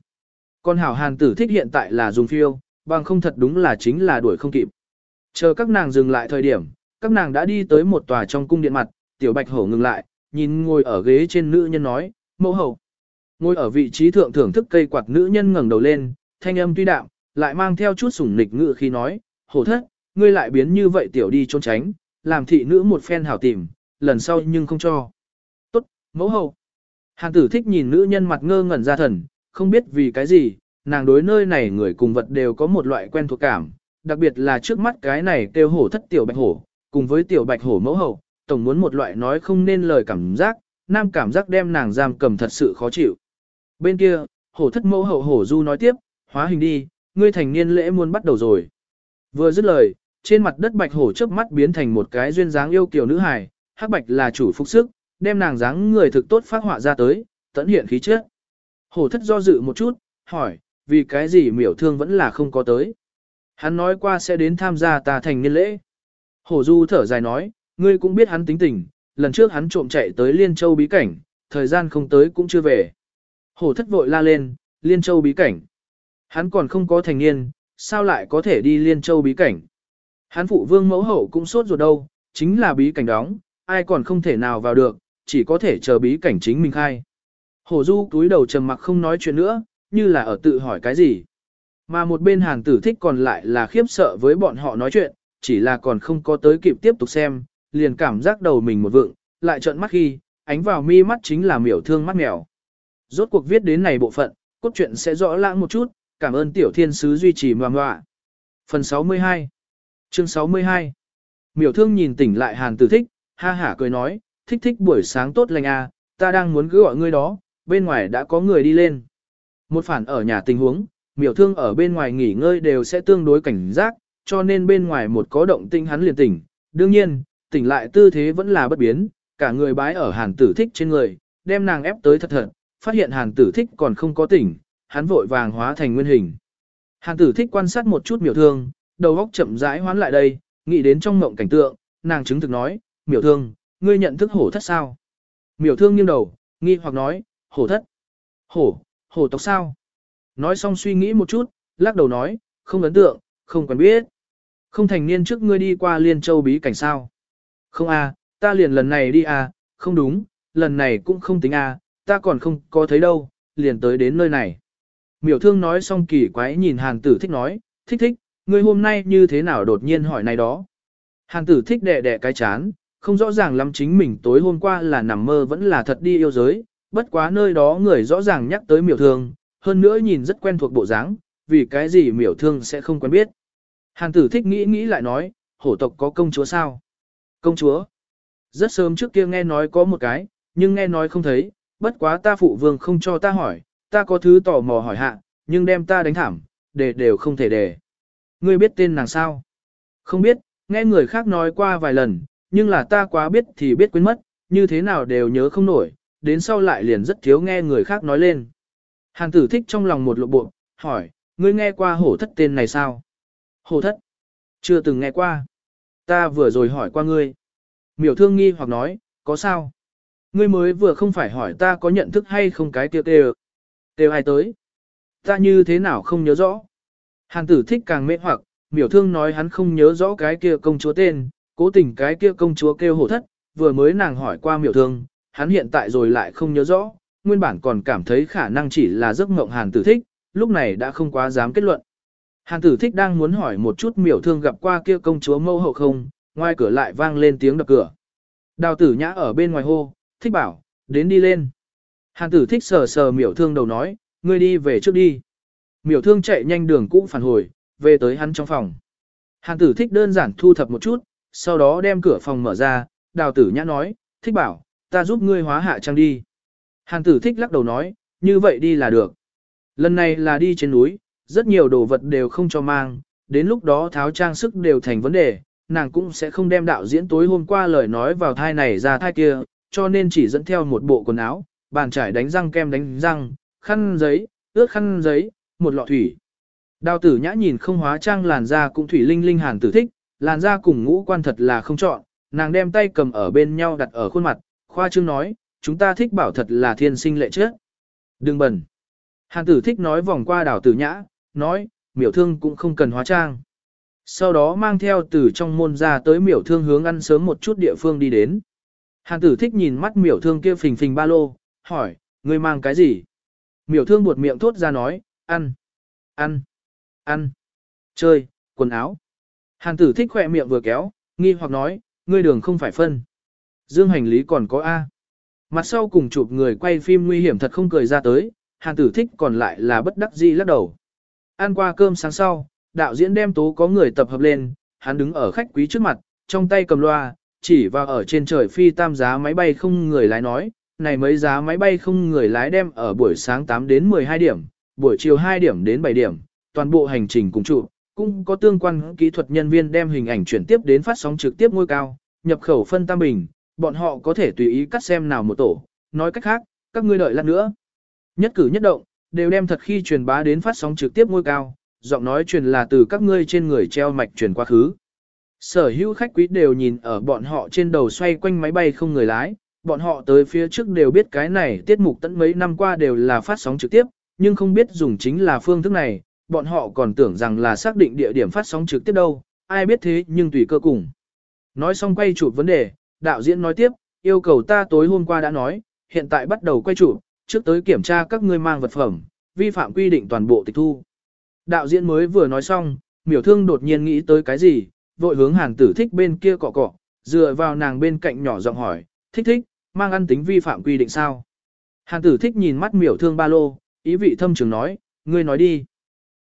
Con hảo hàn tử thích hiện tại là dùng phiêu, bằng không thật đúng là chính là đuổi không kịp. Chờ các nàng dừng lại thời điểm, các nàng đã đi tới một tòa trong cung điện mặt, tiểu bạch hổ ngừng lại, nhìn ngồi ở ghế trên nữ nhân nói, mẫu hậu. Ngồi ở vị trí thượng thưởng thức cây quạt nữ nhân ngẩng đầu lên, thanh âm tuy đạm, lại mang theo chút sủng nịch ngự khi nói, hổ thất, ngươi lại biến như vậy tiểu đi trốn tránh, làm thị nữ một phen hảo tìm, lần sau nhưng không cho. Tốt, mẫu hậu. Hàn tử thích nhìn nữ nhân mặt ngơ ngẩn ra thần, không biết vì cái gì, nàng đối nơi này người cùng vật đều có một loại quen thuộc cảm, đặc biệt là trước mắt cái này kêu hổ thất tiểu bạch hổ, cùng với tiểu bạch hổ mẫu hậu, tổng muốn một loại nói không nên lời cảm giác, nam cảm giác đem nàng giam cầm thật sự khó chịu. Bên kia, hổ thất mẫu hậu hổ du nói tiếp, hóa hình đi, ngươi thành niên lễ muốn bắt đầu rồi. Vừa dứt lời, trên mặt đất bạch hổ chớp mắt biến thành một cái duyên dáng yêu kiều nữ hài, hắc bạch là chủ phục sức, đem nàng dáng người thực tốt phát họa ra tới, tận hiện khí chất. Hổ thất do dự một chút, hỏi, vì cái gì miểu thương vẫn là không có tới. Hắn nói qua sẽ đến tham gia ta thành niên lễ. Hổ du thở dài nói, ngươi cũng biết hắn tính tình, lần trước hắn trộm chạy tới Liên Châu bí cảnh, thời gian không tới cũng chưa về. Hổ thất vội la lên, Liên Châu bí cảnh. Hắn còn không có thành niên, sao lại có thể đi Liên Châu bí cảnh. Hắn phụ vương mẫu hậu cũng sốt ruột đâu, chính là bí cảnh đóng, ai còn không thể nào vào được, chỉ có thể chờ bí cảnh chính mình khai. Hổ du túi đầu trầm mặc không nói chuyện nữa, như là ở tự hỏi cái gì. Mà một bên hàng tử thích còn lại là khiếp sợ với bọn họ nói chuyện, chỉ là còn không có tới kịp tiếp tục xem, liền cảm giác đầu mình một vựng, lại trợn mắt khi, ánh vào mi mắt chính là miểu thương mắt mèo. Rốt cuộc viết đến này bộ phận, cốt truyện sẽ rõ lãng một chút, cảm ơn tiểu thiên sứ duy trì ngoan ngoạ. Phần 62 Chương 62 Miểu thương nhìn tỉnh lại hàng tử thích, ha hả cười nói, thích thích buổi sáng tốt lành à, ta đang muốn cứ gọi ngươi đó, bên ngoài đã có người đi lên. Một phản ở nhà tình huống, miểu thương ở bên ngoài nghỉ ngơi đều sẽ tương đối cảnh giác, cho nên bên ngoài một có động tinh hắn liền tỉnh. Đương nhiên, tỉnh lại tư thế vẫn là bất biến, cả người bái ở hàn tử thích trên người, đem nàng ép tới thật thật, phát hiện hàn tử thích còn không có tỉnh, hắn vội vàng hóa thành nguyên hình. Hàn tử thích quan sát một chút miểu thương, đầu óc chậm rãi hoán lại đây, nghĩ đến trong mộng cảnh tượng, nàng chứng thực nói, miểu thương, ngươi nhận thức hổ thất sao? Miểu thương nghiêng đầu, nghi hoặc nói, hổ thất. Hổ, hổ tộc sao? Nói xong suy nghĩ một chút, lắc đầu nói, không ấn tượng, không quen biết. Không thành niên trước ngươi đi qua Liên Châu bí cảnh sao? Không à, ta liền lần này đi à? không đúng, lần này cũng không tính à? ta còn không có thấy đâu, liền tới đến nơi này. Miểu thương nói xong kỳ quái nhìn Hàng tử thích nói, thích thích, ngươi hôm nay như thế nào đột nhiên hỏi này đó. Hàng tử thích đẻ đẻ cái chán, không rõ ràng lắm chính mình tối hôm qua là nằm mơ vẫn là thật đi yêu giới, bất quá nơi đó người rõ ràng nhắc tới miểu thương, hơn nữa nhìn rất quen thuộc bộ dáng, vì cái gì miểu thương sẽ không quen biết. Hàn tử thích nghĩ nghĩ lại nói, hổ tộc có công chúa sao? Công chúa? Rất sớm trước kia nghe nói có một cái, nhưng nghe nói không thấy, bất quá ta phụ vương không cho ta hỏi, ta có thứ tò mò hỏi hạ, nhưng đem ta đánh thảm, để đều không thể để. Ngươi biết tên nàng sao? Không biết, nghe người khác nói qua vài lần, nhưng là ta quá biết thì biết quên mất, như thế nào đều nhớ không nổi, đến sau lại liền rất thiếu nghe người khác nói lên. Hàn tử thích trong lòng một lộ bộ, hỏi, ngươi nghe qua hổ thất tên này sao? Hổ thất? Chưa từng nghe qua. Ta vừa rồi hỏi qua ngươi. Miểu thương nghi hoặc nói, có sao? Ngươi mới vừa không phải hỏi ta có nhận thức hay không cái tiêu tiêu. Tiêu ai tới? Ta như thế nào không nhớ rõ? Hàn tử thích càng mê hoặc, miểu thương nói hắn không nhớ rõ cái kia công chúa tên, cố tình cái kia công chúa kêu hổ thất, vừa mới nàng hỏi qua miểu thương, hắn hiện tại rồi lại không nhớ rõ, nguyên bản còn cảm thấy khả năng chỉ là giấc mộng hàn tử thích, lúc này đã không quá dám kết luận. Hàn tử thích đang muốn hỏi một chút miểu thương gặp qua kia công chúa mâu hậu không, ngoài cửa lại vang lên tiếng đập cửa. Đào tử nhã ở bên ngoài hô, thích bảo, đến đi lên. Hàn tử thích sờ sờ miểu thương đầu nói, ngươi đi về trước đi. Miểu thương chạy nhanh đường cũ phản hồi, về tới hắn trong phòng. Hàn tử thích đơn giản thu thập một chút, sau đó đem cửa phòng mở ra, đào tử nhã nói, thích bảo, ta giúp ngươi hóa hạ trang đi. Hàn tử thích lắc đầu nói, như vậy đi là được. Lần này là đi trên núi, rất nhiều đồ vật đều không cho mang, đến lúc đó tháo trang sức đều thành vấn đề, nàng cũng sẽ không đem đạo diễn tối hôm qua lời nói vào thai này ra thai kia, cho nên chỉ dẫn theo một bộ quần áo, bàn trải đánh răng kem đánh răng, khăn giấy, ướt khăn giấy, một lọ thủy. Đào tử nhã nhìn không hóa trang làn da cũng thủy linh linh hàn tử thích, làn da cùng ngũ quan thật là không chọn, nàng đem tay cầm ở bên nhau đặt ở khuôn mặt, khoa trương nói, chúng ta thích bảo thật là thiên sinh lệ chết. Đừng bẩn. Hàn tử thích nói vòng qua đảo tử nhã, nói, miểu thương cũng không cần hóa trang. Sau đó mang theo từ trong môn ra tới miểu thương hướng ăn sớm một chút địa phương đi đến. Hàn tử thích nhìn mắt miểu thương kia phình phình ba lô, hỏi, ngươi mang cái gì? miểu thương buột miệng thốt ra nói, ăn, ăn, ăn, chơi, quần áo. Hàn tử thích khỏe miệng vừa kéo, nghi hoặc nói, ngươi đường không phải phân. Dương hành lý còn có A. Mặt sau cùng chụp người quay phim nguy hiểm thật không cười ra tới, hàn tử thích còn lại là bất đắc dĩ lắc đầu. Ăn qua cơm sáng sau, đạo diễn đem tố có người tập hợp lên, hắn đứng ở khách quý trước mặt, trong tay cầm loa, chỉ vào ở trên trời phi tam giá máy bay không người lái nói, này mấy giá máy bay không người lái đem ở buổi sáng 8 đến 12 điểm, buổi chiều 2 điểm đến 7 điểm, toàn bộ hành trình cùng trụ, cũng có tương quan kỹ thuật nhân viên đem hình ảnh chuyển tiếp đến phát sóng trực tiếp ngôi cao, nhập khẩu phân tam bình, bọn họ có thể tùy ý cắt xem nào một tổ, nói cách khác, các ngươi đợi lát nữa. Nhất cử nhất động, đều đem thật khi truyền bá đến phát sóng trực tiếp ngôi cao, giọng nói truyền là từ các ngươi trên người treo mạch truyền quá khứ. Sở hữu khách quý đều nhìn ở bọn họ trên đầu xoay quanh máy bay không người lái, bọn họ tới phía trước đều biết cái này tiết mục tận mấy năm qua đều là phát sóng trực tiếp, nhưng không biết dùng chính là phương thức này, bọn họ còn tưởng rằng là xác định địa điểm phát sóng trực tiếp đâu, ai biết thế nhưng tùy cơ cùng. Nói xong quay chụp vấn đề, đạo diễn nói tiếp, yêu cầu ta tối hôm qua đã nói, hiện tại bắt đầu quay chụp, trước tới kiểm tra các ngươi mang vật phẩm, vi phạm quy định toàn bộ tịch thu. Đạo diễn mới vừa nói xong, miểu thương đột nhiên nghĩ tới cái gì, vội hướng hàn tử thích bên kia cọ cọ, dựa vào nàng bên cạnh nhỏ giọng hỏi, thích thích, mang ăn tính vi phạm quy định sao? Hàn tử thích nhìn mắt miểu thương ba lô, ý vị thâm trường nói, ngươi nói đi.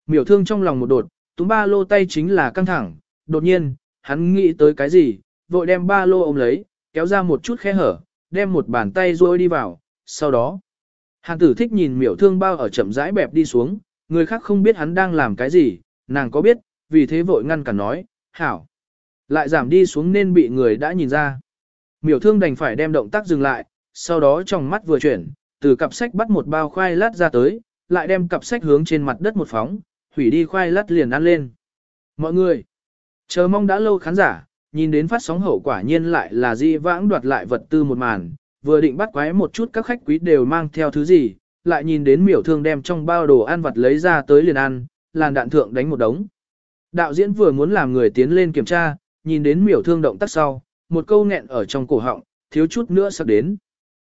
Miểu thương trong lòng một đột, túm ba lô tay chính là căng thẳng, đột nhiên, hắn nghĩ tới cái gì, vội đem ba lô ôm lấy, kéo ra một chút khe hở, đem một bàn tay rôi đi vào, sau đó. Hàn tử thích nhìn miểu thương bao ở chậm rãi bẹp đi xuống, người khác không biết hắn đang làm cái gì, nàng có biết, vì thế vội ngăn cản nói, hảo. Lại giảm đi xuống nên bị người đã nhìn ra. Miểu thương đành phải đem động tác dừng lại, sau đó trong mắt vừa chuyển, từ cặp sách bắt một bao khoai lát ra tới, lại đem cặp sách hướng trên mặt đất một phóng, hủy đi khoai lát liền ăn lên. Mọi người, chờ mong đã lâu khán giả, nhìn đến phát sóng hậu quả nhiên lại là di vãng đoạt lại vật tư một màn, vừa định bắt quái một chút các khách quý đều mang theo thứ gì, lại nhìn đến miểu thương đem trong bao đồ ăn vặt lấy ra tới liền ăn, làn đạn thượng đánh một đống. Đạo diễn vừa muốn làm người tiến lên kiểm tra, nhìn đến miểu thương động tác sau, một câu nghẹn ở trong cổ họng, thiếu chút nữa sắp đến.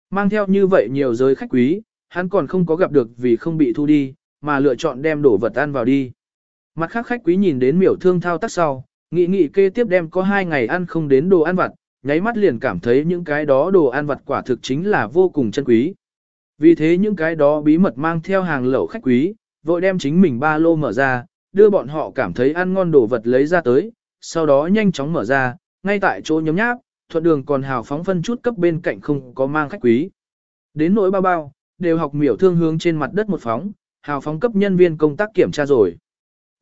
Mang theo như vậy nhiều giới khách quý, hắn còn không có gặp được vì không bị thu đi, mà lựa chọn đem đồ vật ăn vào đi. Mặt khác khách quý nhìn đến miểu thương thao tác sau, nghĩ nghĩ kê tiếp đem có hai ngày ăn không đến đồ ăn vặt, nháy mắt liền cảm thấy những cái đó đồ ăn vặt quả thực chính là vô cùng chân quý. Vì thế những cái đó bí mật mang theo hàng lẩu khách quý, vội đem chính mình ba lô mở ra, đưa bọn họ cảm thấy ăn ngon đồ vật lấy ra tới, sau đó nhanh chóng mở ra, ngay tại chỗ nhóm nháp, thuận đường còn hào phóng phân chút cấp bên cạnh không có mang khách quý. Đến nỗi bao bao, đều học miểu thương hướng trên mặt đất một phóng, hào phóng cấp nhân viên công tác kiểm tra rồi.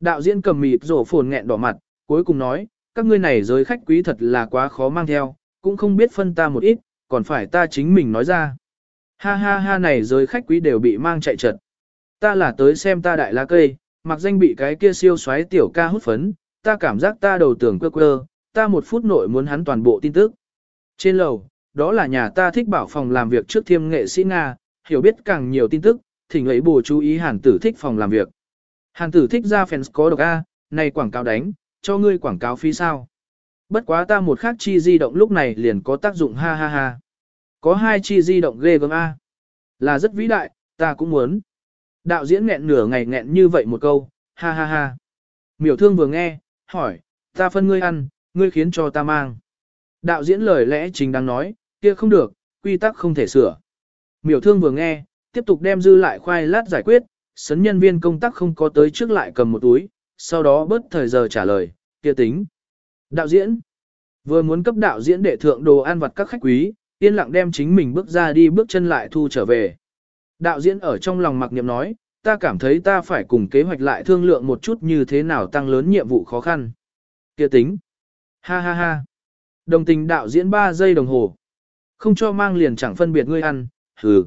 Đạo diễn cầm mịt rổ phồn nghẹn đỏ mặt, cuối cùng nói, các ngươi này giới khách quý thật là quá khó mang theo, cũng không biết phân ta một ít, còn phải ta chính mình nói ra. Ha ha ha này giới khách quý đều bị mang chạy trật. Ta là tới xem ta đại lá cây, mặc danh bị cái kia siêu xoáy tiểu ca hút phấn, ta cảm giác ta đầu tưởng quơ quơ, ta một phút nội muốn hắn toàn bộ tin tức. Trên lầu, đó là nhà ta thích bảo phòng làm việc trước thiêm nghệ sĩ Nga, hiểu biết càng nhiều tin tức, thỉnh ấy bổ chú ý hàn tử thích phòng làm việc. Hàn tử thích ra fans có độc A, này quảng cáo đánh, cho ngươi quảng cáo phí sao. Bất quá ta một khác chi di động lúc này liền có tác dụng ha ha ha. Có hai chi di động ghê gớm A. Là rất vĩ đại, ta cũng muốn. Đạo diễn nghẹn nửa ngày nghẹn như vậy một câu, ha ha ha. Miểu thương vừa nghe, hỏi, ta phân ngươi ăn, ngươi khiến cho ta mang. Đạo diễn lời lẽ chính đang nói, kia không được, quy tắc không thể sửa. Miểu thương vừa nghe, tiếp tục đem dư lại khoai lát giải quyết, sấn nhân viên công tác không có tới trước lại cầm một túi, sau đó bớt thời giờ trả lời, kia tính. Đạo diễn, vừa muốn cấp đạo diễn để thượng đồ ăn vặt các khách quý, yên lặng đem chính mình bước ra đi bước chân lại thu trở về. Đạo diễn ở trong lòng mặc niệm nói, ta cảm thấy ta phải cùng kế hoạch lại thương lượng một chút như thế nào tăng lớn nhiệm vụ khó khăn. Kia tính. Ha ha ha. Đồng tình đạo diễn 3 giây đồng hồ. Không cho mang liền chẳng phân biệt ngươi ăn, hừ.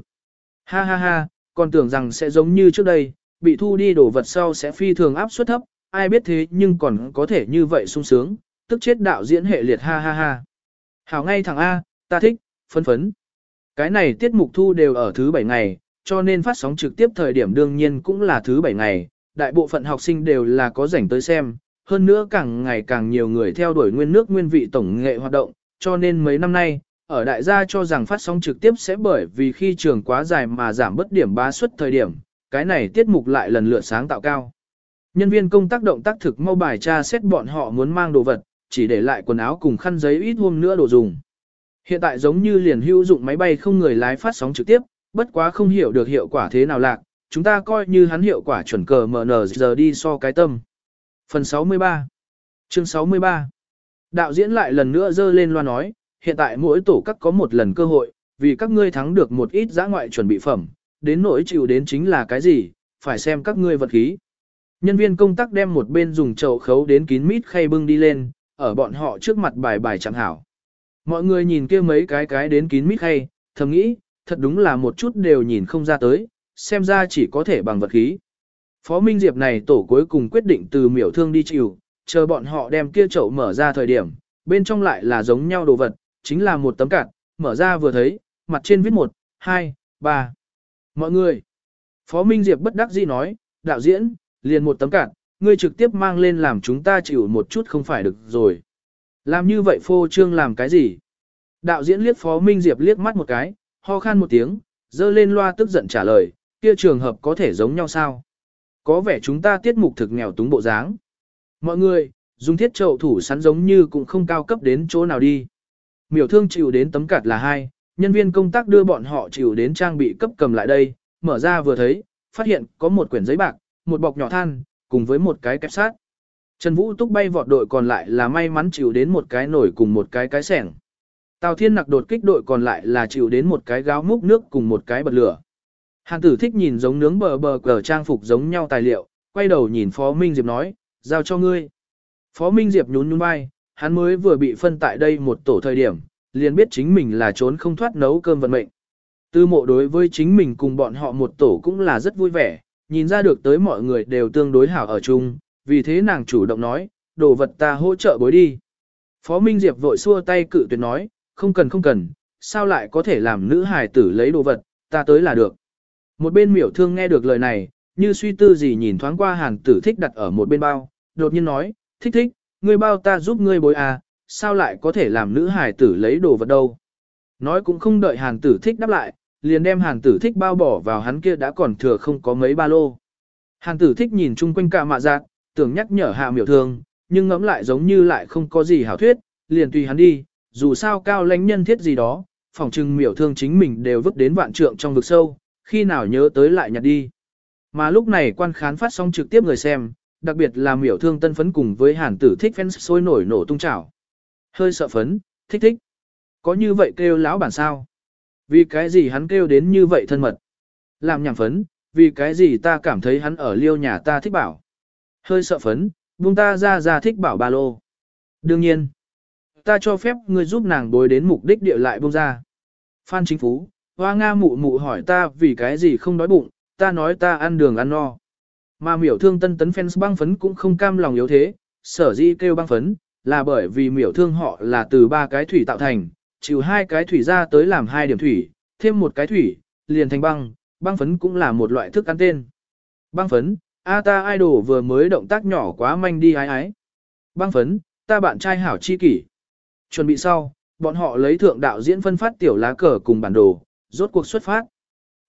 Ha ha ha, còn tưởng rằng sẽ giống như trước đây, bị thu đi đổ vật sau sẽ phi thường áp suất thấp, ai biết thế nhưng còn có thể như vậy sung sướng, tức chết đạo diễn hệ liệt ha ha ha. Hảo ngay thằng A, ta thích, phấn phấn. Cái này tiết mục thu đều ở thứ 7 ngày, cho nên phát sóng trực tiếp thời điểm đương nhiên cũng là thứ 7 ngày, đại bộ phận học sinh đều là có rảnh tới xem, hơn nữa càng ngày càng nhiều người theo đuổi nguyên nước nguyên vị tổng nghệ hoạt động, cho nên mấy năm nay, ở đại gia cho rằng phát sóng trực tiếp sẽ bởi vì khi trường quá dài mà giảm bất điểm bá suất thời điểm, cái này tiết mục lại lần lượt sáng tạo cao. Nhân viên công tác động tác thực mau bài tra xét bọn họ muốn mang đồ vật, chỉ để lại quần áo cùng khăn giấy ít hôm nữa đồ dùng. Hiện tại giống như liền hữu dụng máy bay không người lái phát sóng trực tiếp, bất quá không hiểu được hiệu quả thế nào lạc, chúng ta coi như hắn hiệu quả chuẩn cờ MN giờ đi so cái tâm. Phần 63 Chương 63 Đạo diễn lại lần nữa dơ lên loa nói, hiện tại mỗi tổ các có một lần cơ hội, vì các ngươi thắng được một ít giã ngoại chuẩn bị phẩm, đến nỗi chịu đến chính là cái gì, phải xem các ngươi vật khí. Nhân viên công tác đem một bên dùng chậu khấu đến kín mít khay bưng đi lên, ở bọn họ trước mặt bài bài chẳng hảo. Mọi người nhìn kia mấy cái cái đến kín mít khay, thầm nghĩ, thật đúng là một chút đều nhìn không ra tới, xem ra chỉ có thể bằng vật khí. Phó Minh Diệp này tổ cuối cùng quyết định từ miểu thương đi chịu, chờ bọn họ đem kia chậu mở ra thời điểm, bên trong lại là giống nhau đồ vật, chính là một tấm cạn, mở ra vừa thấy, mặt trên viết 1, 2, 3. Mọi người, Phó Minh Diệp bất đắc dĩ nói, đạo diễn, liền một tấm cạn, ngươi trực tiếp mang lên làm chúng ta chịu một chút không phải được rồi. Làm như vậy phô trương làm cái gì? Đạo diễn liếc Phó Minh Diệp liếc mắt một cái, ho khan một tiếng, dơ lên loa tức giận trả lời, kia trường hợp có thể giống nhau sao? Có vẻ chúng ta tiết mục thực nghèo túng bộ dáng. Mọi người, dùng thiết trậu thủ sắn giống như cũng không cao cấp đến chỗ nào đi. Miểu thương chịu đến tấm cạt là hai, nhân viên công tác đưa bọn họ chịu đến trang bị cấp cầm lại đây, mở ra vừa thấy, phát hiện có một quyển giấy bạc, một bọc nhỏ than, cùng với một cái kẹp sát. Trần Vũ Túc bay vọt đội còn lại là may mắn chịu đến một cái nổi cùng một cái cái sẻng. Tào Thiên Nặc đột kích đội còn lại là chịu đến một cái gáo múc nước cùng một cái bật lửa. Hàn tử thích nhìn giống nướng bờ bờ cờ trang phục giống nhau tài liệu, quay đầu nhìn Phó Minh Diệp nói, giao cho ngươi. Phó Minh Diệp nhún nhún vai, hắn mới vừa bị phân tại đây một tổ thời điểm, liền biết chính mình là trốn không thoát nấu cơm vận mệnh. Tư mộ đối với chính mình cùng bọn họ một tổ cũng là rất vui vẻ, nhìn ra được tới mọi người đều tương đối hảo ở chung, vì thế nàng chủ động nói, đồ vật ta hỗ trợ bối đi. Phó Minh Diệp vội xua tay cự tuyệt nói, không cần không cần, sao lại có thể làm nữ hài tử lấy đồ vật, ta tới là được. Một bên miểu thương nghe được lời này, như suy tư gì nhìn thoáng qua hàn tử thích đặt ở một bên bao, đột nhiên nói, thích thích, ngươi bao ta giúp ngươi bối à, sao lại có thể làm nữ hài tử lấy đồ vật đâu. Nói cũng không đợi hàn tử thích đáp lại, liền đem hàn tử thích bao bỏ vào hắn kia đã còn thừa không có mấy ba lô. Hàn tử thích nhìn chung quanh cả mạ giác, tưởng nhắc nhở hạ miểu thương, nhưng ngẫm lại giống như lại không có gì hảo thuyết, liền tùy hắn đi, dù sao cao lãnh nhân thiết gì đó, phòng trừng miểu thương chính mình đều vứt đến vạn trượng trong vực sâu, khi nào nhớ tới lại nhặt đi. Mà lúc này quan khán phát sóng trực tiếp người xem, đặc biệt là miểu thương tân phấn cùng với hàn tử thích fans sôi nổi nổ tung trào. Hơi sợ phấn, thích thích. Có như vậy kêu lão bản sao? Vì cái gì hắn kêu đến như vậy thân mật? Làm nhảm phấn, vì cái gì ta cảm thấy hắn ở liêu nhà ta thích bảo? Hơi sợ phấn, buông ta ra ra thích bảo ba lô. Đương nhiên, ta cho phép ngươi giúp nàng bối đến mục đích địa lại buông ra. Phan chính phú, hoa nga mụ mụ hỏi ta vì cái gì không đói bụng, ta nói ta ăn đường ăn no. Mà miểu thương tân tấn fans băng phấn cũng không cam lòng yếu thế, sở dĩ kêu băng phấn, là bởi vì miểu thương họ là từ ba cái thủy tạo thành, chịu hai cái thủy ra tới làm hai điểm thủy, thêm một cái thủy, liền thành băng, băng phấn cũng là một loại thức ăn tên. Băng phấn, a ta idol vừa mới động tác nhỏ quá manh đi ái ái. Băng phấn, ta bạn trai hảo chi kỷ. Chuẩn bị sau, bọn họ lấy thượng đạo diễn phân phát tiểu lá cờ cùng bản đồ, rốt cuộc xuất phát.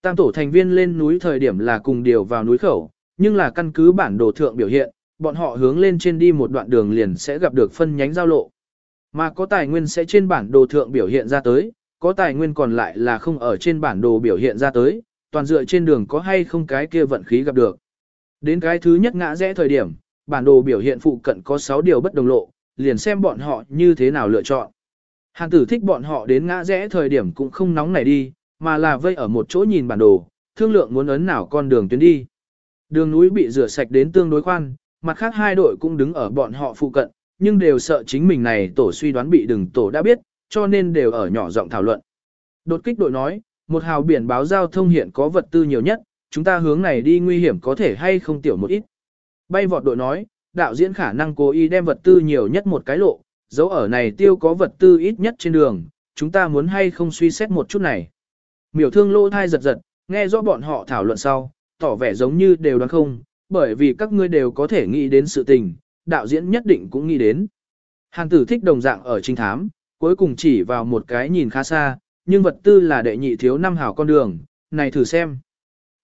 Tam tổ thành viên lên núi thời điểm là cùng điều vào núi khẩu, nhưng là căn cứ bản đồ thượng biểu hiện, bọn họ hướng lên trên đi một đoạn đường liền sẽ gặp được phân nhánh giao lộ. Mà có tài nguyên sẽ trên bản đồ thượng biểu hiện ra tới, có tài nguyên còn lại là không ở trên bản đồ biểu hiện ra tới, toàn dựa trên đường có hay không cái kia vận khí gặp được. Đến cái thứ nhất ngã rẽ thời điểm, bản đồ biểu hiện phụ cận có 6 điều bất đồng lộ, liền xem bọn họ như thế nào lựa chọn. Hàn tử thích bọn họ đến ngã rẽ thời điểm cũng không nóng nảy đi, mà là vây ở một chỗ nhìn bản đồ, thương lượng muốn ấn nào con đường tuyến đi. Đường núi bị rửa sạch đến tương đối khoan, mặt khác hai đội cũng đứng ở bọn họ phụ cận, nhưng đều sợ chính mình này tổ suy đoán bị đừng tổ đã biết, cho nên đều ở nhỏ giọng thảo luận. Đột kích đội nói, một hào biển báo giao thông hiện có vật tư nhiều nhất, chúng ta hướng này đi nguy hiểm có thể hay không tiểu một ít. Bay vọt đội nói, đạo diễn khả năng cố ý đem vật tư nhiều nhất một cái lộ, dấu ở này tiêu có vật tư ít nhất trên đường, chúng ta muốn hay không suy xét một chút này. Miểu thương lô thai giật giật, nghe rõ bọn họ thảo luận sau, tỏ vẻ giống như đều đoán không, bởi vì các ngươi đều có thể nghĩ đến sự tình, đạo diễn nhất định cũng nghĩ đến. Hàn tử thích đồng dạng ở trinh thám, cuối cùng chỉ vào một cái nhìn khá xa, nhưng vật tư là đệ nhị thiếu năm hảo con đường, này thử xem.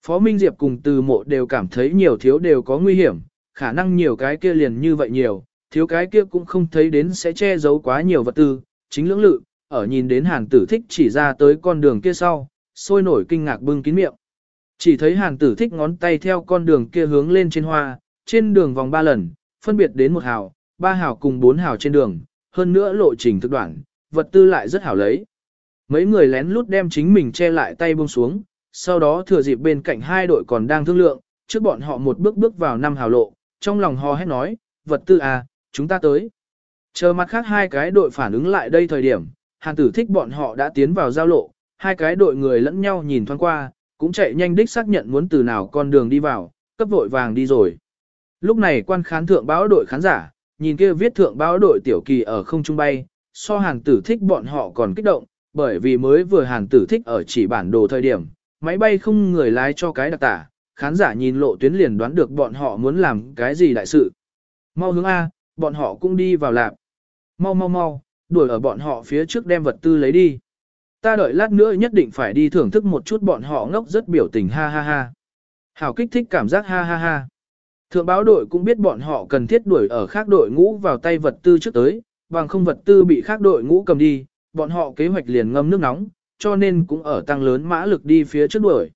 Phó Minh Diệp cùng từ mộ đều cảm thấy nhiều thiếu đều có nguy hiểm, khả năng nhiều cái kia liền như vậy nhiều, thiếu cái kia cũng không thấy đến sẽ che giấu quá nhiều vật tư, chính lưỡng lự, ở nhìn đến hàn tử thích chỉ ra tới con đường kia sau, sôi nổi kinh ngạc bưng kín miệng. Chỉ thấy hàn tử thích ngón tay theo con đường kia hướng lên trên hoa, trên đường vòng ba lần, phân biệt đến một hào, ba hào cùng bốn hào trên đường, hơn nữa lộ trình thực đoạn, vật tư lại rất hảo lấy. Mấy người lén lút đem chính mình che lại tay buông xuống, sau đó thừa dịp bên cạnh hai đội còn đang thương lượng, trước bọn họ một bước bước vào năm hào lộ, trong lòng hò hét nói, vật tư à, chúng ta tới. Chờ mặt khác hai cái đội phản ứng lại đây thời điểm, hàn tử thích bọn họ đã tiến vào giao lộ, hai cái đội người lẫn nhau nhìn thoáng qua, cũng chạy nhanh đích xác nhận muốn từ nào con đường đi vào, cấp vội vàng đi rồi. Lúc này quan khán thượng báo đội khán giả, nhìn kia viết thượng báo đội tiểu kỳ ở không trung bay, so hàng tử thích bọn họ còn kích động, bởi vì mới vừa hàng tử thích ở chỉ bản đồ thời điểm, máy bay không người lái cho cái đặc tả, khán giả nhìn lộ tuyến liền đoán được bọn họ muốn làm cái gì đại sự. Mau hướng A, bọn họ cũng đi vào lạp. Mau mau mau, đuổi ở bọn họ phía trước đem vật tư lấy đi. Ta đợi lát nữa nhất định phải đi thưởng thức một chút bọn họ ngốc rất biểu tình ha ha ha. Hảo kích thích cảm giác ha ha ha. Thượng báo đội cũng biết bọn họ cần thiết đuổi ở khác đội ngũ vào tay vật tư trước tới, bằng không vật tư bị khác đội ngũ cầm đi, bọn họ kế hoạch liền ngâm nước nóng, cho nên cũng ở tăng lớn mã lực đi phía trước đuổi.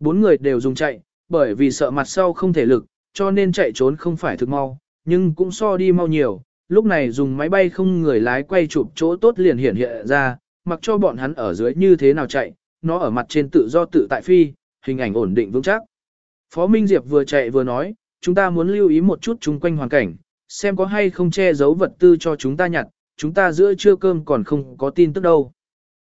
Bốn người đều dùng chạy, bởi vì sợ mặt sau không thể lực, cho nên chạy trốn không phải thực mau, nhưng cũng so đi mau nhiều. Lúc này dùng máy bay không người lái quay chụp chỗ tốt liền hiển hiện ra, mặc cho bọn hắn ở dưới như thế nào chạy, nó ở mặt trên tự do tự tại phi, hình ảnh ổn định vững chắc. Phó Minh Diệp vừa chạy vừa nói, chúng ta muốn lưu ý một chút chung quanh hoàn cảnh, xem có hay không che giấu vật tư cho chúng ta nhặt, chúng ta giữa trưa cơm còn không có tin tức đâu.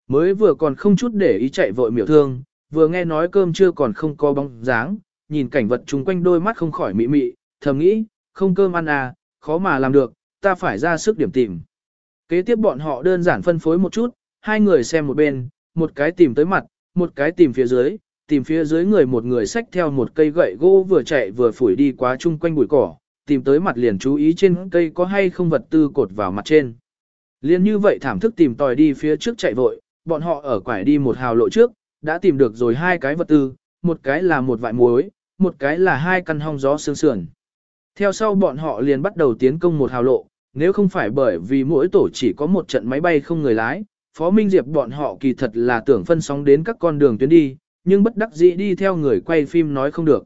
Mới vừa còn không chút để ý chạy vội miểu thương, vừa nghe nói cơm chưa còn không có bóng dáng, nhìn cảnh vật chung quanh đôi mắt không khỏi mị mị, thầm nghĩ, không cơm ăn à, khó mà làm được, ta phải ra sức điểm tìm. Kế tiếp bọn họ đơn giản phân phối một chút, hai người xem một bên, một cái tìm tới mặt, một cái tìm phía dưới, tìm phía dưới người một người xách theo một cây gậy gỗ vừa chạy vừa phủi đi qua chung quanh bụi cỏ, tìm tới mặt liền chú ý trên cây có hay không vật tư cột vào mặt trên. Liên như vậy thảm thức tìm tòi đi phía trước chạy vội, bọn họ ở quải đi một hào lộ trước, đã tìm được rồi hai cái vật tư, một cái là một vại muối, một cái là hai căn hong gió sương sườn. Theo sau bọn họ liền bắt đầu tiến công một hào lộ, nếu không phải bởi vì mỗi tổ chỉ có một trận máy bay không người lái, Phó Minh Diệp bọn họ kỳ thật là tưởng phân sóng đến các con đường tuyến đi, nhưng bất đắc dĩ đi theo người quay phim nói không được.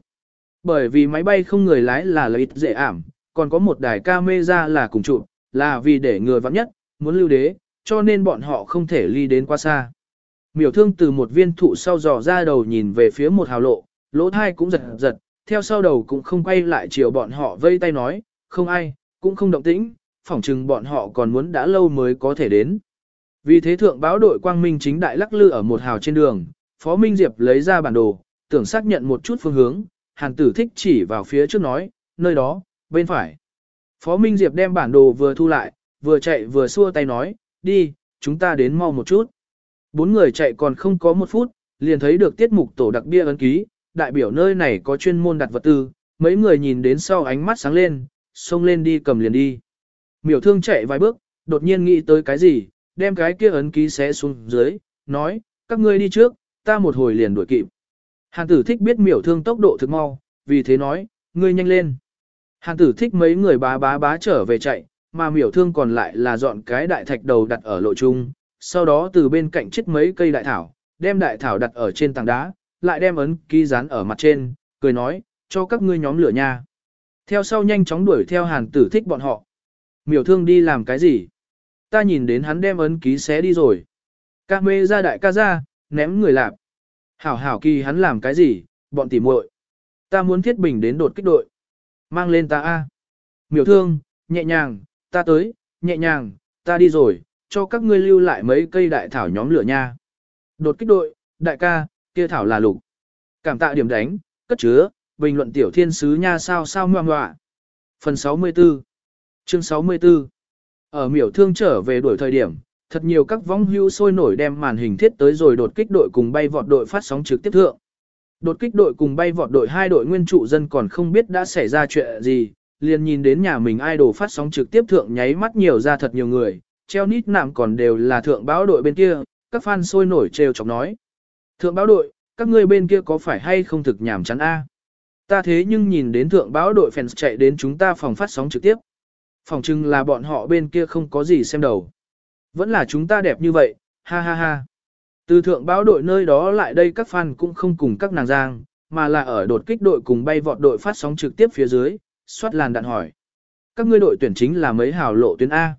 Bởi vì máy bay không người lái là lợi ích dễ ảm, còn có một đài camera là cùng trụ, là vì để người vắng nhất, muốn lưu đế, cho nên bọn họ không thể ly đến quá xa. Miểu thương từ một viên thụ sau dò ra đầu nhìn về phía một hào lộ, lỗ thai cũng giật giật, theo sau đầu cũng không quay lại chiều bọn họ vây tay nói, không ai, cũng không động tĩnh, phỏng chừng bọn họ còn muốn đã lâu mới có thể đến. Vì thế thượng báo đội quang minh chính đại lắc lư ở một hào trên đường, Phó Minh Diệp lấy ra bản đồ, tưởng xác nhận một chút phương hướng, hàn tử thích chỉ vào phía trước nói, nơi đó, bên phải. Phó Minh Diệp đem bản đồ vừa thu lại, vừa chạy vừa xua tay nói, đi, chúng ta đến mau một chút. Bốn người chạy còn không có một phút, liền thấy được tiết mục tổ đặc bia ấn ký, đại biểu nơi này có chuyên môn đặt vật tư, mấy người nhìn đến sau ánh mắt sáng lên, xông lên đi cầm liền đi. Miểu thương chạy vài bước, đột nhiên nghĩ tới cái gì, đem cái kia ấn ký xé xuống dưới, nói, các ngươi đi trước, ta một hồi liền đuổi kịp. Hàn tử thích biết miểu thương tốc độ thực mau, vì thế nói, ngươi nhanh lên. Hàn tử thích mấy người bá bá bá trở về chạy, mà miểu thương còn lại là dọn cái đại thạch đầu đặt ở lộ trung, sau đó từ bên cạnh chết mấy cây đại thảo, đem đại thảo đặt ở trên tảng đá, lại đem ấn ký dán ở mặt trên, cười nói, cho các ngươi nhóm lửa nha. Theo sau nhanh chóng đuổi theo hàn tử thích bọn họ. Miểu thương đi làm cái gì? Ta nhìn đến hắn đem ấn ký xé đi rồi. Ca mê ra đại ca ra, ném người lạp. Hảo hảo kỳ hắn làm cái gì, bọn tỉ muội. Ta muốn thiết bình đến đột kích đội. Mang lên ta A. Miểu thương, nhẹ nhàng, ta tới, nhẹ nhàng, ta đi rồi, cho các ngươi lưu lại mấy cây đại thảo nhóm lửa nha. Đột kích đội, đại ca, kia thảo là lục. Cảm tạ điểm đánh, cất chứa, bình luận tiểu thiên sứ nha sao sao ngoan ngoạ. Phần 64 Chương 64 ở miểu thương trở về đuổi thời điểm, thật nhiều các vong hưu sôi nổi đem màn hình thiết tới rồi đột kích đội cùng bay vọt đội phát sóng trực tiếp thượng. Đột kích đội cùng bay vọt đội hai đội nguyên trụ dân còn không biết đã xảy ra chuyện gì, liền nhìn đến nhà mình idol phát sóng trực tiếp thượng nháy mắt nhiều ra thật nhiều người, treo nít nạm còn đều là thượng báo đội bên kia, các fan sôi nổi trêu chọc nói. Thượng báo đội, Các ngươi bên kia có phải hay không thực nhảm chán a? Ta thế nhưng nhìn đến thượng báo đội fans chạy đến chúng ta phòng phát sóng trực tiếp. Phòng chừng là bọn họ bên kia không có gì xem đầu. Vẫn là chúng ta đẹp như vậy, ha ha ha. Từ thượng báo đội nơi đó lại đây các fan cũng không cùng các nàng giang, mà là ở đột kích đội cùng bay vọt đội phát sóng trực tiếp phía dưới, xoát làn đạn hỏi. Các ngươi đội tuyển chính là mấy hào lộ tuyến A.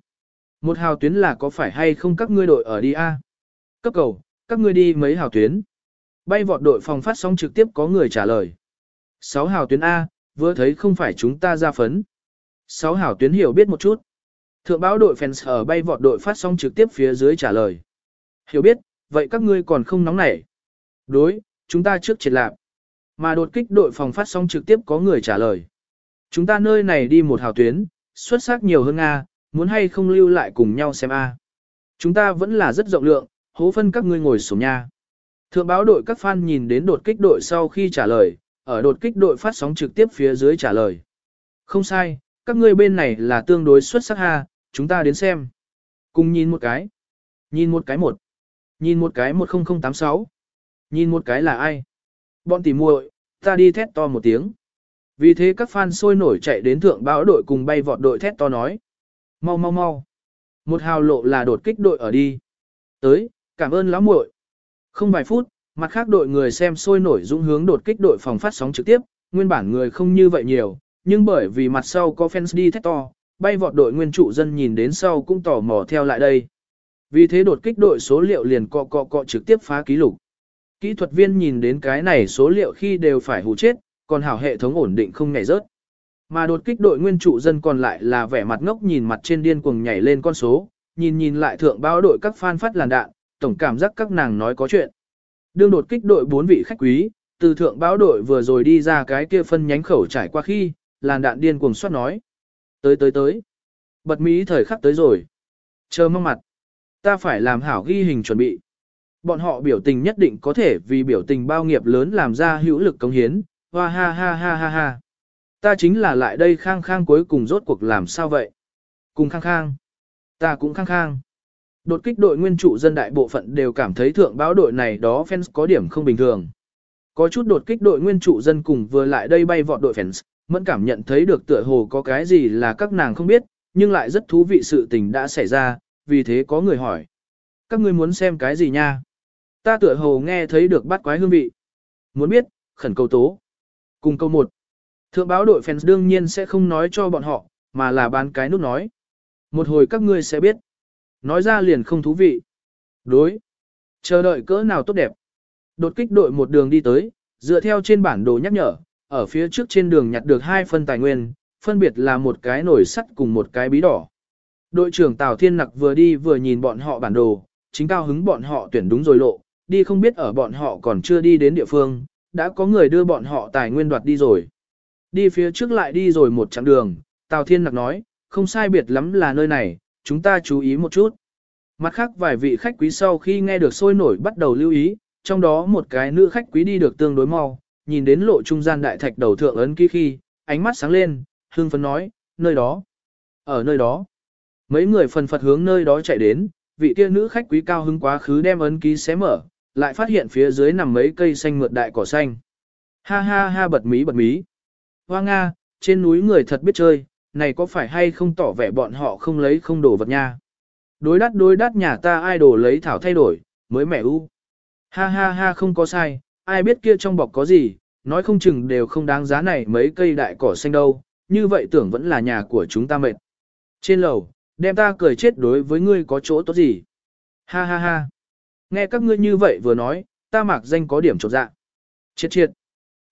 Một hào tuyến là có phải hay không các ngươi đội ở đi A. Cấp cầu, các ngươi đi mấy hào tuyến. Bay vọt đội phòng phát sóng trực tiếp có người trả lời. 6 hào tuyến A, vừa thấy không phải chúng ta ra phấn. Sáu hảo tuyến hiểu biết một chút. Thượng báo đội fans ở bay vọt đội phát sóng trực tiếp phía dưới trả lời. Hiểu biết, vậy các ngươi còn không nóng nảy. Đối, chúng ta trước triệt lạc. Mà đột kích đội phòng phát sóng trực tiếp có người trả lời. Chúng ta nơi này đi một hào tuyến, xuất sắc nhiều hơn A, muốn hay không lưu lại cùng nhau xem A. Chúng ta vẫn là rất rộng lượng, hố phân các ngươi ngồi xuống nha. Thượng báo đội các fan nhìn đến đột kích đội sau khi trả lời, ở đột kích đội phát sóng trực tiếp phía dưới trả lời. Không sai, các ngươi bên này là tương đối xuất sắc ha, chúng ta đến xem. Cùng nhìn một cái. Nhìn một cái một. Nhìn một cái 10086. Nhìn một cái là ai? Bọn tỉ muội, ta đi thét to một tiếng. Vì thế các fan sôi nổi chạy đến thượng báo đội cùng bay vọt đội thét to nói. Mau mau mau. Một hào lộ là đột kích đội ở đi. Tới, cảm ơn lão muội. Không vài phút, mặt khác đội người xem sôi nổi dũng hướng đột kích đội phòng phát sóng trực tiếp, nguyên bản người không như vậy nhiều, nhưng bởi vì mặt sau có fans đi thét to, bay vọt đội nguyên trụ dân nhìn đến sau cũng tò mò theo lại đây. Vì thế đột kích đội số liệu liền cọ cọ cọ trực tiếp phá ký lục. Kỹ thuật viên nhìn đến cái này số liệu khi đều phải hù chết, còn hảo hệ thống ổn định không nhảy rớt. Mà đột kích đội nguyên trụ dân còn lại là vẻ mặt ngốc nhìn mặt trên điên cuồng nhảy lên con số, nhìn nhìn lại thượng báo đội các fan phát làn đạn, tổng cảm giác các nàng nói có chuyện. Đương đột kích đội bốn vị khách quý, từ thượng báo đội vừa rồi đi ra cái kia phân nhánh khẩu trải qua khi, làn đạn điên cuồng soát nói. Tới tới tới. Bật mí thời khắc tới rồi. Chờ mong mặt. Ta phải làm hảo ghi hình chuẩn bị. Bọn họ biểu tình nhất định có thể vì biểu tình bao nghiệp lớn làm ra hữu lực công hiến. Hoa ha ha ha ha ha. Ta chính là lại đây khang khang cuối cùng rốt cuộc làm sao vậy? Cùng khang khang. Ta cũng khang khang. Đột kích đội nguyên trụ dân đại bộ phận đều cảm thấy thượng báo đội này đó fans có điểm không bình thường. Có chút đột kích đội nguyên trụ dân cùng vừa lại đây bay vọt đội fans, mẫn cảm nhận thấy được tựa hồ có cái gì là các nàng không biết, nhưng lại rất thú vị sự tình đã xảy ra, vì thế có người hỏi. Các ngươi muốn xem cái gì nha? Ta tựa hồ nghe thấy được bắt quái hương vị. Muốn biết, khẩn cầu tố. Cùng câu 1. Thượng báo đội fans đương nhiên sẽ không nói cho bọn họ, mà là bán cái nút nói. Một hồi các ngươi sẽ biết. Nói ra liền không thú vị. Đối. Chờ đợi cỡ nào tốt đẹp. Đột kích đội một đường đi tới, dựa theo trên bản đồ nhắc nhở, ở phía trước trên đường nhặt được hai phân tài nguyên, phân biệt là một cái nồi sắt cùng một cái bí đỏ. Đội trưởng Tào Thiên Nặc vừa đi vừa nhìn bọn họ bản đồ, chính cao hứng bọn họ tuyển đúng rồi lộ, đi không biết ở bọn họ còn chưa đi đến địa phương, đã có người đưa bọn họ tài nguyên đoạt đi rồi. Đi phía trước lại đi rồi một chặng đường, Tào Thiên Nặc nói, không sai biệt lắm là nơi này, chúng ta chú ý một chút. Mặt khác vài vị khách quý sau khi nghe được sôi nổi bắt đầu lưu ý, trong đó một cái nữ khách quý đi được tương đối mau, nhìn đến lộ trung gian đại thạch đầu thượng ấn ký khi, ánh mắt sáng lên, hương phấn nói, nơi đó, ở nơi đó. Mấy người phần phật hướng nơi đó chạy đến, vị kia nữ khách quý cao hứng quá khứ đem ấn ký xé mở, lại phát hiện phía dưới nằm mấy cây xanh mượt đại cỏ xanh. Ha ha ha bật mí bật mí. Hoa Nga, trên núi người thật biết chơi, này có phải hay không tỏ vẻ bọn họ không lấy không đổ vật nha. Đối đắt đối đắt nhà ta ai đổ lấy thảo thay đổi, mới mẹ u. Ha ha ha không có sai, ai biết kia trong bọc có gì, nói không chừng đều không đáng giá này mấy cây đại cỏ xanh đâu, như vậy tưởng vẫn là nhà của chúng ta mệt. Trên lầu, đem ta cười chết đối với ngươi có chỗ tốt gì. Ha ha ha. Nghe các ngươi như vậy vừa nói, ta mặc danh có điểm trột dạ. Triệt triệt.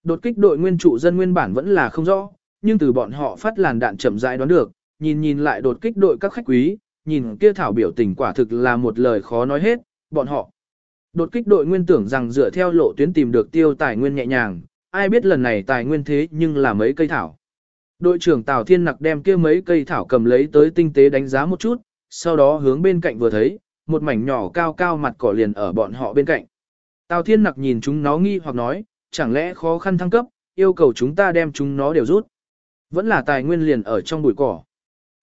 Đột kích đội nguyên trụ dân nguyên bản vẫn là không rõ, nhưng từ bọn họ phát làn đạn chậm rãi đoán được, nhìn nhìn lại đột kích đội các khách quý, nhìn kia thảo biểu tình quả thực là một lời khó nói hết, bọn họ. Đột kích đội nguyên tưởng rằng dựa theo lộ tuyến tìm được tiêu tài nguyên nhẹ nhàng, ai biết lần này tài nguyên thế nhưng là mấy cây thảo. Đội trưởng Tào Thiên Nặc đem kia mấy cây thảo cầm lấy tới tinh tế đánh giá một chút, sau đó hướng bên cạnh vừa thấy, một mảnh nhỏ cao cao mặt cỏ liền ở bọn họ bên cạnh. Tào Thiên Nặc nhìn chúng nó nghi hoặc nói, chẳng lẽ khó khăn thăng cấp, yêu cầu chúng ta đem chúng nó đều rút. Vẫn là tài nguyên liền ở trong bụi cỏ.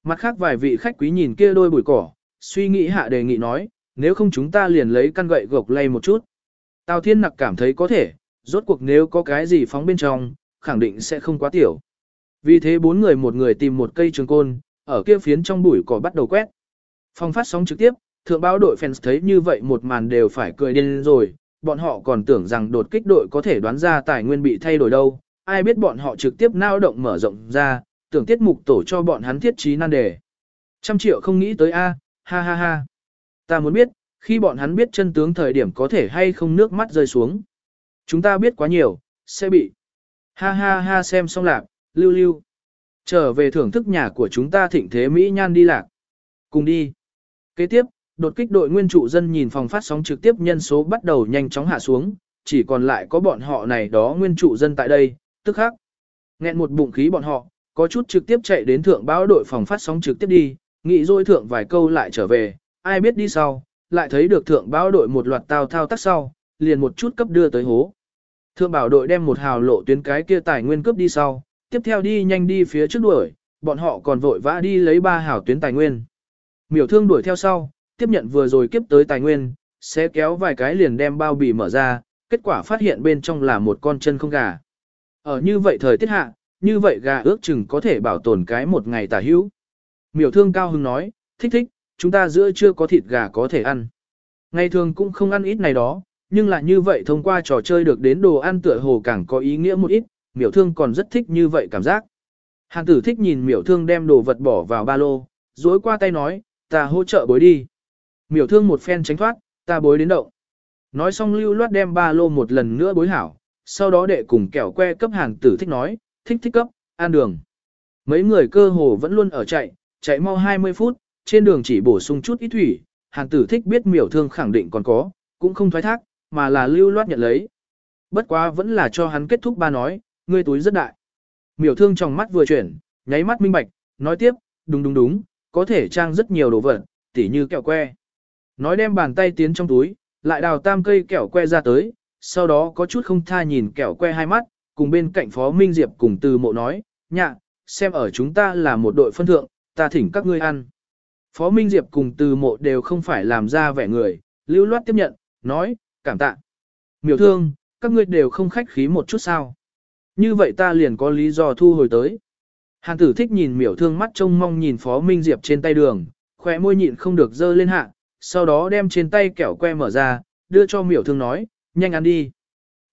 Mặt khác vài vị khách quý nhìn kia đôi bụi cỏ, suy nghĩ hạ đề nghị nói, nếu không chúng ta liền lấy căn gậy gộc lay một chút. Tào Thiên Nặc cảm thấy có thể, rốt cuộc nếu có cái gì phóng bên trong, khẳng định sẽ không quá tiểu. Vì thế bốn người một người tìm một cây trường côn, ở kia phiến trong bụi cỏ bắt đầu quét. Phong phát sóng trực tiếp, thượng báo đội fans thấy như vậy một màn đều phải cười điên rồi, bọn họ còn tưởng rằng đột kích đội có thể đoán ra tài nguyên bị thay đổi đâu, ai biết bọn họ trực tiếp nao động mở rộng ra, tưởng tiết mục tổ cho bọn hắn thiết trí nan đề. Trăm triệu không nghĩ tới a, ha ha ha. Ta muốn biết, khi bọn hắn biết chân tướng thời điểm có thể hay không nước mắt rơi xuống. Chúng ta biết quá nhiều, sẽ bị. Ha ha ha xem xong lạc, lưu lưu. Trở về thưởng thức nhà của chúng ta thịnh thế Mỹ nhan đi lạc. Cùng đi. Kế tiếp, đột kích đội nguyên trụ dân nhìn phòng phát sóng trực tiếp nhân số bắt đầu nhanh chóng hạ xuống, chỉ còn lại có bọn họ này đó nguyên trụ dân tại đây, tức khắc. Nghẹn một bụng khí bọn họ, có chút trực tiếp chạy đến thượng báo đội phòng phát sóng trực tiếp đi, nghĩ rồi thượng vài câu lại trở về, ai biết đi sau, lại thấy được thượng báo đội một loạt tao thao tác sau, liền một chút cấp đưa tới hố. Thượng bảo đội đem một hào lộ tuyến cái kia tài nguyên cướp đi sau, tiếp theo đi nhanh đi phía trước đuổi, bọn họ còn vội vã đi lấy ba hào tuyến tài nguyên. Miểu thương đuổi theo sau, tiếp nhận vừa rồi kiếp tới tài nguyên, sẽ kéo vài cái liền đem bao bì mở ra, kết quả phát hiện bên trong là một con chân không gà. Ở như vậy thời tiết hạ, như vậy gà ước chừng có thể bảo tồn cái một ngày tả hữu. Miểu thương cao hưng nói, thích thích, chúng ta giữa chưa có thịt gà có thể ăn. Ngày thường cũng không ăn ít này đó, nhưng là như vậy thông qua trò chơi được đến đồ ăn tựa hồ càng có ý nghĩa một ít, miểu thương còn rất thích như vậy cảm giác. hàng tử thích nhìn miểu thương đem đồ vật bỏ vào ba lô, dối qua tay nói, ta hỗ trợ bối đi. Miểu thương một phen tránh thoát, ta bối đến động. Nói xong lưu loát đem ba lô một lần nữa bối hảo, sau đó đệ cùng kẹo que cấp hàng tử thích nói, thích thích cấp, an đường. Mấy người cơ hồ vẫn luôn ở chạy, chạy mau 20 phút, trên đường chỉ bổ sung chút ít thủy, hàn tử thích biết miểu thương khẳng định còn có, cũng không thoái thác, mà là lưu loát nhận lấy. Bất quá vẫn là cho hắn kết thúc ba nói, ngươi túi rất đại. Miểu thương trong mắt vừa chuyển, nháy mắt minh bạch, nói tiếp, đúng đúng đúng, có thể trang rất nhiều đồ vật, tỉ như kẹo que. Nói đem bàn tay tiến trong túi, lại đào tam cây kẹo que ra tới, sau đó có chút không tha nhìn kẹo que hai mắt, cùng bên cạnh Phó Minh Diệp cùng từ mộ nói, nhạ, xem ở chúng ta là một đội phân thượng, ta thỉnh các ngươi ăn. Phó Minh Diệp cùng từ mộ đều không phải làm ra vẻ người, lưu loát tiếp nhận, nói, cảm tạ. Miểu thương, các ngươi đều không khách khí một chút sao. Như vậy ta liền có lý do thu hồi tới. Hàn tử thích nhìn miểu thương mắt trông mong nhìn Phó Minh Diệp trên tay đường, khỏe môi nhịn không được dơ lên hạ, sau đó đem trên tay kẹo que mở ra, đưa cho miểu thương nói, nhanh ăn đi.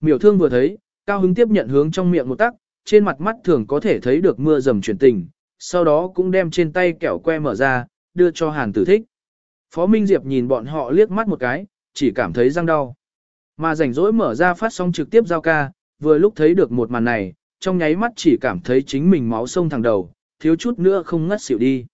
Miểu thương vừa thấy, cao hứng tiếp nhận hướng trong miệng một tắc, trên mặt mắt thường có thể thấy được mưa dầm chuyển tình, sau đó cũng đem trên tay kẹo que mở ra, đưa cho hàn tử thích. Phó Minh Diệp nhìn bọn họ liếc mắt một cái, chỉ cảm thấy răng đau. Mà rảnh rỗi mở ra phát sóng trực tiếp giao ca, vừa lúc thấy được một màn này, trong nháy mắt chỉ cảm thấy chính mình máu sông thẳng đầu, thiếu chút nữa không ngất xỉu đi.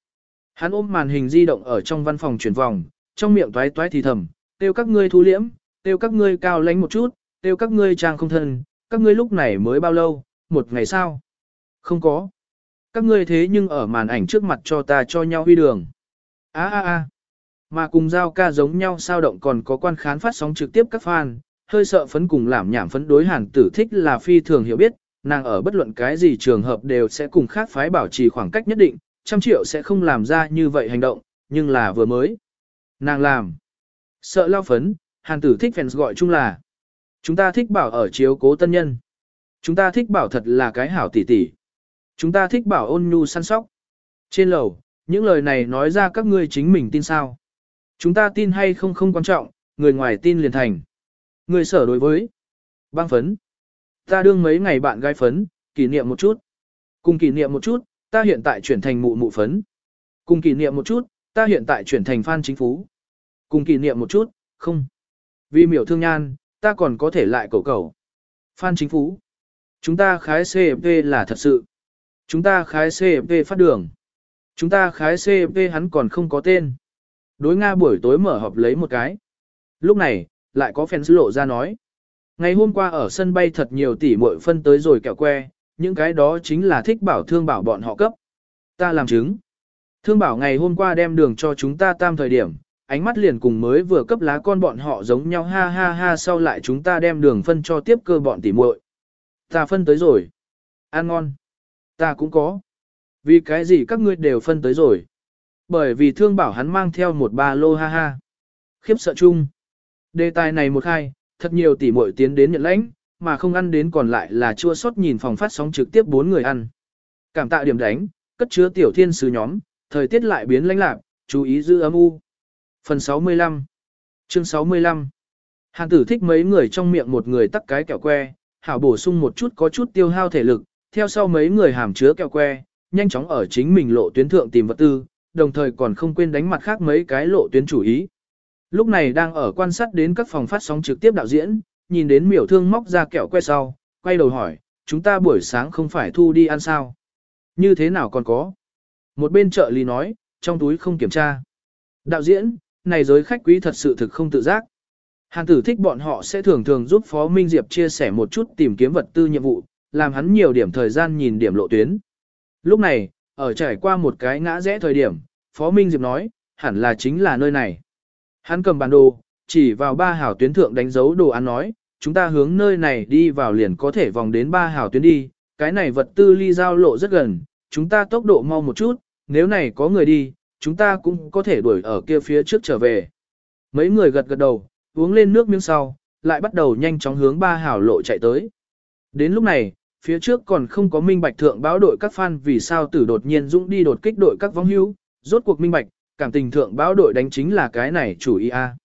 Hắn ôm màn hình di động ở trong văn phòng chuyển vòng, trong miệng toái toái thì thầm, tiêu các ngươi thu liễm, tiêu các ngươi cao lánh một chút, tiêu các ngươi trang không thân, các ngươi lúc này mới bao lâu, một ngày sao? Không có. Các ngươi thế nhưng ở màn ảnh trước mặt cho ta cho nhau huy đường a a a Mà cùng giao ca giống nhau sao động còn có quan khán phát sóng trực tiếp các fan, hơi sợ phấn cùng làm nhảm phấn đối hàn tử thích là phi thường hiểu biết, nàng ở bất luận cái gì trường hợp đều sẽ cùng khác phái bảo trì khoảng cách nhất định, trăm triệu sẽ không làm ra như vậy hành động, nhưng là vừa mới. Nàng làm. Sợ lao phấn, hàn tử thích fans gọi chung là. Chúng ta thích bảo ở chiếu cố tân nhân. Chúng ta thích bảo thật là cái hảo tỷ tỷ. Chúng ta thích bảo ôn nhu săn sóc. Trên lầu, những lời này nói ra các ngươi chính mình tin sao. Chúng ta tin hay không không quan trọng, người ngoài tin liền thành. Người sở đối với băng phấn. Ta đương mấy ngày bạn gái phấn, kỷ niệm một chút. Cùng kỷ niệm một chút, ta hiện tại chuyển thành mụ mụ phấn. Cùng kỷ niệm một chút, ta hiện tại chuyển thành fan chính phú. Cùng kỷ niệm một chút, không. Vì miểu thương nhan, ta còn có thể lại cầu cầu. Phan chính phú. Chúng ta khái CFP là thật sự. Chúng ta khái CFP phát đường. Chúng ta khái CP hắn còn không có tên. Đối Nga buổi tối mở họp lấy một cái. Lúc này, lại có fans lộ ra nói. Ngày hôm qua ở sân bay thật nhiều tỷ muội phân tới rồi kẹo que, những cái đó chính là thích bảo thương bảo bọn họ cấp. Ta làm chứng. Thương bảo ngày hôm qua đem đường cho chúng ta tam thời điểm, ánh mắt liền cùng mới vừa cấp lá con bọn họ giống nhau ha ha ha sau lại chúng ta đem đường phân cho tiếp cơ bọn tỷ muội. Ta phân tới rồi. Ăn ngon. Ta cũng có. Vì cái gì các ngươi đều phân tới rồi. Bởi vì thương bảo hắn mang theo một ba lô ha ha. Khiếp sợ chung. Đề tài này một hai thật nhiều tỉ muội tiến đến nhận lãnh, mà không ăn đến còn lại là chua sót nhìn phòng phát sóng trực tiếp bốn người ăn. Cảm tạ điểm đánh, cất chứa tiểu thiên sứ nhóm, thời tiết lại biến lãnh lạc, chú ý giữ ấm u. Phần 65 Chương 65 Hàn tử thích mấy người trong miệng một người tắc cái kẹo que, hảo bổ sung một chút có chút tiêu hao thể lực, theo sau mấy người hàm chứa kẹo que, nhanh chóng ở chính mình lộ tuyến thượng tìm vật tư, đồng thời còn không quên đánh mặt khác mấy cái lộ tuyến chủ ý. Lúc này đang ở quan sát đến các phòng phát sóng trực tiếp đạo diễn, nhìn đến miểu thương móc ra kẹo que sau, quay đầu hỏi, chúng ta buổi sáng không phải thu đi ăn sao? Như thế nào còn có? Một bên trợ lý nói, trong túi không kiểm tra. Đạo diễn, này giới khách quý thật sự thực không tự giác. Hàn tử thích bọn họ sẽ thường thường giúp Phó Minh Diệp chia sẻ một chút tìm kiếm vật tư nhiệm vụ, làm hắn nhiều điểm thời gian nhìn điểm lộ tuyến. Lúc này, ở trải qua một cái ngã rẽ thời điểm, Phó Minh Diệp nói, hẳn là chính là nơi này. Hắn cầm bản đồ, chỉ vào ba hảo tuyến thượng đánh dấu đồ ăn nói, chúng ta hướng nơi này đi vào liền có thể vòng đến ba hảo tuyến đi, cái này vật tư ly giao lộ rất gần, chúng ta tốc độ mau một chút, nếu này có người đi, chúng ta cũng có thể đuổi ở kia phía trước trở về. Mấy người gật gật đầu, uống lên nước miếng sau, lại bắt đầu nhanh chóng hướng ba hảo lộ chạy tới. Đến lúc này, phía trước còn không có minh bạch thượng báo đội các fan vì sao tử đột nhiên dũng đi đột kích đội các vong hữu, rốt cuộc minh bạch, cảm tình thượng báo đội đánh chính là cái này chủ ý a.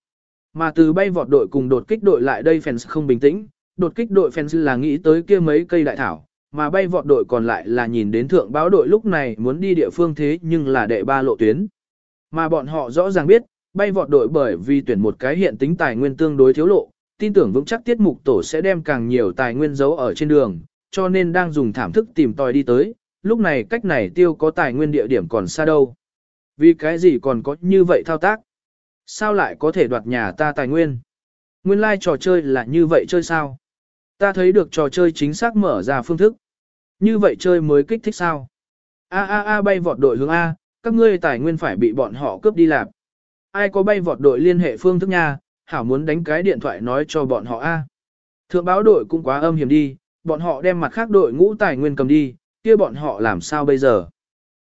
Mà từ bay vọt đội cùng đột kích đội lại đây fans không bình tĩnh, đột kích đội fans là nghĩ tới kia mấy cây đại thảo, mà bay vọt đội còn lại là nhìn đến thượng báo đội lúc này muốn đi địa phương thế nhưng là đệ ba lộ tuyến. Mà bọn họ rõ ràng biết, bay vọt đội bởi vì tuyển một cái hiện tính tài nguyên tương đối thiếu lộ, tin tưởng vững chắc tiết mục tổ sẽ đem càng nhiều tài nguyên giấu ở trên đường, cho nên đang dùng thảm thức tìm tòi đi tới, lúc này cách này tiêu có tài nguyên địa điểm còn xa đâu. Vì cái gì còn có như vậy thao tác? Sao lại có thể đoạt nhà ta tài nguyên? Nguyên lai like trò chơi là như vậy chơi sao? Ta thấy được trò chơi chính xác mở ra phương thức. Như vậy chơi mới kích thích sao? A a a bay vọt đội hướng A, các ngươi tài nguyên phải bị bọn họ cướp đi làm. Ai có bay vọt đội liên hệ phương thức nha, hảo muốn đánh cái điện thoại nói cho bọn họ A. Thượng báo đội cũng quá âm hiểm đi, bọn họ đem mặt khác đội ngũ tài nguyên cầm đi, kia bọn họ làm sao bây giờ?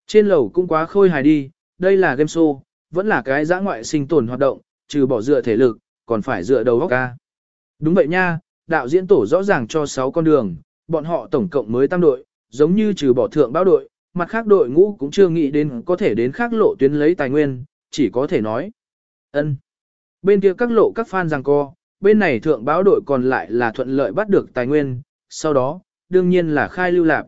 Trên lầu cũng quá khôi hài đi, đây là game show, vẫn là cái giã ngoại sinh tồn hoạt động, trừ bỏ dựa thể lực, còn phải dựa đầu óc ca. Đúng vậy nha, đạo diễn tổ rõ ràng cho 6 con đường, bọn họ tổng cộng mới tam đội, giống như trừ bỏ thượng báo đội, mặt khác đội ngũ cũng chưa nghĩ đến có thể đến khác lộ tuyến lấy tài nguyên, chỉ có thể nói. ân. Bên kia các lộ các fan rằng co, bên này thượng báo đội còn lại là thuận lợi bắt được tài nguyên, sau đó, đương nhiên là khai lưu lạc.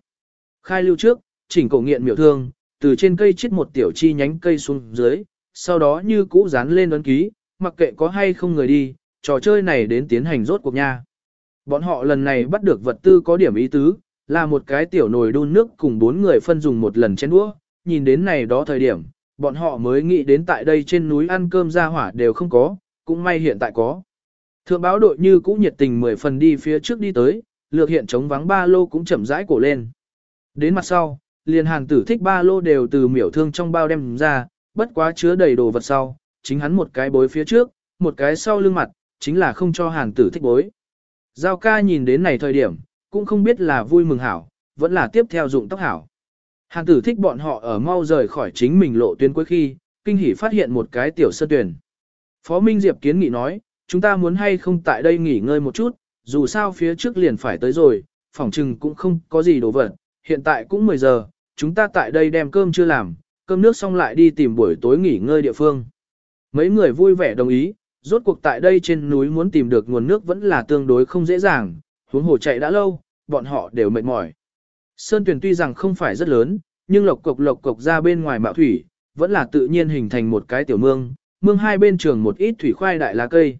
Khai lưu trước, chỉnh cổ nghiện miểu thương, từ trên cây chết một tiểu chi nhánh cây xuống dưới, sau đó như cũ dán lên ấn ký, mặc kệ có hay không người đi, trò chơi này đến tiến hành rốt cuộc nha. Bọn họ lần này bắt được vật tư có điểm ý tứ, là một cái tiểu nồi đun nước cùng bốn người phân dùng một lần chén đũa, nhìn đến này đó thời điểm, bọn họ mới nghĩ đến tại đây trên núi ăn cơm ra hỏa đều không có, cũng may hiện tại có. Thượng báo đội như cũ nhiệt tình mười phần đi phía trước đi tới, lược hiện chống vắng ba lô cũng chậm rãi cổ lên. Đến mặt sau, liền hàng tử thích ba lô đều từ miểu thương trong bao đem ra, bất quá chứa đầy đồ vật sau, chính hắn một cái bối phía trước, một cái sau lưng mặt, chính là không cho hàng tử thích bối. Giao ca nhìn đến này thời điểm, cũng không biết là vui mừng hảo, vẫn là tiếp theo dụng tóc hảo. hàng tử thích bọn họ ở mau rời khỏi chính mình lộ tuyến cuối khi, kinh hỉ phát hiện một cái tiểu sơ tuyển. Phó Minh Diệp kiến nghị nói, chúng ta muốn hay không tại đây nghỉ ngơi một chút, dù sao phía trước liền phải tới rồi, phòng trừng cũng không có gì đồ vật, hiện tại cũng 10 giờ, chúng ta tại đây đem cơm chưa làm, cơm nước xong lại đi tìm buổi tối nghỉ ngơi địa phương. Mấy người vui vẻ đồng ý, rốt cuộc tại đây trên núi muốn tìm được nguồn nước vẫn là tương đối không dễ dàng, huống hồ chạy đã lâu, bọn họ đều mệt mỏi. Sơn tuyển tuy rằng không phải rất lớn, nhưng lộc cục lộc cục ra bên ngoài mạo thủy, vẫn là tự nhiên hình thành một cái tiểu mương, mương hai bên trường một ít thủy khoai đại lá cây.